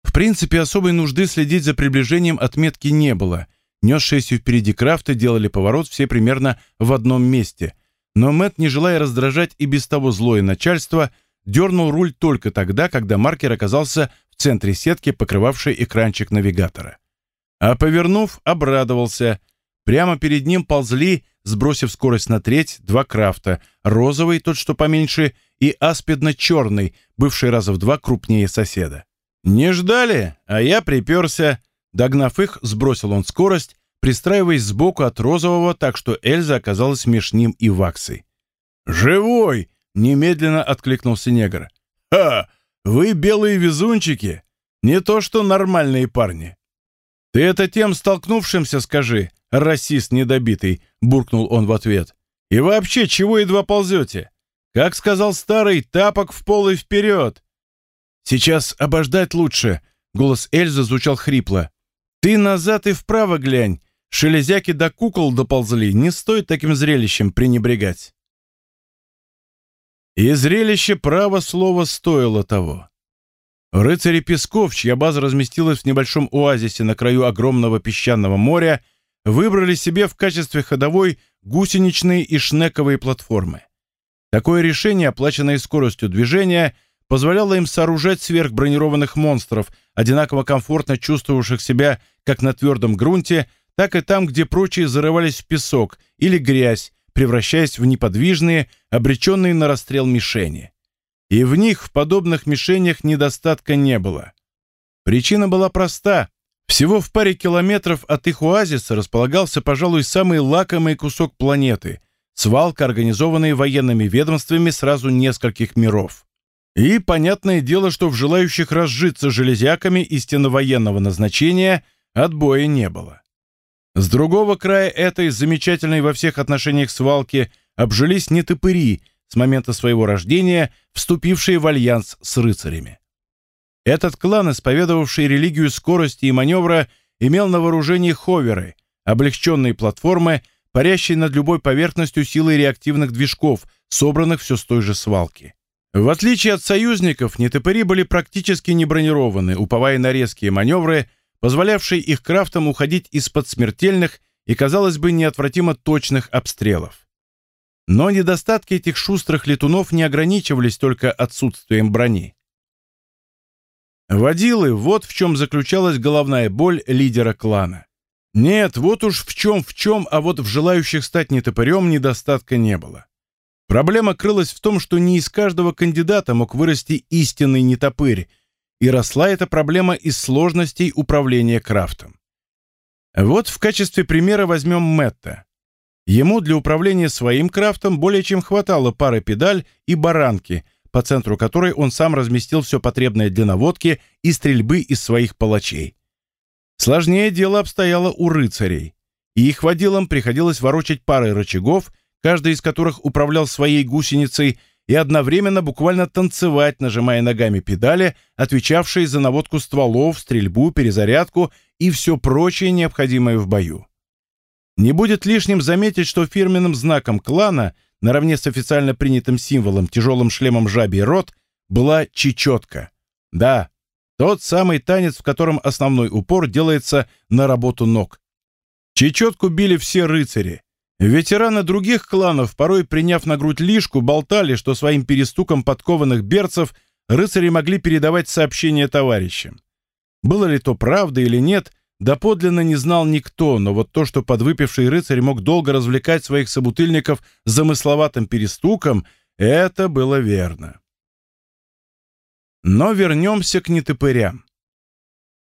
В принципе, особой нужды следить за приближением отметки не было. Несшиеся впереди крафты делали поворот все примерно в одном месте. Но Мэт, не желая раздражать и без того злое начальство, дернул руль только тогда, когда маркер оказался в центре сетки, покрывавшей экранчик навигатора. А повернув, обрадовался. Прямо перед ним ползли сбросив скорость на треть, два крафта, розовый, тот что поменьше, и аспидно-черный, бывший раза в два крупнее соседа. Не ждали, а я приперся. Догнав их, сбросил он скорость, пристраиваясь сбоку от розового, так что Эльза оказалась меж ним и Ваксой. «Живой!» — немедленно откликнулся негр. «Ха! Вы белые везунчики! Не то что нормальные парни!» «Ты это тем столкнувшимся скажи, расист недобитый!» — буркнул он в ответ. «И вообще, чего едва ползете? Как сказал старый, тапок в пол и вперед!» «Сейчас обождать лучше!» — голос Эльзы звучал хрипло. «Ты назад и вправо глянь! Шелезяки до кукол доползли, не стоит таким зрелищем пренебрегать!» И зрелище право слова стоило того. Рыцари Песков, чья база разместилась в небольшом оазисе на краю огромного песчаного моря, выбрали себе в качестве ходовой гусеничные и шнековые платформы. Такое решение, оплаченное скоростью движения, позволяло им сооружать сверхбронированных монстров, одинаково комфортно чувствовавших себя как на твердом грунте, так и там, где прочие зарывались в песок или грязь, превращаясь в неподвижные, обреченные на расстрел мишени и в них, в подобных мишенях, недостатка не было. Причина была проста. Всего в паре километров от их оазиса располагался, пожалуй, самый лакомый кусок планеты — свалка, организованная военными ведомствами сразу нескольких миров. И понятное дело, что в желающих разжиться железяками истинно военного назначения отбоя не было. С другого края этой замечательной во всех отношениях свалки обжились нетопыри — с момента своего рождения вступившие в альянс с рыцарями. Этот клан, исповедовавший религию скорости и маневра, имел на вооружении ховеры, облегченные платформы, парящие над любой поверхностью силой реактивных движков, собранных все с той же свалки. В отличие от союзников, нетопыри были практически не бронированы, уповая на резкие маневры, позволявшие их крафтам уходить из-под смертельных и, казалось бы, неотвратимо точных обстрелов. Но недостатки этих шустрых летунов не ограничивались только отсутствием брони. Водилы, вот в чем заключалась головная боль лидера клана. Нет, вот уж в чем в чем, а вот в желающих стать нетопырем недостатка не было. Проблема крылась в том, что не из каждого кандидата мог вырасти истинный нетопырь, и росла эта проблема из сложностей управления крафтом. Вот в качестве примера возьмем Мэтта. Ему для управления своим крафтом более чем хватало пары педаль и баранки, по центру которой он сам разместил все потребное для наводки и стрельбы из своих палачей. Сложнее дело обстояло у рыцарей, и их водилам приходилось ворочать парой рычагов, каждый из которых управлял своей гусеницей, и одновременно буквально танцевать, нажимая ногами педали, отвечавшие за наводку стволов, стрельбу, перезарядку и все прочее необходимое в бою. Не будет лишним заметить, что фирменным знаком клана, наравне с официально принятым символом, тяжелым шлемом жабий рот, была чечетка. Да, тот самый танец, в котором основной упор делается на работу ног. Чечетку били все рыцари. Ветераны других кланов, порой приняв на грудь лишку, болтали, что своим перестуком подкованных берцев рыцари могли передавать сообщения товарищам. Было ли то правда или нет – Доподлинно не знал никто, но вот то, что подвыпивший рыцарь мог долго развлекать своих собутыльников замысловатым перестуком, это было верно. Но вернемся к нетопырям.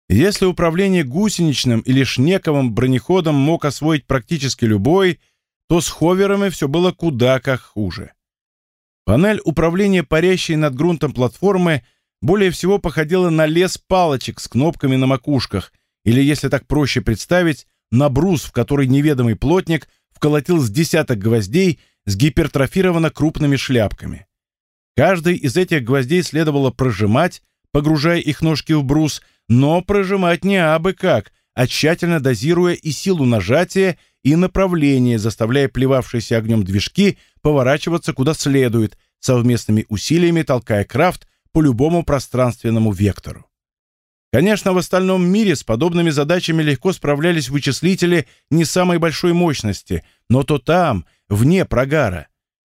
Если управление гусеничным или шнековым бронеходом мог освоить практически любой, то с ховерами все было куда как хуже. Панель управления парящей над грунтом платформы более всего походила на лес палочек с кнопками на макушках, или, если так проще представить, на брус, в который неведомый плотник вколотил с десяток гвоздей с гипертрофированно крупными шляпками. Каждый из этих гвоздей следовало прожимать, погружая их ножки в брус, но прожимать не абы как, а тщательно дозируя и силу нажатия, и направление, заставляя плевавшиеся огнем движки поворачиваться куда следует, совместными усилиями толкая крафт по любому пространственному вектору. Конечно, в остальном мире с подобными задачами легко справлялись вычислители не самой большой мощности, но то там, вне прогара.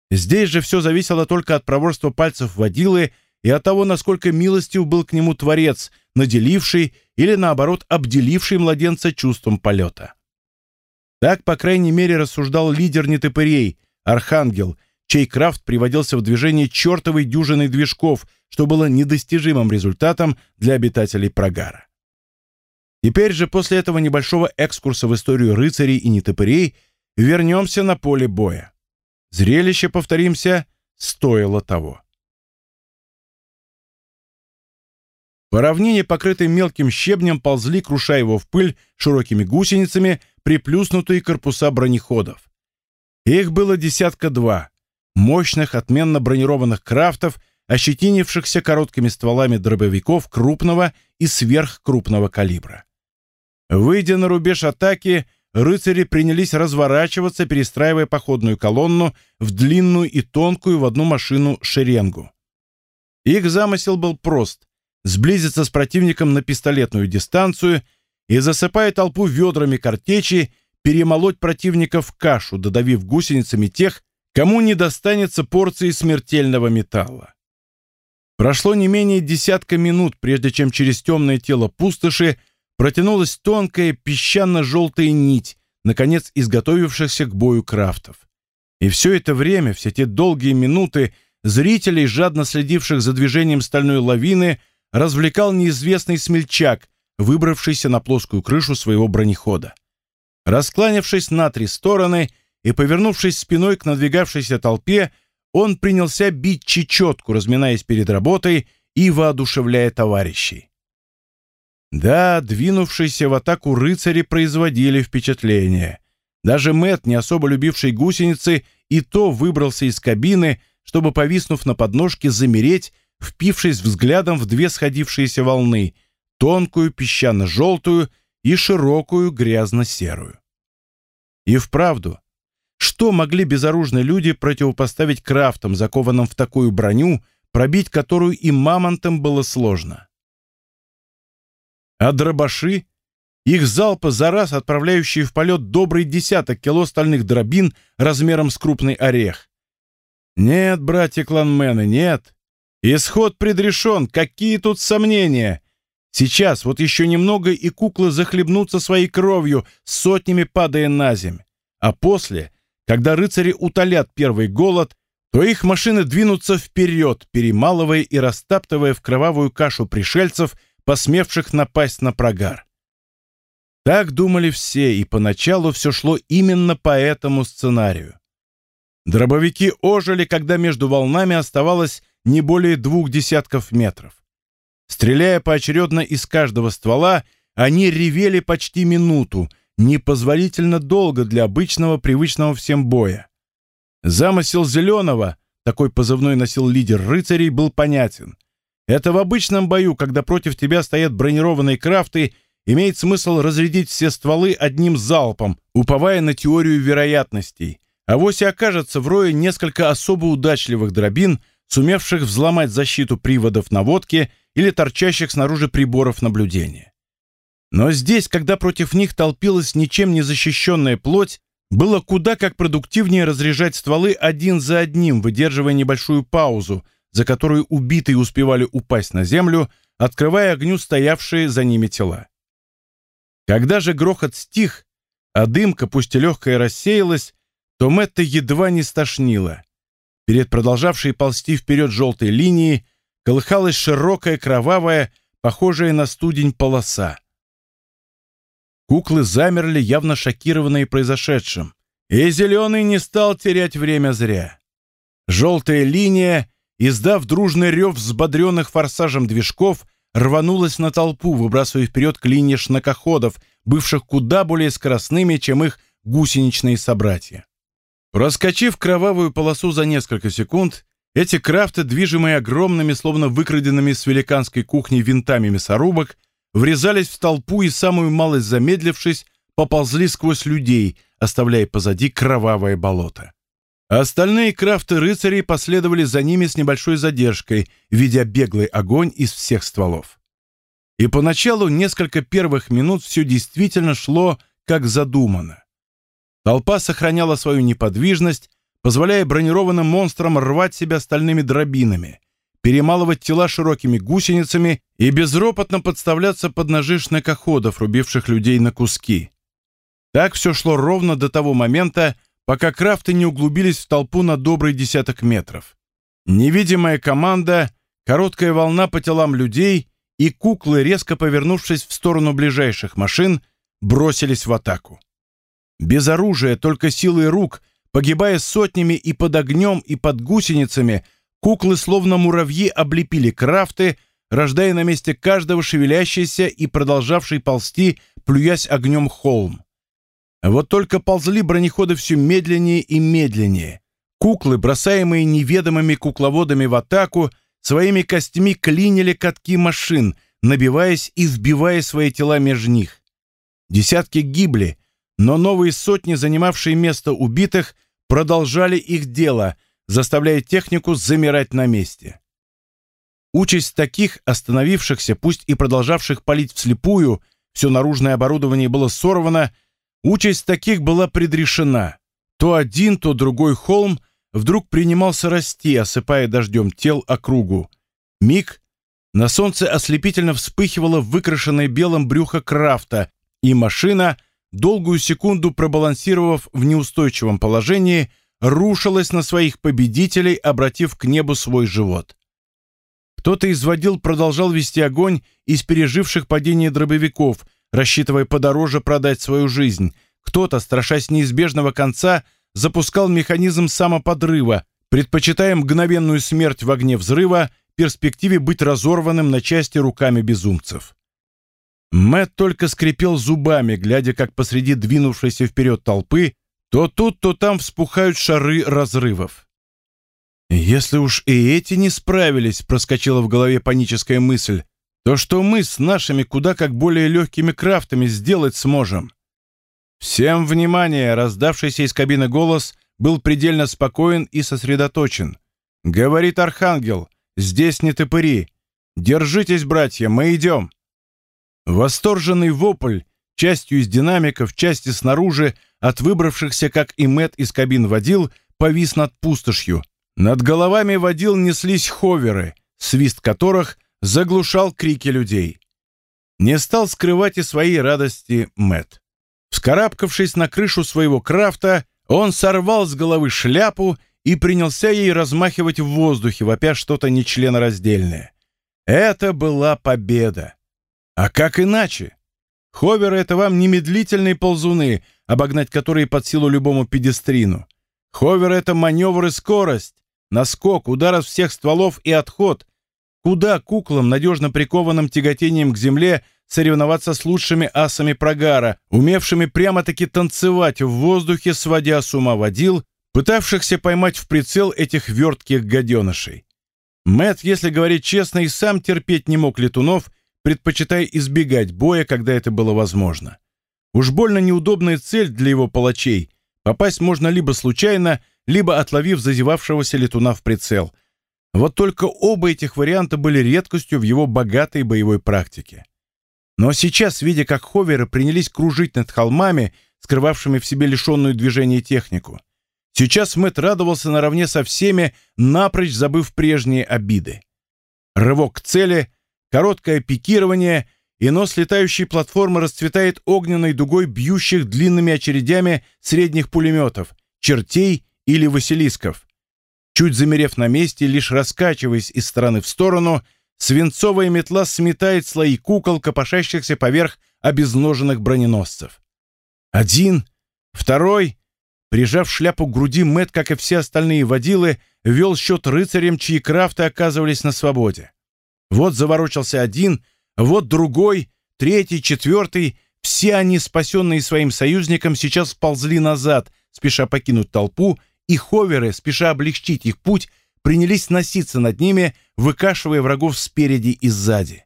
Здесь же все зависело только от проворства пальцев водилы и от того, насколько милостив был к нему Творец, наделивший или, наоборот, обделивший младенца чувством полета. Так, по крайней мере, рассуждал лидер нетопырей, Архангел, чей крафт приводился в движение чертовой дюжиной движков, что было недостижимым результатом для обитателей Прогара. Теперь же, после этого небольшого экскурса в историю рыцарей и нетопырей, вернемся на поле боя. Зрелище, повторимся, стоило того. По равнине, покрытой мелким щебнем, ползли, крушая его в пыль широкими гусеницами, приплюснутые корпуса бронеходов. Их было десятка два. Мощных, отменно бронированных крафтов, ощетинившихся короткими стволами дробовиков крупного и сверхкрупного калибра. Выйдя на рубеж атаки, рыцари принялись разворачиваться, перестраивая походную колонну в длинную и тонкую в одну машину шеренгу. Их замысел был прост сблизиться с противником на пистолетную дистанцию и, засыпая толпу ведрами картечи, перемолоть противника в кашу, додавив гусеницами тех, кому не достанется порции смертельного металла. Прошло не менее десятка минут, прежде чем через темное тело пустоши протянулась тонкая песчано-желтая нить, наконец изготовившихся к бою крафтов. И все это время, все те долгие минуты, зрителей, жадно следивших за движением стальной лавины, развлекал неизвестный смельчак, выбравшийся на плоскую крышу своего бронехода. Раскланявшись на три стороны и повернувшись спиной к надвигавшейся толпе, он принялся бить чечетку, разминаясь перед работой и воодушевляя товарищей. Да, двинувшиеся в атаку рыцари производили впечатление. Даже Мэт, не особо любивший гусеницы, и то выбрался из кабины, чтобы, повиснув на подножке, замереть впившись взглядом в две сходившиеся волны, тонкую песчано-желтую и широкую грязно-серую. И вправду, что могли безоружные люди противопоставить крафтам, закованным в такую броню, пробить которую и мамонтам было сложно? А дробаши, их залпы за раз отправляющие в полет добрый десяток кило стальных дробин размером с крупный орех. Нет, братья-кланмены, нет. Исход предрешен, какие тут сомнения? Сейчас, вот еще немного, и куклы захлебнутся своей кровью, сотнями падая на земь. А после, когда рыцари утолят первый голод, то их машины двинутся вперед, перемалывая и растаптывая в кровавую кашу пришельцев, посмевших напасть на прогар. Так думали все, и поначалу все шло именно по этому сценарию. Дробовики ожили, когда между волнами оставалось не более двух десятков метров. Стреляя поочередно из каждого ствола, они ревели почти минуту, непозволительно долго для обычного, привычного всем боя. Замысел Зеленого, такой позывной носил лидер рыцарей, был понятен. Это в обычном бою, когда против тебя стоят бронированные крафты, имеет смысл разрядить все стволы одним залпом, уповая на теорию вероятностей. А вось и окажется в рое несколько особо удачливых дробин, сумевших взломать защиту приводов наводки или торчащих снаружи приборов наблюдения. Но здесь, когда против них толпилась ничем не защищенная плоть, было куда как продуктивнее разряжать стволы один за одним, выдерживая небольшую паузу, за которую убитые успевали упасть на землю, открывая огню стоявшие за ними тела. Когда же грохот стих, а дымка, пусть и легкая, рассеялась, то Мэтта едва не стошнило. Перед продолжавшей ползти вперед желтой линией колыхалась широкая, кровавая, похожая на студень полоса. Куклы замерли, явно шокированные произошедшим. И Зеленый не стал терять время зря. Желтая линия, издав дружный рев взбодренных форсажем движков, рванулась на толпу, выбрасывая вперед клинья шнакоходов, бывших куда более скоростными, чем их гусеничные собратья. Проскочив кровавую полосу за несколько секунд, эти крафты, движимые огромными, словно выкраденными с великанской кухни винтами мясорубок, врезались в толпу и, самую малость замедлившись, поползли сквозь людей, оставляя позади кровавое болото. остальные крафты рыцарей последовали за ними с небольшой задержкой, видя беглый огонь из всех стволов. И поначалу несколько первых минут все действительно шло, как задумано. Толпа сохраняла свою неподвижность, позволяя бронированным монстрам рвать себя стальными дробинами, перемалывать тела широкими гусеницами и безропотно подставляться под ножи шнекоходов, рубивших людей на куски. Так все шло ровно до того момента, пока крафты не углубились в толпу на добрый десяток метров. Невидимая команда, короткая волна по телам людей и куклы, резко повернувшись в сторону ближайших машин, бросились в атаку. Без оружия, только силой рук, погибая сотнями и под огнем, и под гусеницами, куклы, словно муравьи, облепили крафты, рождая на месте каждого шевелящийся и продолжавший ползти, плюясь огнем холм. Вот только ползли бронеходы все медленнее и медленнее. Куклы, бросаемые неведомыми кукловодами в атаку, своими костями клинили катки машин, набиваясь и вбивая свои тела между них. Десятки гибли, но новые сотни, занимавшие место убитых, продолжали их дело, заставляя технику замирать на месте. Участь таких, остановившихся, пусть и продолжавших палить вслепую, все наружное оборудование было сорвано, участь таких была предрешена. То один, то другой холм вдруг принимался расти, осыпая дождем тел округу. Миг, на солнце ослепительно вспыхивало выкрашенное белым брюхо крафта, и машина — долгую секунду пробалансировав в неустойчивом положении, рушилась на своих победителей, обратив к небу свой живот. Кто-то из водил продолжал вести огонь из переживших падение дробовиков, рассчитывая подороже продать свою жизнь. Кто-то, страшась неизбежного конца, запускал механизм самоподрыва, предпочитая мгновенную смерть в огне взрыва перспективе быть разорванным на части руками безумцев. Мэт только скрипел зубами, глядя, как посреди двинувшейся вперед толпы то тут, то там вспухают шары разрывов. «Если уж и эти не справились», — проскочила в голове паническая мысль, «то что мы с нашими куда как более легкими крафтами сделать сможем?» «Всем внимание!» — раздавшийся из кабины голос был предельно спокоен и сосредоточен. «Говорит Архангел, здесь не топыри. Держитесь, братья, мы идем!» Восторженный вопль, частью из динамиков, части снаружи, от выбравшихся, как и Мэт из кабин водил, повис над пустошью. Над головами водил неслись ховеры, свист которых заглушал крики людей. Не стал скрывать и своей радости Мэт. Вскарабкавшись на крышу своего крафта, он сорвал с головы шляпу и принялся ей размахивать в воздухе, вопя что-то нечленораздельное. Это была победа. А как иначе? Ховеры — это вам не медлительные ползуны, обогнать которые под силу любому педестрину. Ховер — это маневр и скорость, наскок, удар от всех стволов и отход. Куда куклам, надежно прикованным тяготением к земле, соревноваться с лучшими асами прогара, умевшими прямо-таки танцевать в воздухе, сводя с ума водил, пытавшихся поймать в прицел этих вертких гаденышей. Мэт, если говорить честно, и сам терпеть не мог летунов — предпочитая избегать боя, когда это было возможно. Уж больно неудобная цель для его палачей. Попасть можно либо случайно, либо отловив зазевавшегося летуна в прицел. Вот только оба этих варианта были редкостью в его богатой боевой практике. Но сейчас, видя, как ховеры принялись кружить над холмами, скрывавшими в себе лишенную движения технику, сейчас Мэтт радовался наравне со всеми, напрочь забыв прежние обиды. Рывок к цели — Короткое пикирование, и нос летающей платформы расцветает огненной дугой бьющих длинными очередями средних пулеметов, чертей или василисков. Чуть замерев на месте, лишь раскачиваясь из стороны в сторону, свинцовая метла сметает слои кукол, копошащихся поверх обезноженных броненосцев. Один, второй, прижав шляпу к груди, Мэт, как и все остальные водилы, вел счет рыцарям, чьи крафты оказывались на свободе. Вот заворочился один, вот другой, третий, четвертый. Все они, спасенные своим союзником, сейчас ползли назад, спеша покинуть толпу, и ховеры, спеша облегчить их путь, принялись носиться над ними, выкашивая врагов спереди и сзади.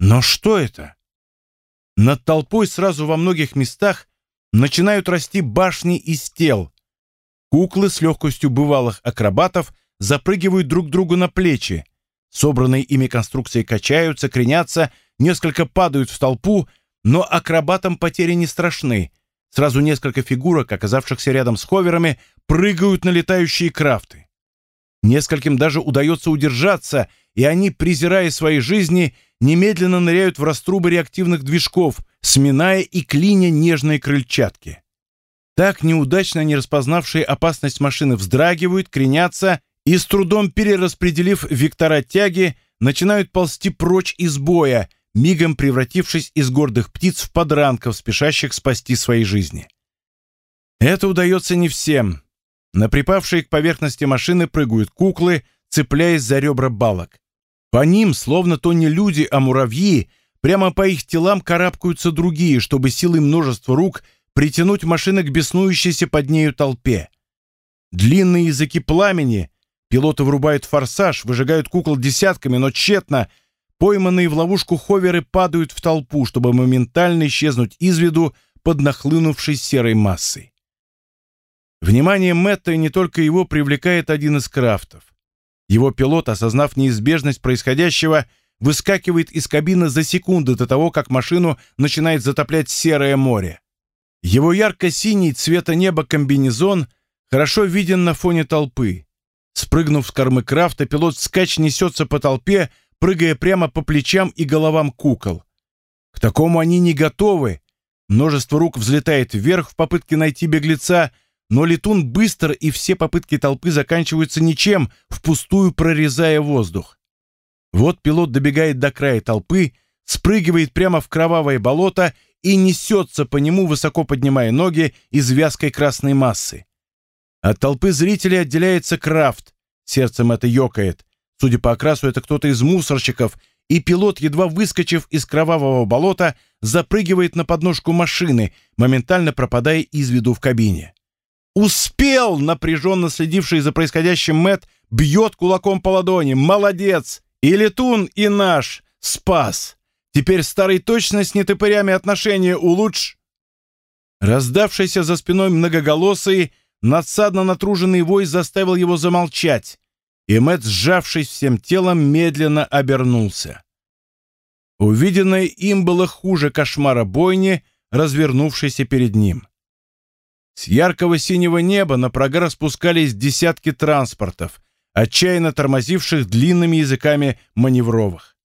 Но что это? Над толпой сразу во многих местах начинают расти башни из тел. Куклы с легкостью бывалых акробатов запрыгивают друг другу на плечи. Собранные ими конструкции качаются, кренятся, несколько падают в толпу, но акробатам потери не страшны. Сразу несколько фигурок, оказавшихся рядом с ховерами, прыгают на летающие крафты. Нескольким даже удается удержаться, и они, презирая свои жизни, немедленно ныряют в раструбы реактивных движков, сминая и клиня нежные крыльчатки. Так неудачно не распознавшие опасность машины вздрагивают, кренятся и, с трудом перераспределив вектора тяги, начинают ползти прочь из боя, мигом превратившись из гордых птиц в подранков, спешащих спасти свои жизни. Это удается не всем. На припавшие к поверхности машины прыгают куклы, цепляясь за ребра балок. По ним, словно то не люди, а муравьи, прямо по их телам карабкаются другие, чтобы силой множества рук притянуть машины к беснующейся под нею толпе. Длинные языки пламени, пилоты врубают форсаж, выжигают кукол десятками, но тщетно. Пойманные в ловушку ховеры падают в толпу, чтобы моментально исчезнуть из виду под нахлынувшей серой массой. Внимание Мэтта и не только его привлекает один из крафтов. Его пилот, осознав неизбежность происходящего, выскакивает из кабины за секунды до того, как машину начинает затоплять серое море. Его ярко-синий цвета неба комбинезон хорошо виден на фоне толпы. Спрыгнув с кормы крафта, пилот скач несется по толпе, прыгая прямо по плечам и головам кукол. К такому они не готовы. Множество рук взлетает вверх в попытке найти беглеца — но летун быстр, и все попытки толпы заканчиваются ничем, впустую прорезая воздух. Вот пилот добегает до края толпы, спрыгивает прямо в кровавое болото и несется по нему, высоко поднимая ноги из вязкой красной массы. От толпы зрителей отделяется Крафт. Сердцем это ёкает. Судя по окрасу, это кто-то из мусорщиков, и пилот, едва выскочив из кровавого болота, запрыгивает на подножку машины, моментально пропадая из виду в кабине. «Успел!» — напряженно следивший за происходящим Мэт бьет кулаком по ладони. «Молодец! И летун, и наш! Спас! Теперь старый точно с нетопырями отношения улучш...» Раздавшийся за спиной многоголосый, надсадно натруженный вой заставил его замолчать, и Мэт, сжавшись всем телом, медленно обернулся. Увиденное им было хуже кошмара бойни, развернувшейся перед ним. С яркого синего неба на прогар спускались десятки транспортов, отчаянно тормозивших длинными языками маневровых.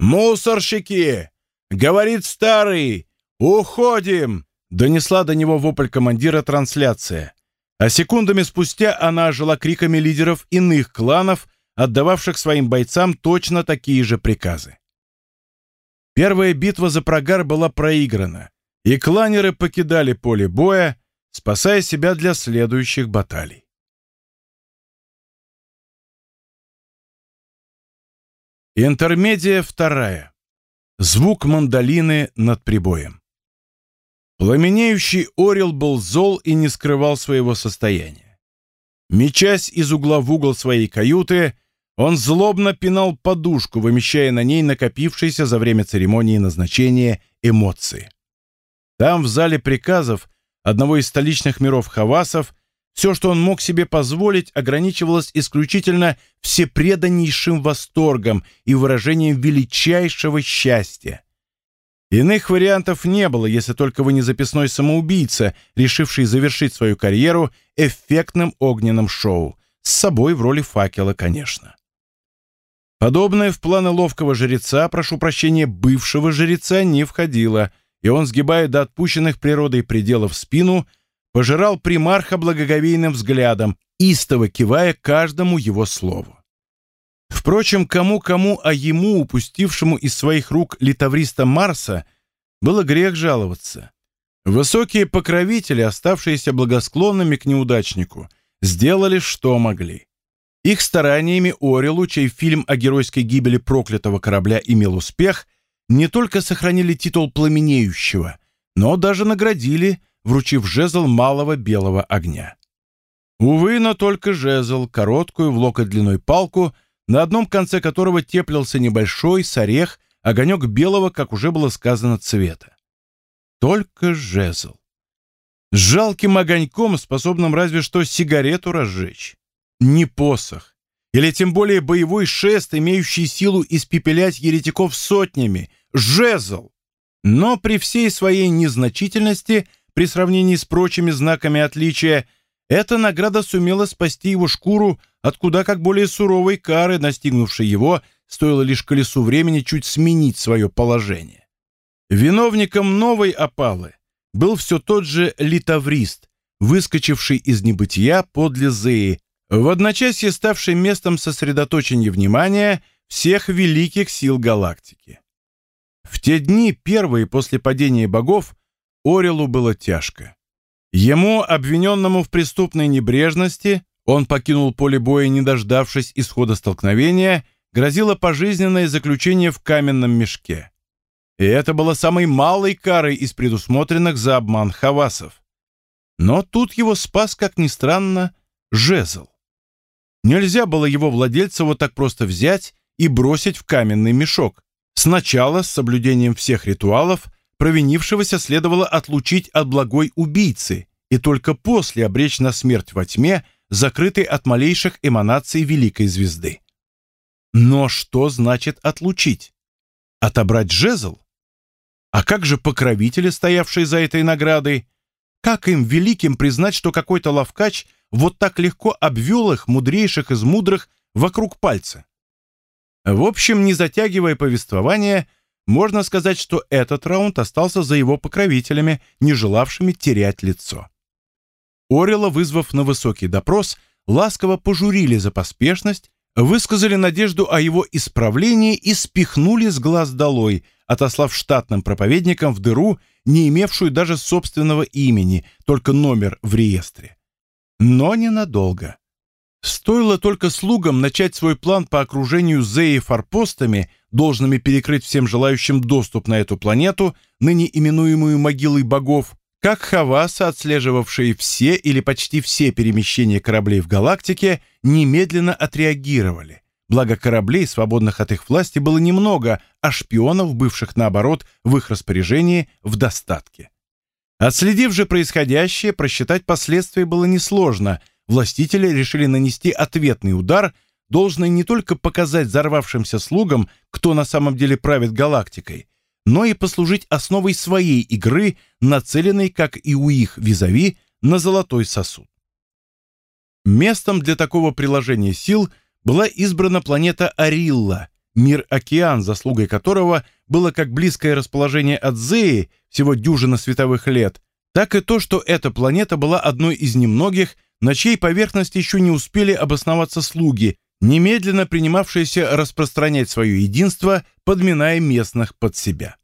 «Мусорщики!» — говорит старый. «Уходим!» — донесла до него вопль командира трансляция. А секундами спустя она ожила криками лидеров иных кланов, отдававших своим бойцам точно такие же приказы. Первая битва за прогар была проиграна, и кланеры покидали поле боя, спасая себя для следующих баталий. Интермедия вторая. Звук мандолины над прибоем. Пламенеющий орел был зол и не скрывал своего состояния. Мечась из угла в угол своей каюты, он злобно пинал подушку, вымещая на ней накопившиеся за время церемонии назначения эмоции. Там, в зале приказов, одного из столичных миров Хавасов, все, что он мог себе позволить, ограничивалось исключительно всепреданнейшим восторгом и выражением величайшего счастья. Иных вариантов не было, если только вы не записной самоубийца, решивший завершить свою карьеру эффектным огненным шоу, с собой в роли факела, конечно. Подобное в планы ловкого жреца, прошу прощения, бывшего жреца не входило – и он, сгибая до отпущенных природой пределов спину, пожирал примарха благоговейным взглядом, истово кивая каждому его слову. Впрочем, кому-кому, а ему, упустившему из своих рук литавриста Марса, было грех жаловаться. Высокие покровители, оставшиеся благосклонными к неудачнику, сделали, что могли. Их стараниями Орелу, чей фильм о геройской гибели проклятого корабля имел успех, не только сохранили титул пламенеющего, но даже наградили, вручив жезл малого белого огня. Увы, но только жезл, короткую в локоть длиной палку, на одном конце которого теплился небольшой, с орех, огонек белого, как уже было сказано, цвета. Только жезл. С жалким огоньком, способным разве что сигарету разжечь. Не посох. Или тем более боевой шест, имеющий силу испепелять еретиков сотнями. Жезл. Но при всей своей незначительности, при сравнении с прочими знаками отличия, эта награда сумела спасти его шкуру от куда как более суровой кары, настигнувшей его, стоило лишь колесу времени чуть сменить свое положение. Виновником новой опалы был все тот же литаврист, выскочивший из небытия подле Зеи, в одночасье ставший местом сосредоточения внимания всех великих сил галактики. В те дни, первые после падения богов, Орелу было тяжко. Ему, обвиненному в преступной небрежности, он покинул поле боя, не дождавшись исхода столкновения, грозило пожизненное заключение в каменном мешке. И это было самой малой карой из предусмотренных за обман хавасов. Но тут его спас, как ни странно, жезл. Нельзя было его владельца вот так просто взять и бросить в каменный мешок. Сначала, с соблюдением всех ритуалов, провинившегося следовало отлучить от благой убийцы и только после обречь на смерть во тьме, закрытой от малейших эманаций великой звезды. Но что значит отлучить? Отобрать жезл? А как же покровители, стоявшие за этой наградой? Как им, великим, признать, что какой-то ловкач вот так легко обвел их, мудрейших из мудрых, вокруг пальца? В общем, не затягивая повествование, можно сказать, что этот раунд остался за его покровителями, не желавшими терять лицо. Орела, вызвав на высокий допрос, ласково пожурили за поспешность, высказали надежду о его исправлении и спихнули с глаз долой, отослав штатным проповедникам в дыру, не имевшую даже собственного имени, только номер в реестре. Но ненадолго. Стоило только слугам начать свой план по окружению Зеи форпостами, должными перекрыть всем желающим доступ на эту планету, ныне именуемую могилой богов, как Хаваса, отслеживавшие все или почти все перемещения кораблей в галактике, немедленно отреагировали. Благо кораблей, свободных от их власти, было немного, а шпионов, бывших наоборот, в их распоряжении, в достатке. Отследив же происходящее, просчитать последствия было несложно – властители решили нанести ответный удар, должный не только показать взорвавшимся слугам, кто на самом деле правит галактикой, но и послужить основой своей игры, нацеленной, как и у их визави, на золотой сосуд. Местом для такого приложения сил была избрана планета Арилла, мир-океан, заслугой которого было как близкое расположение от Зеи, всего дюжина световых лет, так и то, что эта планета была одной из немногих, на чьей поверхности еще не успели обосноваться слуги, немедленно принимавшиеся распространять свое единство, подминая местных под себя.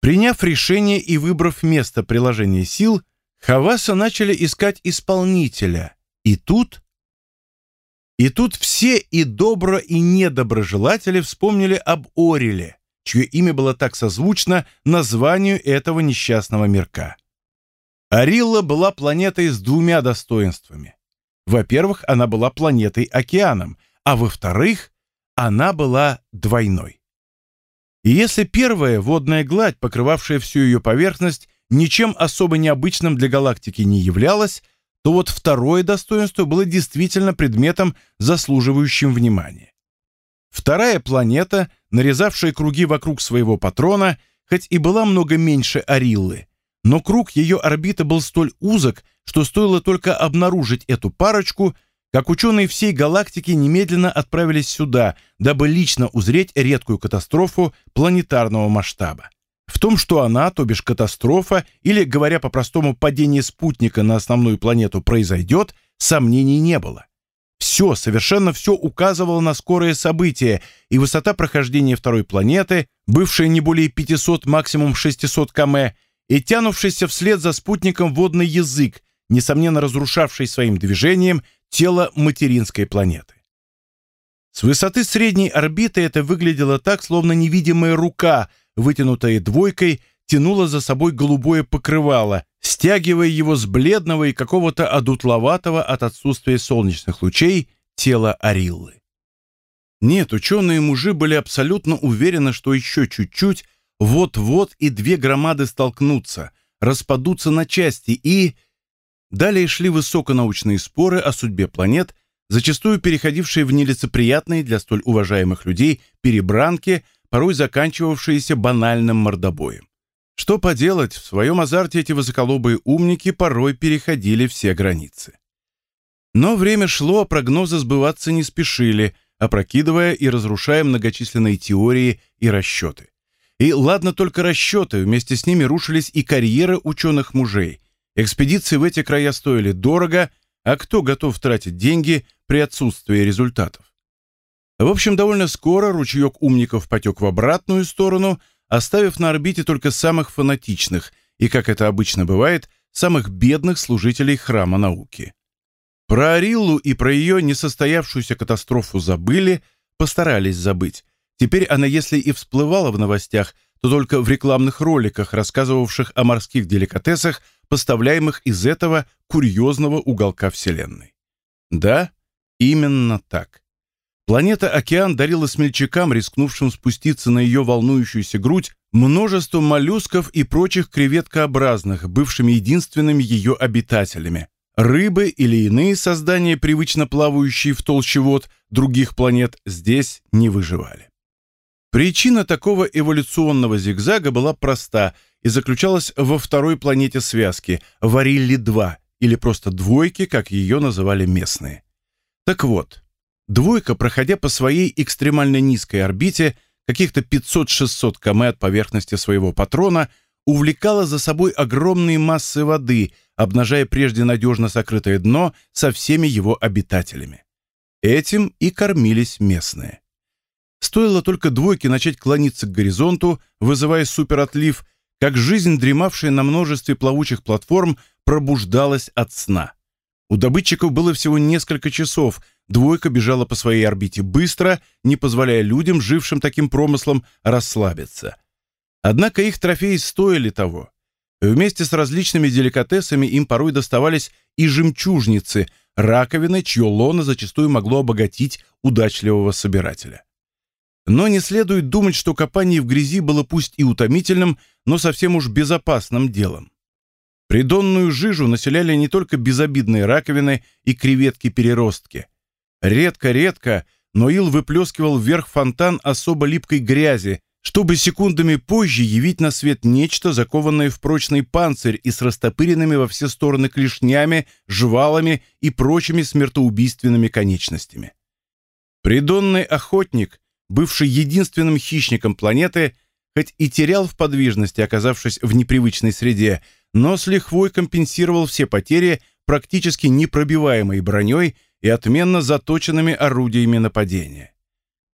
Приняв решение и выбрав место приложения сил, Хаваса начали искать исполнителя. И тут... И тут все и добро, и недоброжелатели вспомнили об Ореле, чье имя было так созвучно названию этого несчастного мирка. Арилла была планетой с двумя достоинствами. Во-первых, она была планетой-океаном, а во-вторых, она была двойной. И если первая водная гладь, покрывавшая всю ее поверхность, ничем особо необычным для галактики не являлась, то вот второе достоинство было действительно предметом, заслуживающим внимания. Вторая планета, нарезавшая круги вокруг своего патрона, хоть и была много меньше Ариллы, но круг ее орбиты был столь узок, что стоило только обнаружить эту парочку, как ученые всей галактики немедленно отправились сюда, дабы лично узреть редкую катастрофу планетарного масштаба. В том, что она, то бишь катастрофа, или, говоря по-простому, падение спутника на основную планету произойдет, сомнений не было. Все, совершенно все указывало на скорое событие, и высота прохождения второй планеты, бывшая не более 500, максимум 600 км, и тянувшийся вслед за спутником водный язык, несомненно разрушавший своим движением тело материнской планеты. С высоты средней орбиты это выглядело так, словно невидимая рука, вытянутая двойкой, тянула за собой голубое покрывало, стягивая его с бледного и какого-то одутловатого от отсутствия солнечных лучей тела Ариллы. Нет, ученые-мужи были абсолютно уверены, что еще чуть-чуть, вот-вот и две громады столкнутся, распадутся на части и... Далее шли высоконаучные споры о судьбе планет, зачастую переходившие в нелицеприятные для столь уважаемых людей перебранки, порой заканчивавшиеся банальным мордобоем. Что поделать, в своем азарте эти высоколобые умники порой переходили все границы. Но время шло, а прогнозы сбываться не спешили, опрокидывая и разрушая многочисленные теории и расчеты. И ладно только расчеты, вместе с ними рушились и карьеры ученых мужей. Экспедиции в эти края стоили дорого, а кто готов тратить деньги при отсутствии результатов? В общем, довольно скоро ручеек умников потек в обратную сторону, оставив на орбите только самых фанатичных и, как это обычно бывает, самых бедных служителей храма науки. Про Ариллу и про ее несостоявшуюся катастрофу забыли, постарались забыть. Теперь она, если и всплывала в новостях, то только в рекламных роликах, рассказывавших о морских деликатесах, поставляемых из этого курьезного уголка Вселенной. Да, именно так. Планета Океан дарила смельчакам, рискнувшим спуститься на ее волнующуюся грудь, множество моллюсков и прочих креветкообразных, бывшими единственными ее обитателями. Рыбы или иные создания, привычно плавающие в толще вод других планет, здесь не выживали. Причина такого эволюционного зигзага была проста и заключалась во второй планете связки, Варилле-2, или просто двойке, как ее называли местные. Так вот, Двойка, проходя по своей экстремально низкой орбите, каких-то 500-600 км от поверхности своего патрона, увлекала за собой огромные массы воды, обнажая прежде надежно сокрытое дно со всеми его обитателями. Этим и кормились местные. Стоило только двойке начать клониться к горизонту, вызывая суперотлив, как жизнь, дремавшая на множестве плавучих платформ, пробуждалась от сна. У добытчиков было всего несколько часов, Двойка бежала по своей орбите быстро, не позволяя людям, жившим таким промыслом, расслабиться. Однако их трофеи стоили того. Вместе с различными деликатесами им порой доставались и жемчужницы, раковины, чье лоно зачастую могло обогатить удачливого собирателя. Но не следует думать, что копание в грязи было пусть и утомительным, но совсем уж безопасным делом. Придонную жижу населяли не только безобидные раковины и креветки-переростки. Редко-редко, но Ил выплескивал вверх фонтан особо липкой грязи, чтобы секундами позже явить на свет нечто, закованное в прочный панцирь и с растопыренными во все стороны клешнями, жвалами и прочими смертоубийственными конечностями. Придонный охотник, бывший единственным хищником планеты, хоть и терял в подвижности, оказавшись в непривычной среде, но с лихвой компенсировал все потери практически непробиваемой броней и отменно заточенными орудиями нападения.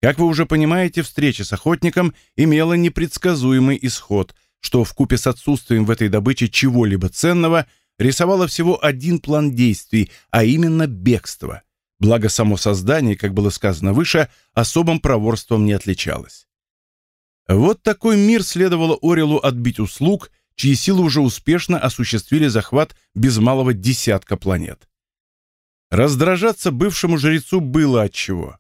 Как вы уже понимаете, встреча с охотником имела непредсказуемый исход, что в купе с отсутствием в этой добыче чего-либо ценного рисовало всего один план действий, а именно бегство. Благо само создание, как было сказано выше, особым проворством не отличалось. Вот такой мир следовало Орелу отбить услуг, чьи силы уже успешно осуществили захват без малого десятка планет. Раздражаться бывшему жрецу было отчего.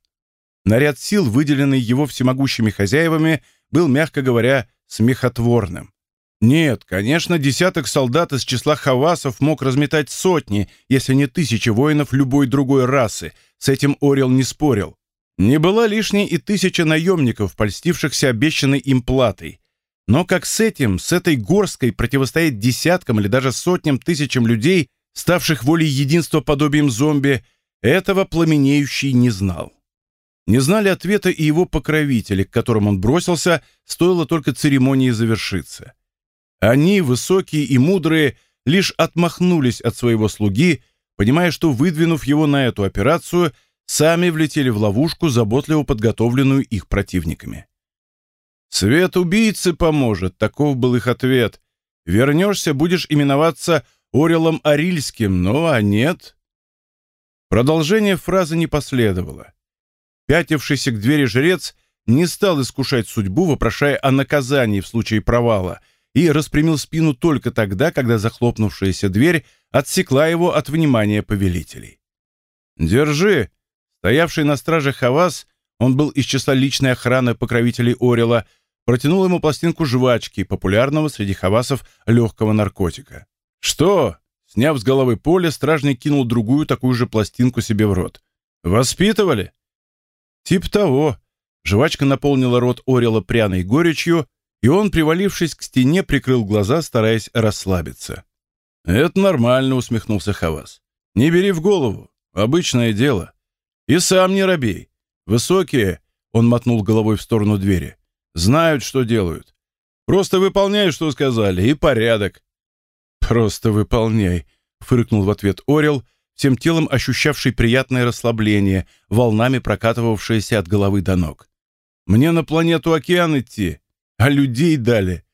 Наряд сил, выделенный его всемогущими хозяевами, был, мягко говоря, смехотворным. Нет, конечно, десяток солдат из числа хавасов мог разметать сотни, если не тысячи воинов любой другой расы, с этим Орел не спорил. Не была лишней и тысяча наемников, польстившихся обещанной им платой. Но как с этим, с этой горской противостоять десяткам или даже сотням тысячам людей, ставших волей единства подобием зомби, этого пламенеющий не знал. Не знали ответа и его покровители, к которым он бросился, стоило только церемонии завершиться. Они, высокие и мудрые, лишь отмахнулись от своего слуги, понимая, что, выдвинув его на эту операцию, сами влетели в ловушку, заботливо подготовленную их противниками. «Свет убийцы поможет», — таков был их ответ. «Вернешься, будешь именоваться Орелом Арильским, ну а нет». Продолжение фразы не последовало. Пятившийся к двери жрец не стал искушать судьбу, вопрошая о наказании в случае провала, и распрямил спину только тогда, когда захлопнувшаяся дверь отсекла его от внимания повелителей. «Держи!» Стоявший на страже Хавас, он был из числа личной охраны покровителей Орела, протянул ему пластинку жвачки, популярного среди хавасов легкого наркотика. «Что?» Сняв с головы поле, стражник кинул другую такую же пластинку себе в рот. «Воспитывали?» «Тип того». Жвачка наполнила рот Орела пряной горечью, и он, привалившись к стене, прикрыл глаза, стараясь расслабиться. «Это нормально», — усмехнулся Хавас. «Не бери в голову. Обычное дело. И сам не робей. Высокие, — он мотнул головой в сторону двери, — знают, что делают. Просто выполняй, что сказали, и порядок». «Просто выполняй», — фыркнул в ответ Орел, всем телом ощущавший приятное расслабление, волнами прокатывавшееся от головы до ног. «Мне на планету океан идти, а людей дали».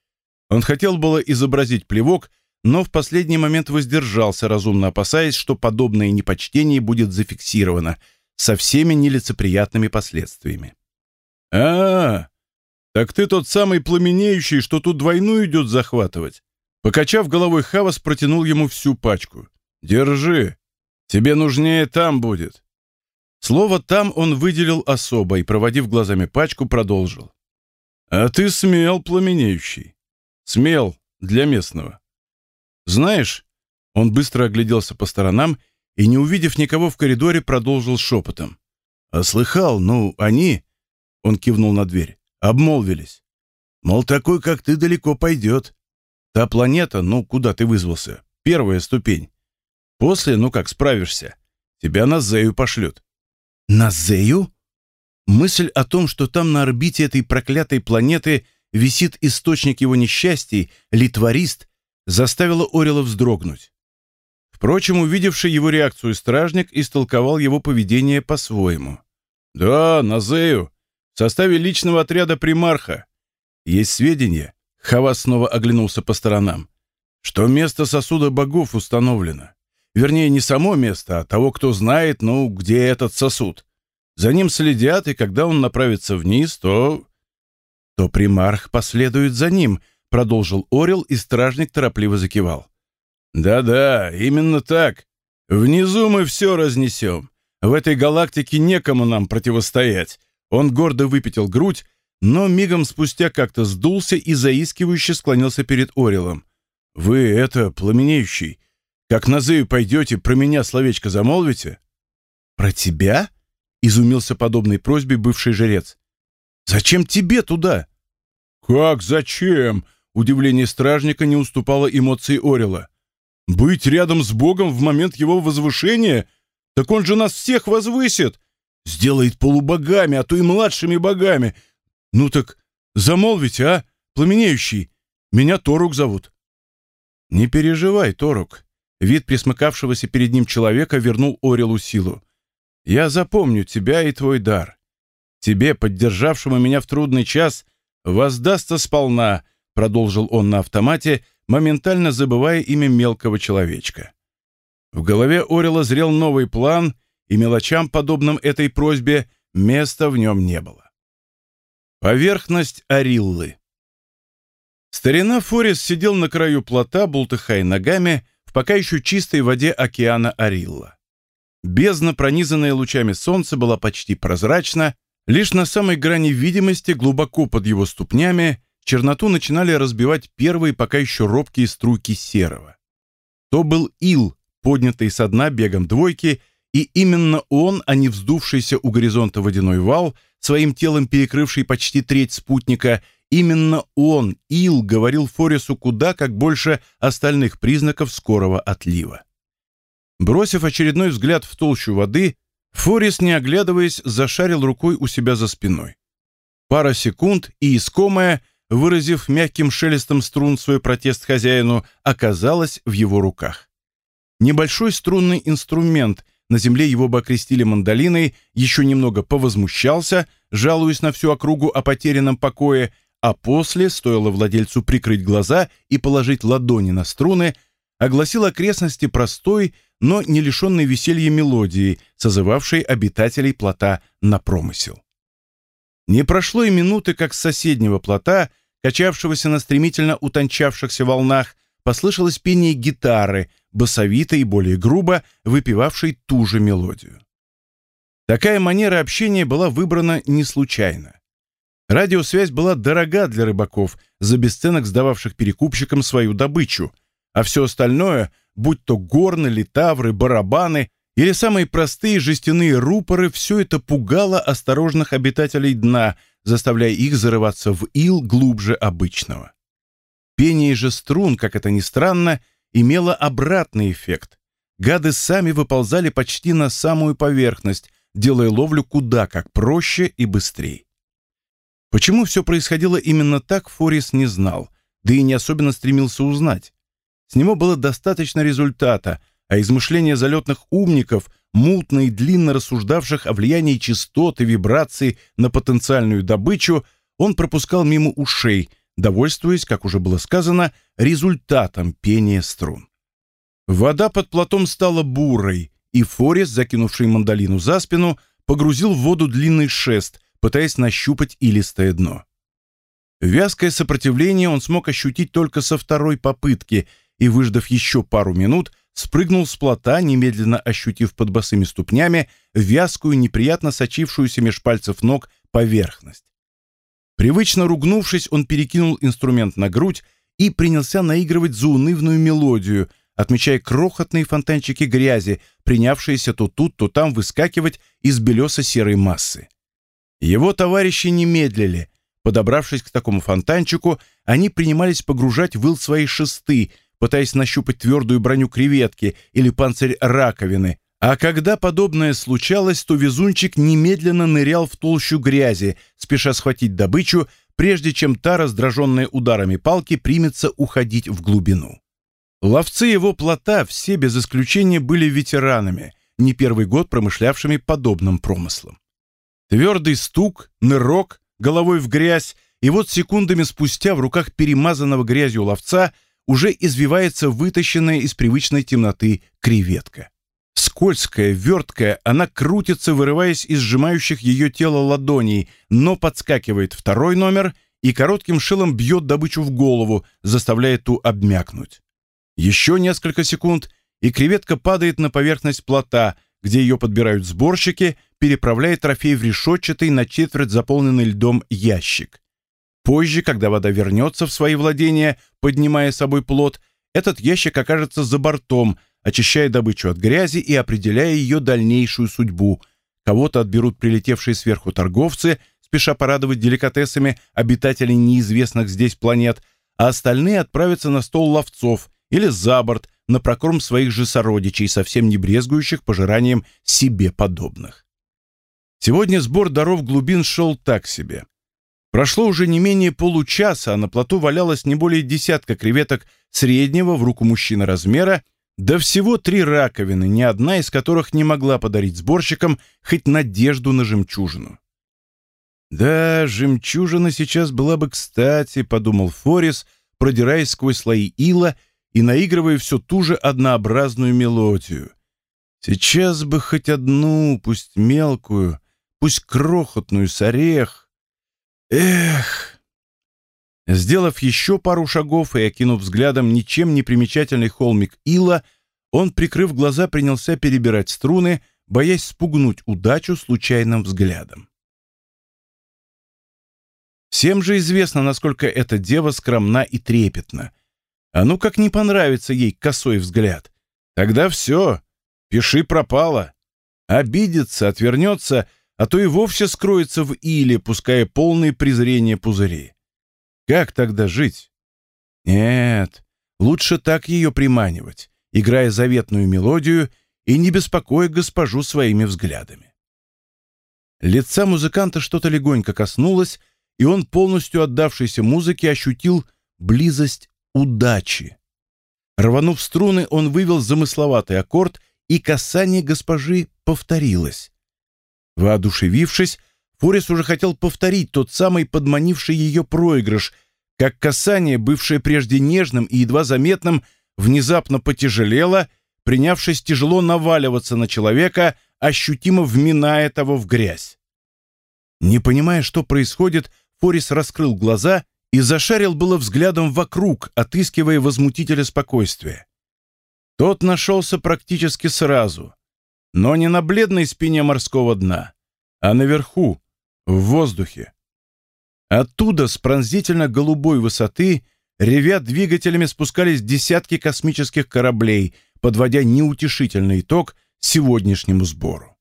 Он хотел было изобразить плевок, — но в последний момент воздержался, разумно опасаясь, что подобное непочтение будет зафиксировано со всеми нелицеприятными последствиями. а, -а, так ты тот самый пламенеющий, что тут двойную идет захватывать?» Покачав головой, Хавас протянул ему всю пачку. «Держи. Тебе нужнее там будет». Слово «там» он выделил особо и, проводив глазами пачку, продолжил. «А ты смел, пламенеющий. Смел для местного. «Знаешь...» Он быстро огляделся по сторонам и, не увидев никого в коридоре, продолжил шепотом. «А слыхал, ну, они...» Он кивнул на дверь. «Обмолвились. Мол, такой, как ты, далеко пойдет. Та планета, ну, куда ты вызвался? Первая ступень. После, ну как, справишься. Тебя на Зею пошлют». «На Зею?» Мысль о том, что там на орбите этой проклятой планеты висит источник его несчастий, литварист, заставило Орела вздрогнуть. Впрочем, увидевший его реакцию стражник истолковал его поведение по-своему. «Да, Назею, в составе личного отряда примарха. Есть сведения, Хавас снова оглянулся по сторонам, что место сосуда богов установлено. Вернее, не само место, а того, кто знает, ну, где этот сосуд. За ним следят, и когда он направится вниз, то... То примарх последует за ним — продолжил Орел, и стражник торопливо закивал. «Да-да, именно так. Внизу мы все разнесем. В этой галактике некому нам противостоять». Он гордо выпятил грудь, но мигом спустя как-то сдулся и заискивающе склонился перед Орелом. «Вы это, пламенеющий, как на Зею пойдете, про меня словечко замолвите?» «Про тебя?» — изумился подобной просьбе бывший жрец. «Зачем тебе туда?» «Как зачем?» Удивление стражника не уступало эмоции Орела. «Быть рядом с Богом в момент его возвышения? Так он же нас всех возвысит! Сделает полубогами, а то и младшими богами! Ну так замолвите, а, пламенеющий? Меня Торук зовут». «Не переживай, Торук». Вид присмыкавшегося перед ним человека вернул Орелу силу. «Я запомню тебя и твой дар. Тебе, поддержавшему меня в трудный час, воздастся сполна, продолжил он на автомате, моментально забывая имя мелкого человечка. В голове Орела зрел новый план, и мелочам, подобным этой просьбе, места в нем не было. Поверхность Ариллы Старина Форис сидел на краю плота, бултыхая ногами, в пока еще чистой воде океана Арилла. Бездна, пронизанная лучами солнца, была почти прозрачна, лишь на самой грани видимости, глубоко под его ступнями, черноту начинали разбивать первые пока еще робкие струйки серого. То был ил, поднятый со дна бегом двойки, и именно он, а не вздувшийся у горизонта водяной вал, своим телом перекрывший почти треть спутника, именно он, ил, говорил Форису куда как больше остальных признаков скорого отлива. Бросив очередной взгляд в толщу воды, Форис, не оглядываясь, зашарил рукой у себя за спиной. Пара секунд, и искомая — выразив мягким шелестом струн свой протест хозяину, оказалась в его руках. Небольшой струнный инструмент, на земле его бы окрестили мандолиной, еще немного повозмущался, жалуясь на всю округу о потерянном покое, а после, стоило владельцу прикрыть глаза и положить ладони на струны, огласил окрестности простой, но не лишенной веселья мелодии, созывавшей обитателей плота на промысел. Не прошло и минуты, как с соседнего плота, качавшегося на стремительно утончавшихся волнах, послышалось пение гитары, басовито и более грубо, выпивавшей ту же мелодию. Такая манера общения была выбрана не случайно. Радиосвязь была дорога для рыбаков, за бесценок сдававших перекупщикам свою добычу, а все остальное, будь то горны, литавры, барабаны или самые простые жестяные рупоры, все это пугало осторожных обитателей дна, заставляя их зарываться в ил глубже обычного. Пение же струн, как это ни странно, имело обратный эффект. Гады сами выползали почти на самую поверхность, делая ловлю куда как проще и быстрее. Почему все происходило именно так, Форис не знал, да и не особенно стремился узнать. С него было достаточно результата, а измышления залетных умников, мутно и длинно рассуждавших о влиянии частот и вибраций на потенциальную добычу, он пропускал мимо ушей, довольствуясь, как уже было сказано, результатом пения струн. Вода под плотом стала бурой, и Форис, закинувший мандолину за спину, погрузил в воду длинный шест, пытаясь нащупать илистое дно. Вязкое сопротивление он смог ощутить только со второй попытки и, выждав еще пару минут, спрыгнул с плота, немедленно ощутив под босыми ступнями вязкую, неприятно сочившуюся меж пальцев ног поверхность. Привычно ругнувшись, он перекинул инструмент на грудь и принялся наигрывать заунывную мелодию, отмечая крохотные фонтанчики грязи, принявшиеся то тут, то там выскакивать из белесо-серой массы. Его товарищи не медлили. Подобравшись к такому фонтанчику, они принимались погружать в ил свои шесты, пытаясь нащупать твердую броню креветки или панцирь раковины. А когда подобное случалось, то везунчик немедленно нырял в толщу грязи, спеша схватить добычу, прежде чем та, раздраженная ударами палки, примется уходить в глубину. Ловцы его плота все без исключения были ветеранами, не первый год промышлявшими подобным промыслом. Твердый стук, нырок, головой в грязь, и вот секундами спустя в руках перемазанного грязью ловца уже извивается вытащенная из привычной темноты креветка. Скользкая, верткая, она крутится, вырываясь из сжимающих ее тело ладоней, но подскакивает второй номер и коротким шилом бьет добычу в голову, заставляя ту обмякнуть. Еще несколько секунд, и креветка падает на поверхность плота, где ее подбирают сборщики, переправляя трофей в решетчатый на четверть заполненный льдом ящик. Позже, когда вода вернется в свои владения, поднимая с собой плод, этот ящик окажется за бортом, очищая добычу от грязи и определяя ее дальнейшую судьбу. Кого-то отберут прилетевшие сверху торговцы, спеша порадовать деликатесами обитателей неизвестных здесь планет, а остальные отправятся на стол ловцов или за борт, на прокорм своих же сородичей, совсем не брезгующих пожиранием себе подобных. Сегодня сбор даров глубин шел так себе. Прошло уже не менее получаса, а на плоту валялось не более десятка креветок среднего в руку мужчины размера, да всего три раковины, ни одна из которых не могла подарить сборщикам хоть надежду на жемчужину. «Да, жемчужина сейчас была бы кстати», — подумал Форис, продираясь сквозь слои ила и наигрывая все ту же однообразную мелодию. Сейчас бы хоть одну, пусть мелкую, пусть крохотную с орех. Эх! Сделав еще пару шагов и окинув взглядом ничем не примечательный холмик ила, он, прикрыв глаза, принялся перебирать струны, боясь спугнуть удачу случайным взглядом. Всем же известно, насколько эта дева скромна и трепетна — а ну как не понравится ей косой взгляд. Тогда все, пиши пропало. Обидится, отвернется, а то и вовсе скроется в иле, пуская полное презрение пузыри. Как тогда жить? Нет, лучше так ее приманивать, играя заветную мелодию и не беспокоя госпожу своими взглядами. Лица музыканта что-то легонько коснулось, и он, полностью отдавшийся музыке, ощутил близость удачи. Рванув струны, он вывел замысловатый аккорд и касание госпожи повторилось. Воодушевившись, Форис уже хотел повторить тот самый подманивший ее проигрыш, как касание, бывшее прежде нежным и едва заметным, внезапно потяжелело, принявшись тяжело наваливаться на человека, ощутимо вминая того в грязь. Не понимая, что происходит, Форис раскрыл глаза и зашарил было взглядом вокруг, отыскивая возмутителя спокойствия. Тот нашелся практически сразу, но не на бледной спине морского дна, а наверху, в воздухе. Оттуда с пронзительно-голубой высоты, ревя двигателями, спускались десятки космических кораблей, подводя неутешительный итог сегодняшнему сбору.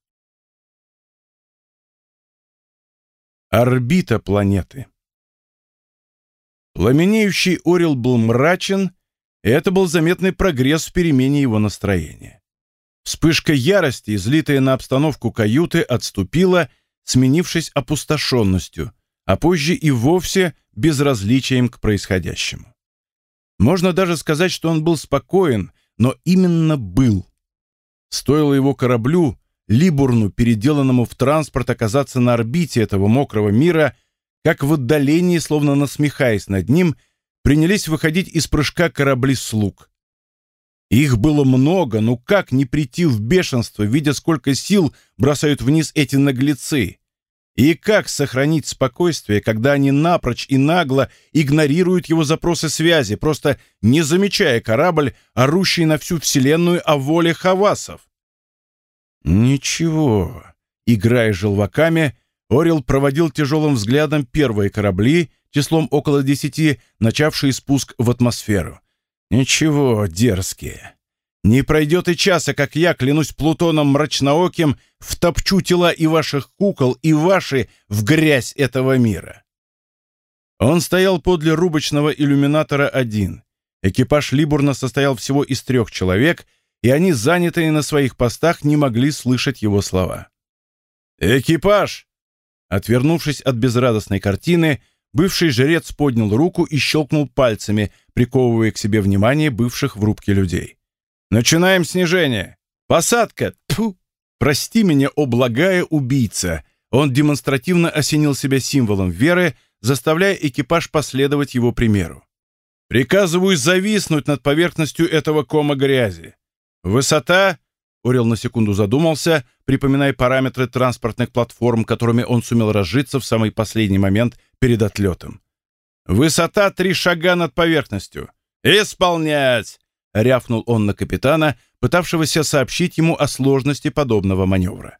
Орбита планеты Пламенеющий Орел был мрачен, и это был заметный прогресс в перемене его настроения. Вспышка ярости, излитая на обстановку каюты, отступила, сменившись опустошенностью, а позже и вовсе безразличием к происходящему. Можно даже сказать, что он был спокоен, но именно был. Стоило его кораблю, Либурну, переделанному в транспорт, оказаться на орбите этого мокрого мира, как в отдалении, словно насмехаясь над ним, принялись выходить из прыжка корабли слуг. Их было много, но как не прийти в бешенство, видя, сколько сил бросают вниз эти наглецы? И как сохранить спокойствие, когда они напрочь и нагло игнорируют его запросы связи, просто не замечая корабль, орущий на всю Вселенную о воле хавасов? Ничего. Играя желваками, Орел проводил тяжелым взглядом первые корабли, числом около десяти, начавшие спуск в атмосферу. Ничего, дерзкие. Не пройдет и часа, как я, клянусь Плутоном мрачнооким, втопчу тела и ваших кукол, и ваши в грязь этого мира. Он стоял подле рубочного иллюминатора один. Экипаж Либурна состоял всего из трех человек, и они, занятые на своих постах, не могли слышать его слова. «Экипаж!» Отвернувшись от безрадостной картины, бывший жрец поднял руку и щелкнул пальцами, приковывая к себе внимание бывших в рубке людей. Начинаем снижение. Посадка. Тьфу. Прости меня, о благая убийца. Он демонстративно осенил себя символом веры, заставляя экипаж последовать его примеру. Приказываю зависнуть над поверхностью этого кома грязи. Высота... Орел на секунду задумался, припоминая параметры транспортных платформ, которыми он сумел разжиться в самый последний момент перед отлетом. Высота три шага над поверхностью. «Исполнять!» — рявкнул он на капитана, пытавшегося сообщить ему о сложности подобного маневра.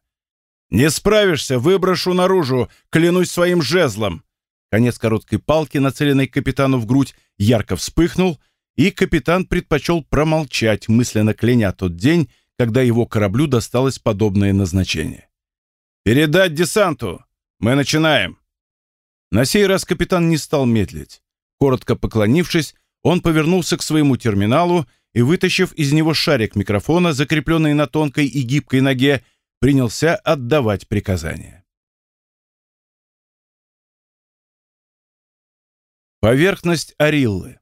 «Не справишься, выброшу наружу, клянусь своим жезлом!» Конец короткой палки, нацеленной капитану в грудь, ярко вспыхнул, и капитан предпочел промолчать, мысленно кляня тот день, когда его кораблю досталось подобное назначение. «Передать десанту! Мы начинаем!» На сей раз капитан не стал медлить. Коротко поклонившись, он повернулся к своему терминалу и, вытащив из него шарик микрофона, закрепленный на тонкой и гибкой ноге, принялся отдавать приказания. Поверхность Ариллы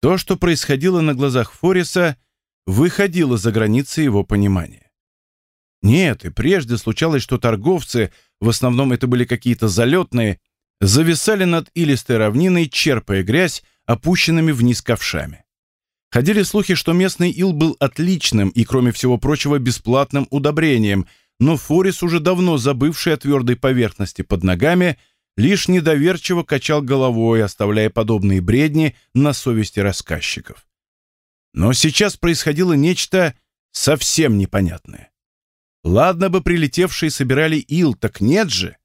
То, что происходило на глазах Фориса, выходило за границы его понимания. Нет, и прежде случалось, что торговцы, в основном это были какие-то залетные, зависали над илистой равниной, черпая грязь опущенными вниз ковшами. Ходили слухи, что местный ил был отличным и, кроме всего прочего, бесплатным удобрением, но Форис, уже давно забывший о твердой поверхности под ногами, лишь недоверчиво качал головой, оставляя подобные бредни на совести рассказчиков. Но сейчас происходило нечто совсем непонятное. Ладно бы прилетевшие собирали ил, так нет же.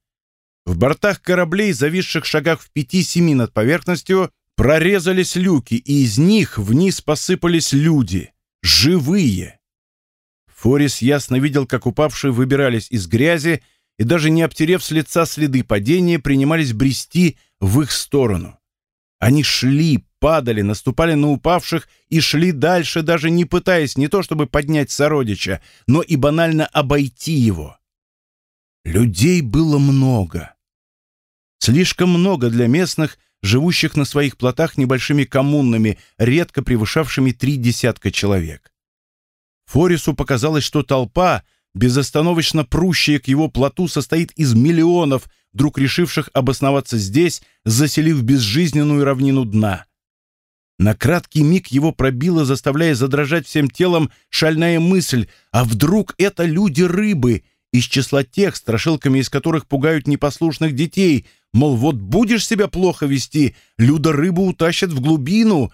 В бортах кораблей, зависших шагах в пяти-семи над поверхностью, Прорезались люки, и из них вниз посыпались люди. Живые. Форис ясно видел, как упавшие выбирались из грязи и даже не обтерев с лица следы падения, принимались брести в их сторону. Они шли, падали, наступали на упавших и шли дальше, даже не пытаясь не то чтобы поднять сородича, но и банально обойти его. Людей было много. Слишком много для местных — живущих на своих плотах небольшими коммунами, редко превышавшими три десятка человек. Форису показалось, что толпа, безостановочно прущая к его плоту, состоит из миллионов, вдруг решивших обосноваться здесь, заселив безжизненную равнину дна. На краткий миг его пробило, заставляя задрожать всем телом, шальная мысль, а вдруг это люди-рыбы, из числа тех, страшилками из которых пугают непослушных детей, мол, вот будешь себя плохо вести, люда-рыбу утащат в глубину.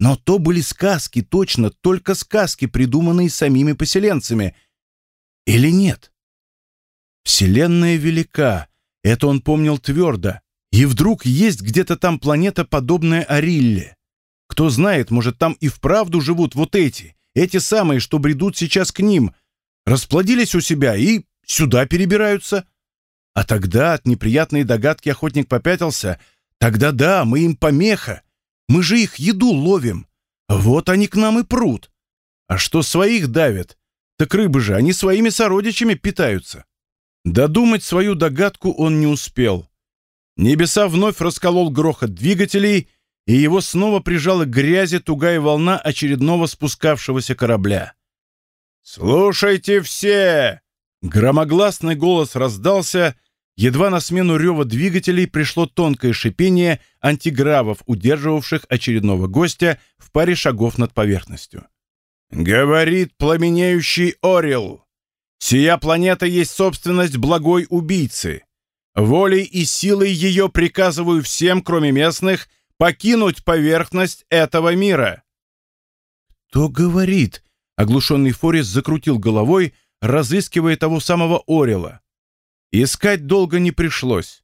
Но то были сказки, точно, только сказки, придуманные самими поселенцами. Или нет? Вселенная велика, это он помнил твердо, и вдруг есть где-то там планета, подобная Арилле. Кто знает, может, там и вправду живут вот эти, эти самые, что бредут сейчас к ним, расплодились у себя и сюда перебираются. А тогда от неприятной догадки охотник попятился. Тогда да, мы им помеха. Мы же их еду ловим. Вот они к нам и прут. А что своих давят? Так рыбы же, они своими сородичами питаются. Додумать свою догадку он не успел. Небеса вновь расколол грохот двигателей, и его снова прижала к грязи тугая волна очередного спускавшегося корабля. «Слушайте все!» Громогласный голос раздался, едва на смену рева двигателей пришло тонкое шипение антигравов, удерживавших очередного гостя в паре шагов над поверхностью. «Говорит пламенеющий Орел, сия планета есть собственность благой убийцы. Волей и силой ее приказываю всем, кроме местных, покинуть поверхность этого мира». «Кто говорит?» — оглушенный Форис закрутил головой, разыскивая того самого Орела. Искать долго не пришлось.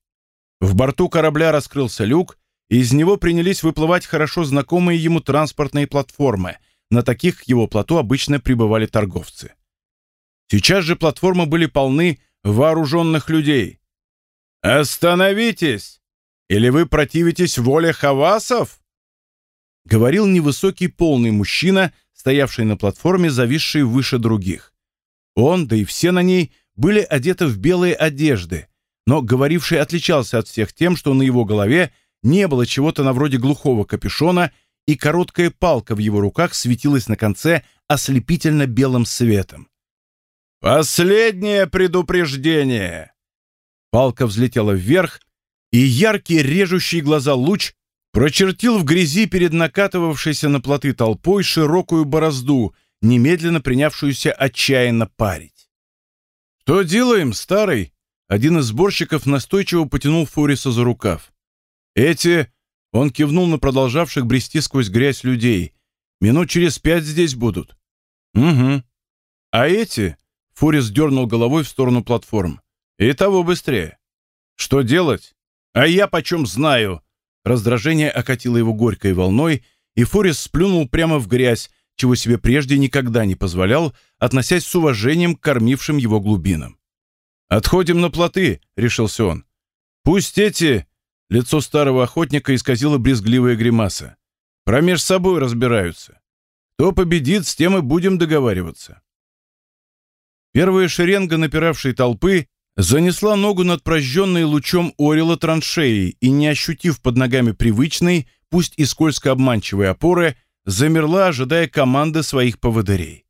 В борту корабля раскрылся люк, и из него принялись выплывать хорошо знакомые ему транспортные платформы. На таких к его плоту обычно прибывали торговцы. Сейчас же платформы были полны вооруженных людей. «Остановитесь!» Или вы противитесь воле хавасов?» Говорил невысокий полный мужчина, стоявший на платформе, зависший выше других. Он, да и все на ней, были одеты в белые одежды, но говоривший отличался от всех тем, что на его голове не было чего-то на вроде глухого капюшона, и короткая палка в его руках светилась на конце ослепительно белым светом. «Последнее предупреждение!» Палка взлетела вверх, и яркий режущий глаза луч прочертил в грязи перед накатывавшейся на плоты толпой широкую борозду, немедленно принявшуюся отчаянно парить. «Что делаем, старый?» Один из сборщиков настойчиво потянул Фориса за рукав. «Эти...» — он кивнул на продолжавших брести сквозь грязь людей. «Минут через пять здесь будут». «Угу. А эти...» — Форис дернул головой в сторону платформ. «И того быстрее. Что делать?» «А я почем знаю?» Раздражение окатило его горькой волной, и Форис сплюнул прямо в грязь, чего себе прежде никогда не позволял, относясь с уважением к кормившим его глубинам. «Отходим на плоты», — решился он. «Пусть эти...» — лицо старого охотника исказило брезгливая гримаса. «Промеж собой разбираются. Кто победит, с тем и будем договариваться». Первая шеренга напиравшей толпы занесла ногу над прожженной лучом орела траншеи и, не ощутив под ногами привычной, пусть и скользко обманчивой опоры, замерла, ожидая команды своих поводырей.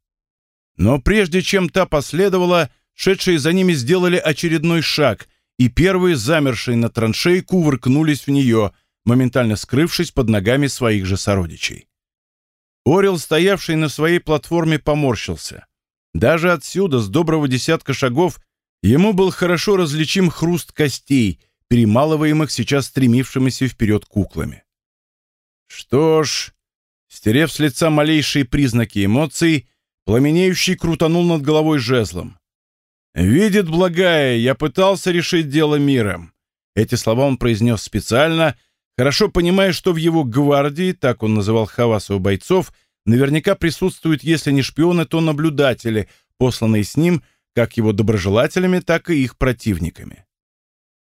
Но прежде чем та последовала, шедшие за ними сделали очередной шаг, и первые, замершие на траншеи, кувыркнулись в нее, моментально скрывшись под ногами своих же сородичей. Орел, стоявший на своей платформе, поморщился. Даже отсюда, с доброго десятка шагов, Ему был хорошо различим хруст костей, перемалываемых сейчас стремившимися вперед куклами. Что ж, стерев с лица малейшие признаки эмоций, пламенеющий крутанул над головой жезлом. «Видит благая, я пытался решить дело миром». Эти слова он произнес специально, хорошо понимая, что в его гвардии, так он называл Хавасов бойцов, наверняка присутствуют, если не шпионы, то наблюдатели, посланные с ним, как его доброжелателями, так и их противниками.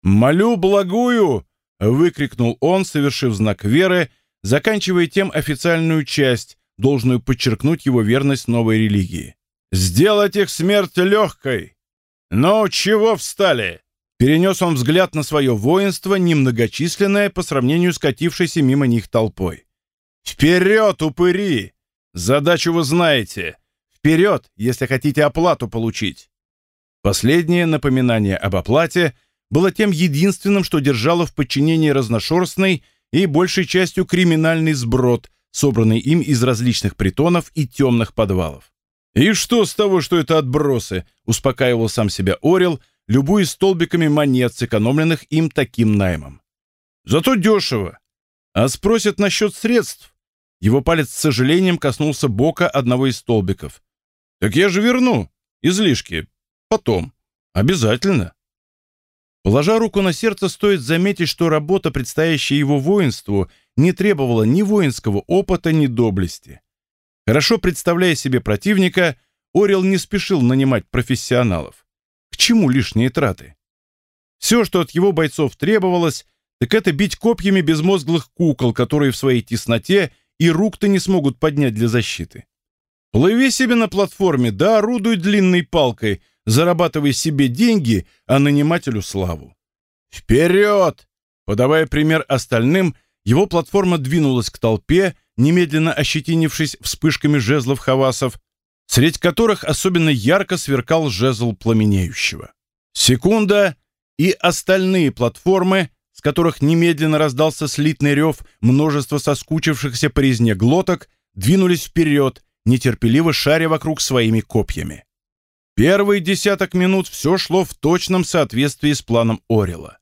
«Молю благую!» — выкрикнул он, совершив знак веры, заканчивая тем официальную часть, должную подчеркнуть его верность новой религии. «Сделать их смерть легкой!» «Ну, чего встали?» Перенес он взгляд на свое воинство, немногочисленное по сравнению с катившейся мимо них толпой. «Вперед, упыри! Задачу вы знаете. Вперед, если хотите оплату получить!» Последнее напоминание об оплате было тем единственным, что держало в подчинении разношерстный и большей частью криминальный сброд, собранный им из различных притонов и темных подвалов. «И что с того, что это отбросы?» — успокаивал сам себя Орел, любуясь столбиками монет, сэкономленных им таким наймом. «Зато дешево. А спросят насчет средств». Его палец с сожалением коснулся бока одного из столбиков. «Так я же верну. Излишки. Потом. Обязательно». Положа руку на сердце, стоит заметить, что работа, предстоящая его воинству, не требовала ни воинского опыта, ни доблести. Хорошо представляя себе противника, Орел не спешил нанимать профессионалов. К чему лишние траты? Все, что от его бойцов требовалось, так это бить копьями безмозглых кукол, которые в своей тесноте и рук-то не смогут поднять для защиты. Плыви себе на платформе, да орудуй длинной палкой, зарабатывай себе деньги, а нанимателю славу. Вперед! Подавая пример остальным, его платформа двинулась к толпе, немедленно ощетинившись вспышками жезлов хавасов, среди которых особенно ярко сверкал жезл пламенеющего. Секунда, и остальные платформы, с которых немедленно раздался слитный рев множества соскучившихся по резне глоток, двинулись вперед, нетерпеливо шаря вокруг своими копьями. Первые десяток минут все шло в точном соответствии с планом Орела.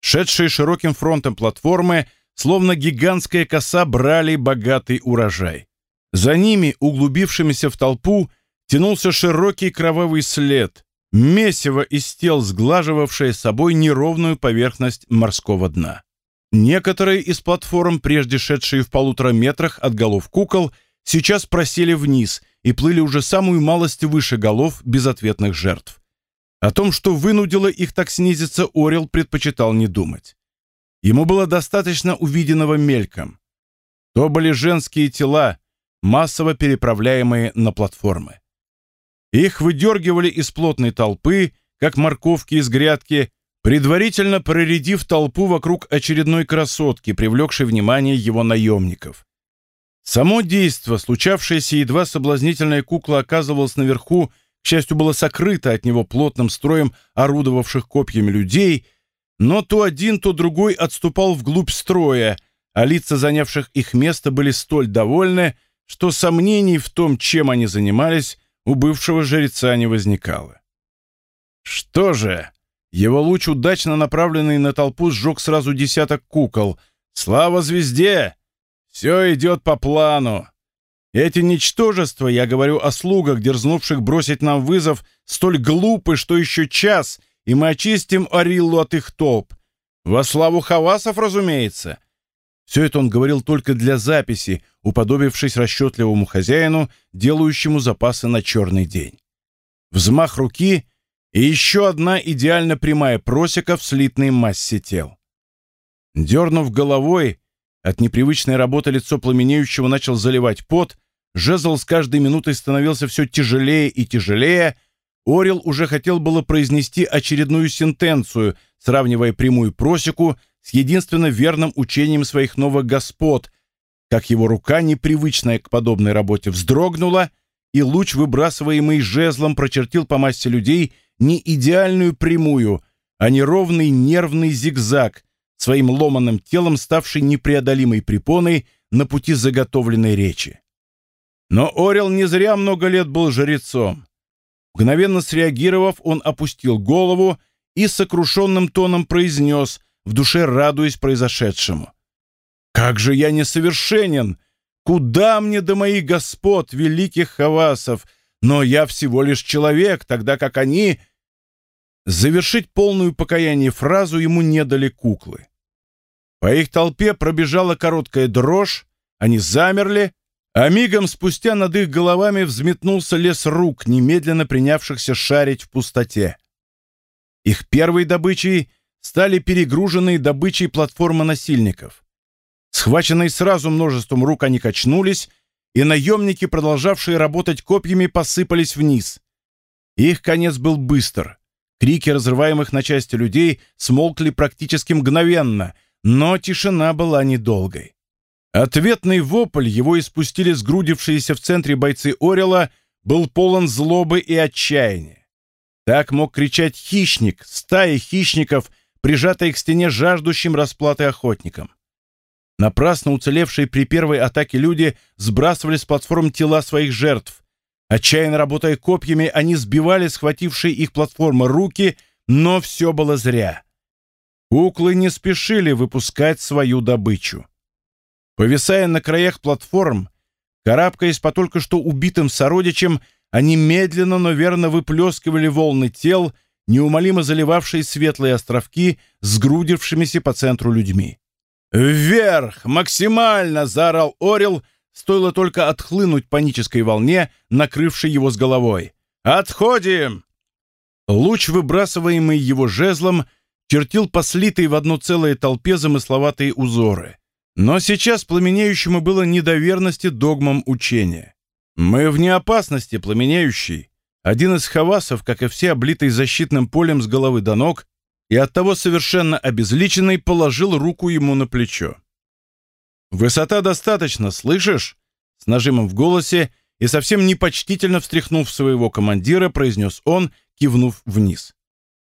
Шедшие широким фронтом платформы словно гигантская коса брали богатый урожай. За ними, углубившимися в толпу, тянулся широкий кровавый след, месиво из тел, сглаживавшее собой неровную поверхность морского дна. Некоторые из платформ, прежде шедшие в полутора метрах от голов кукол, сейчас просели вниз и плыли уже самую малость выше голов безответных жертв. О том, что вынудило их так снизиться, Орел предпочитал не думать. Ему было достаточно увиденного мельком. То были женские тела, массово переправляемые на платформы. Их выдергивали из плотной толпы, как морковки из грядки, предварительно проредив толпу вокруг очередной красотки, привлекшей внимание его наемников. Само действо, случавшееся едва соблазнительная кукла оказывалась наверху, к счастью, было сокрыто от него плотным строем орудовавших копьями людей — но то один, то другой отступал вглубь строя, а лица занявших их место были столь довольны, что сомнений в том, чем они занимались, у бывшего жреца не возникало. Что же, его луч, удачно направленный на толпу, сжег сразу десяток кукол. Слава звезде! Все идет по плану. Эти ничтожества, я говорю о слугах, дерзнувших бросить нам вызов, столь глупы, что еще час, и мы очистим Ариллу от их толп. Во славу Хавасов, разумеется. Все это он говорил только для записи, уподобившись расчетливому хозяину, делающему запасы на черный день. Взмах руки и еще одна идеально прямая просека в слитной массе тел. Дернув головой, от непривычной работы лицо пламенеющего начал заливать пот, жезл с каждой минутой становился все тяжелее и тяжелее, Орел уже хотел было произнести очередную сентенцию, сравнивая прямую просеку с единственно верным учением своих новых господ, как его рука, непривычная к подобной работе, вздрогнула, и луч, выбрасываемый жезлом, прочертил по массе людей не идеальную прямую, а неровный нервный зигзаг, своим ломаным телом ставший непреодолимой препоной на пути заготовленной речи. Но Орел не зря много лет был жрецом. Мгновенно среагировав, он опустил голову и сокрушенным тоном произнес, в душе радуясь произошедшему. «Как же я несовершенен! Куда мне до моих господ, великих хавасов? Но я всего лишь человек, тогда как они...» Завершить полную покаяние фразу ему не дали куклы. По их толпе пробежала короткая дрожь, они замерли, а мигом спустя над их головами взметнулся лес рук, немедленно принявшихся шарить в пустоте. Их первой добычей стали перегруженные добычей платформы насильников. Схваченные сразу множеством рук они качнулись, и наемники, продолжавшие работать копьями, посыпались вниз. Их конец был быстр. Крики разрываемых на части людей смолкли практически мгновенно, но тишина была недолгой. Ответный вопль его испустили сгрудившиеся в центре бойцы Орела, был полон злобы и отчаяния. Так мог кричать хищник, стая хищников, прижатая к стене жаждущим расплаты охотникам. Напрасно уцелевшие при первой атаке люди сбрасывали с платформ тела своих жертв. Отчаянно работая копьями, они сбивали схватившие их платформы руки, но все было зря. Куклы не спешили выпускать свою добычу. Повисая на краях платформ, карабкаясь по только что убитым сородичам, они медленно, но верно выплескивали волны тел, неумолимо заливавшие светлые островки, сгрудившимися по центру людьми. «Вверх! Максимально!» — заорал Орел, стоило только отхлынуть панической волне, накрывшей его с головой. «Отходим!» Луч, выбрасываемый его жезлом, чертил послитые в одно целое толпе замысловатые узоры. Но сейчас пламенеющему было недоверности догмам учения. «Мы вне опасности, пламенеющий!» Один из хавасов, как и все, облитый защитным полем с головы до ног, и оттого совершенно обезличенный положил руку ему на плечо. «Высота достаточно, слышишь?» С нажимом в голосе и совсем непочтительно встряхнув своего командира, произнес он, кивнув вниз.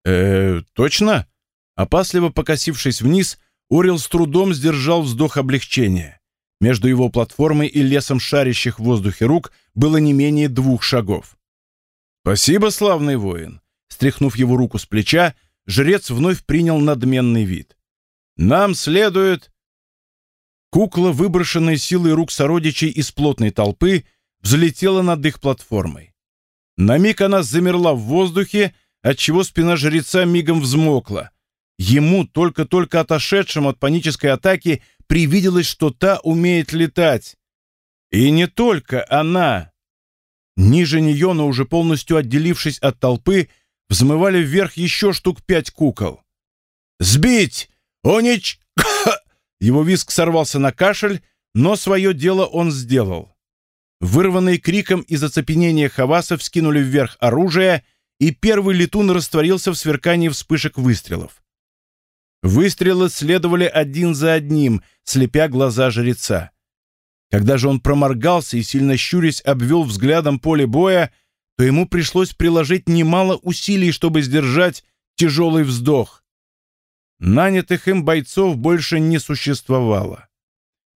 «Э, точно?» Опасливо покосившись вниз, Орел с трудом сдержал вздох облегчения. Между его платформой и лесом шарящих в воздухе рук было не менее двух шагов. «Спасибо, славный воин!» Стряхнув его руку с плеча, жрец вновь принял надменный вид. «Нам следует...» Кукла, выброшенная силой рук сородичей из плотной толпы, взлетела над их платформой. На миг она замерла в воздухе, отчего спина жреца мигом взмокла. Ему, только-только отошедшему от панической атаки, привиделось, что та умеет летать. И не только она. Ниже нее, но уже полностью отделившись от толпы, взмывали вверх еще штук пять кукол. «Сбить! Унич...» Его виск сорвался на кашель, но свое дело он сделал. Вырванные криком из оцепенения хавасов скинули вверх оружие, и первый летун растворился в сверкании вспышек выстрелов. Выстрелы следовали один за одним, слепя глаза жреца. Когда же он проморгался и, сильно щурясь, обвел взглядом поле боя, то ему пришлось приложить немало усилий, чтобы сдержать тяжелый вздох. Нанятых им бойцов больше не существовало.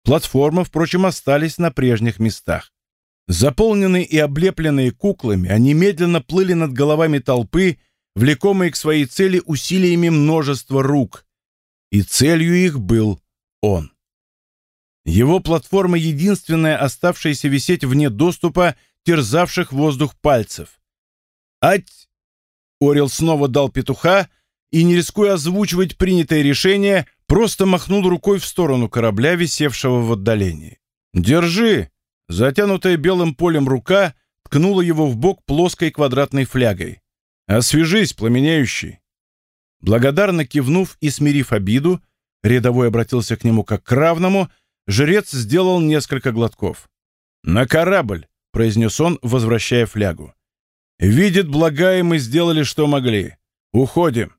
Платформы, впрочем, остались на прежних местах. Заполненные и облепленные куклами, они медленно плыли над головами толпы, влекомые к своей цели усилиями множества рук. И целью их был он. Его платформа единственная, оставшаяся висеть вне доступа терзавших воздух пальцев. «Ать!» Орел снова дал петуха и, не рискуя озвучивать принятое решение, просто махнул рукой в сторону корабля, висевшего в отдалении. «Держи!» Затянутая белым полем рука ткнула его в бок плоской квадратной флягой. «Освежись, пламенеющий!» Благодарно кивнув и смирив обиду, рядовой обратился к нему как к равному, жрец сделал несколько глотков. «На корабль!» — произнес он, возвращая флягу. «Видит благая, мы сделали, что могли. Уходим».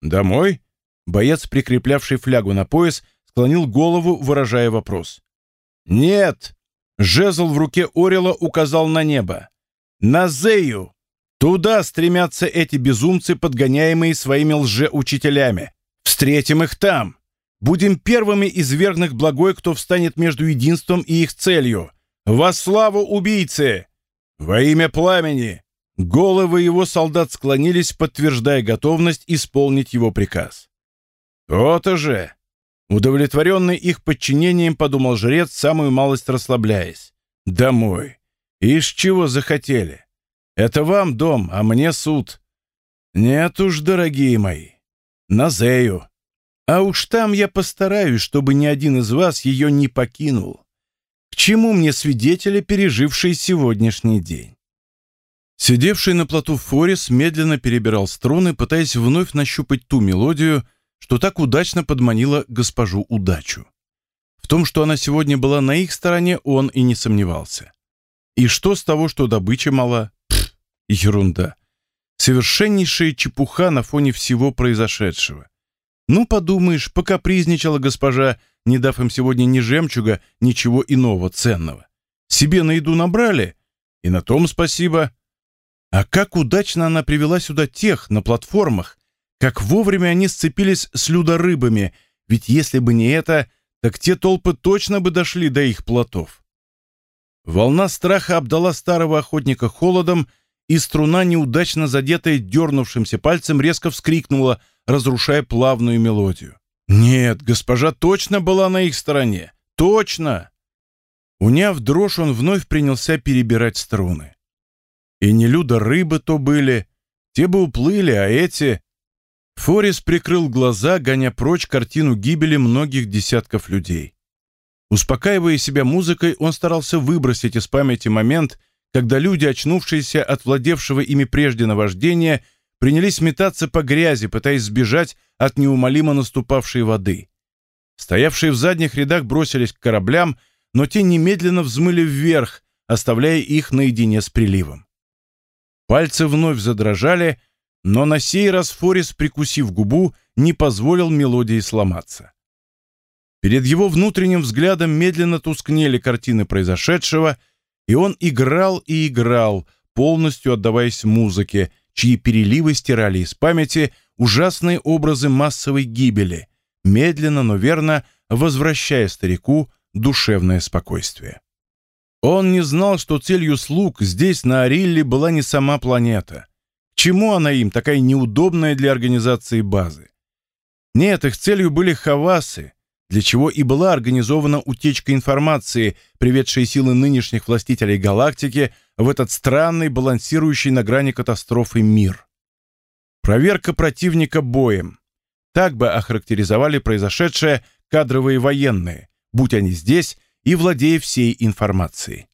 «Домой?» Боец, прикреплявший флягу на пояс, склонил голову, выражая вопрос. «Нет!» Жезл в руке Орела указал на небо. «На Зею! Туда стремятся эти безумцы, подгоняемые своими лжеучителями. Встретим их там! Будем первыми из верных благой, кто встанет между единством и их целью. Во славу убийцы! Во имя пламени!» Головы его солдат склонились, подтверждая готовность исполнить его приказ. «То-то же!» Удовлетворенный их подчинением, подумал жрец, самую малость расслабляясь. «Домой! Из чего захотели? Это вам дом, а мне суд. Нет уж, дорогие мои, на Зею. А уж там я постараюсь, чтобы ни один из вас ее не покинул. К чему мне свидетели, пережившие сегодняшний день? Сидевший на плоту Форис медленно перебирал струны, пытаясь вновь нащупать ту мелодию, что так удачно подманила госпожу удачу. В том, что она сегодня была на их стороне, он и не сомневался. И что с того, что добыча мала? Ерунда. Совершеннейшая чепуха на фоне всего произошедшего. Ну, подумаешь, покапризничала госпожа, не дав им сегодня ни жемчуга, ничего иного ценного. Себе на еду набрали, И на том спасибо. А как удачно она привела сюда тех на платформах, как вовремя они сцепились с людорыбами, ведь если бы не это, так те толпы точно бы дошли до их плотов. Волна страха обдала старого охотника холодом, и струна, неудачно задетая дернувшимся пальцем, резко вскрикнула, разрушая плавную мелодию. Нет, госпожа точно была на их стороне. Точно! Уняв дрожь, он вновь принялся перебирать струны. И не люда рыбы то были, те бы уплыли, а эти... Форис прикрыл глаза, гоня прочь картину гибели многих десятков людей. Успокаивая себя музыкой, он старался выбросить из памяти момент, когда люди, очнувшиеся от владевшего ими прежде наваждения, принялись метаться по грязи, пытаясь сбежать от неумолимо наступавшей воды. Стоявшие в задних рядах бросились к кораблям, но те немедленно взмыли вверх, оставляя их наедине с приливом. Пальцы вновь задрожали, но на сей раз Форис, прикусив губу, не позволил мелодии сломаться. Перед его внутренним взглядом медленно тускнели картины произошедшего, и он играл и играл, полностью отдаваясь музыке, чьи переливы стирали из памяти ужасные образы массовой гибели, медленно, но верно возвращая старику душевное спокойствие. Он не знал, что целью слуг здесь, на Арилле, была не сама планета. К чему она им, такая неудобная для организации базы? Нет, их целью были хавасы, для чего и была организована утечка информации, приведшая силы нынешних властителей галактики в этот странный, балансирующий на грани катастрофы мир. Проверка противника боем. Так бы охарактеризовали произошедшее кадровые военные, будь они здесь и владея всей информацией.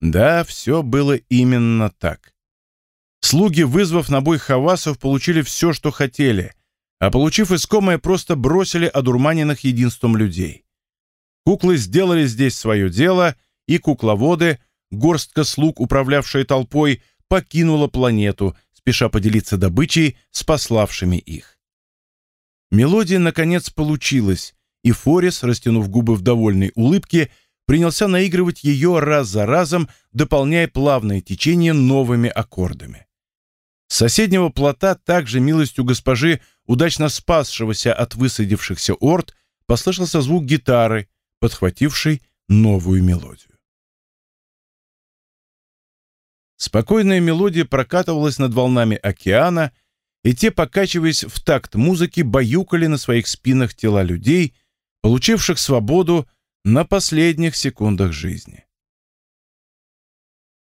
Да, все было именно так. Слуги, вызвав на бой хавасов, получили все, что хотели — а получив искомое, просто бросили одурманенных единством людей. Куклы сделали здесь свое дело, и кукловоды, горстка слуг, управлявшая толпой, покинула планету, спеша поделиться добычей с пославшими их. Мелодия, наконец, получилась, и Форис, растянув губы в довольной улыбке, принялся наигрывать ее раз за разом, дополняя плавное течение новыми аккордами. С соседнего плота также милостью госпожи удачно спасшегося от высадившихся орд, послышался звук гитары, подхватившей новую мелодию. Спокойная мелодия прокатывалась над волнами океана, и те, покачиваясь в такт музыки, баюкали на своих спинах тела людей, получивших свободу на последних секундах жизни.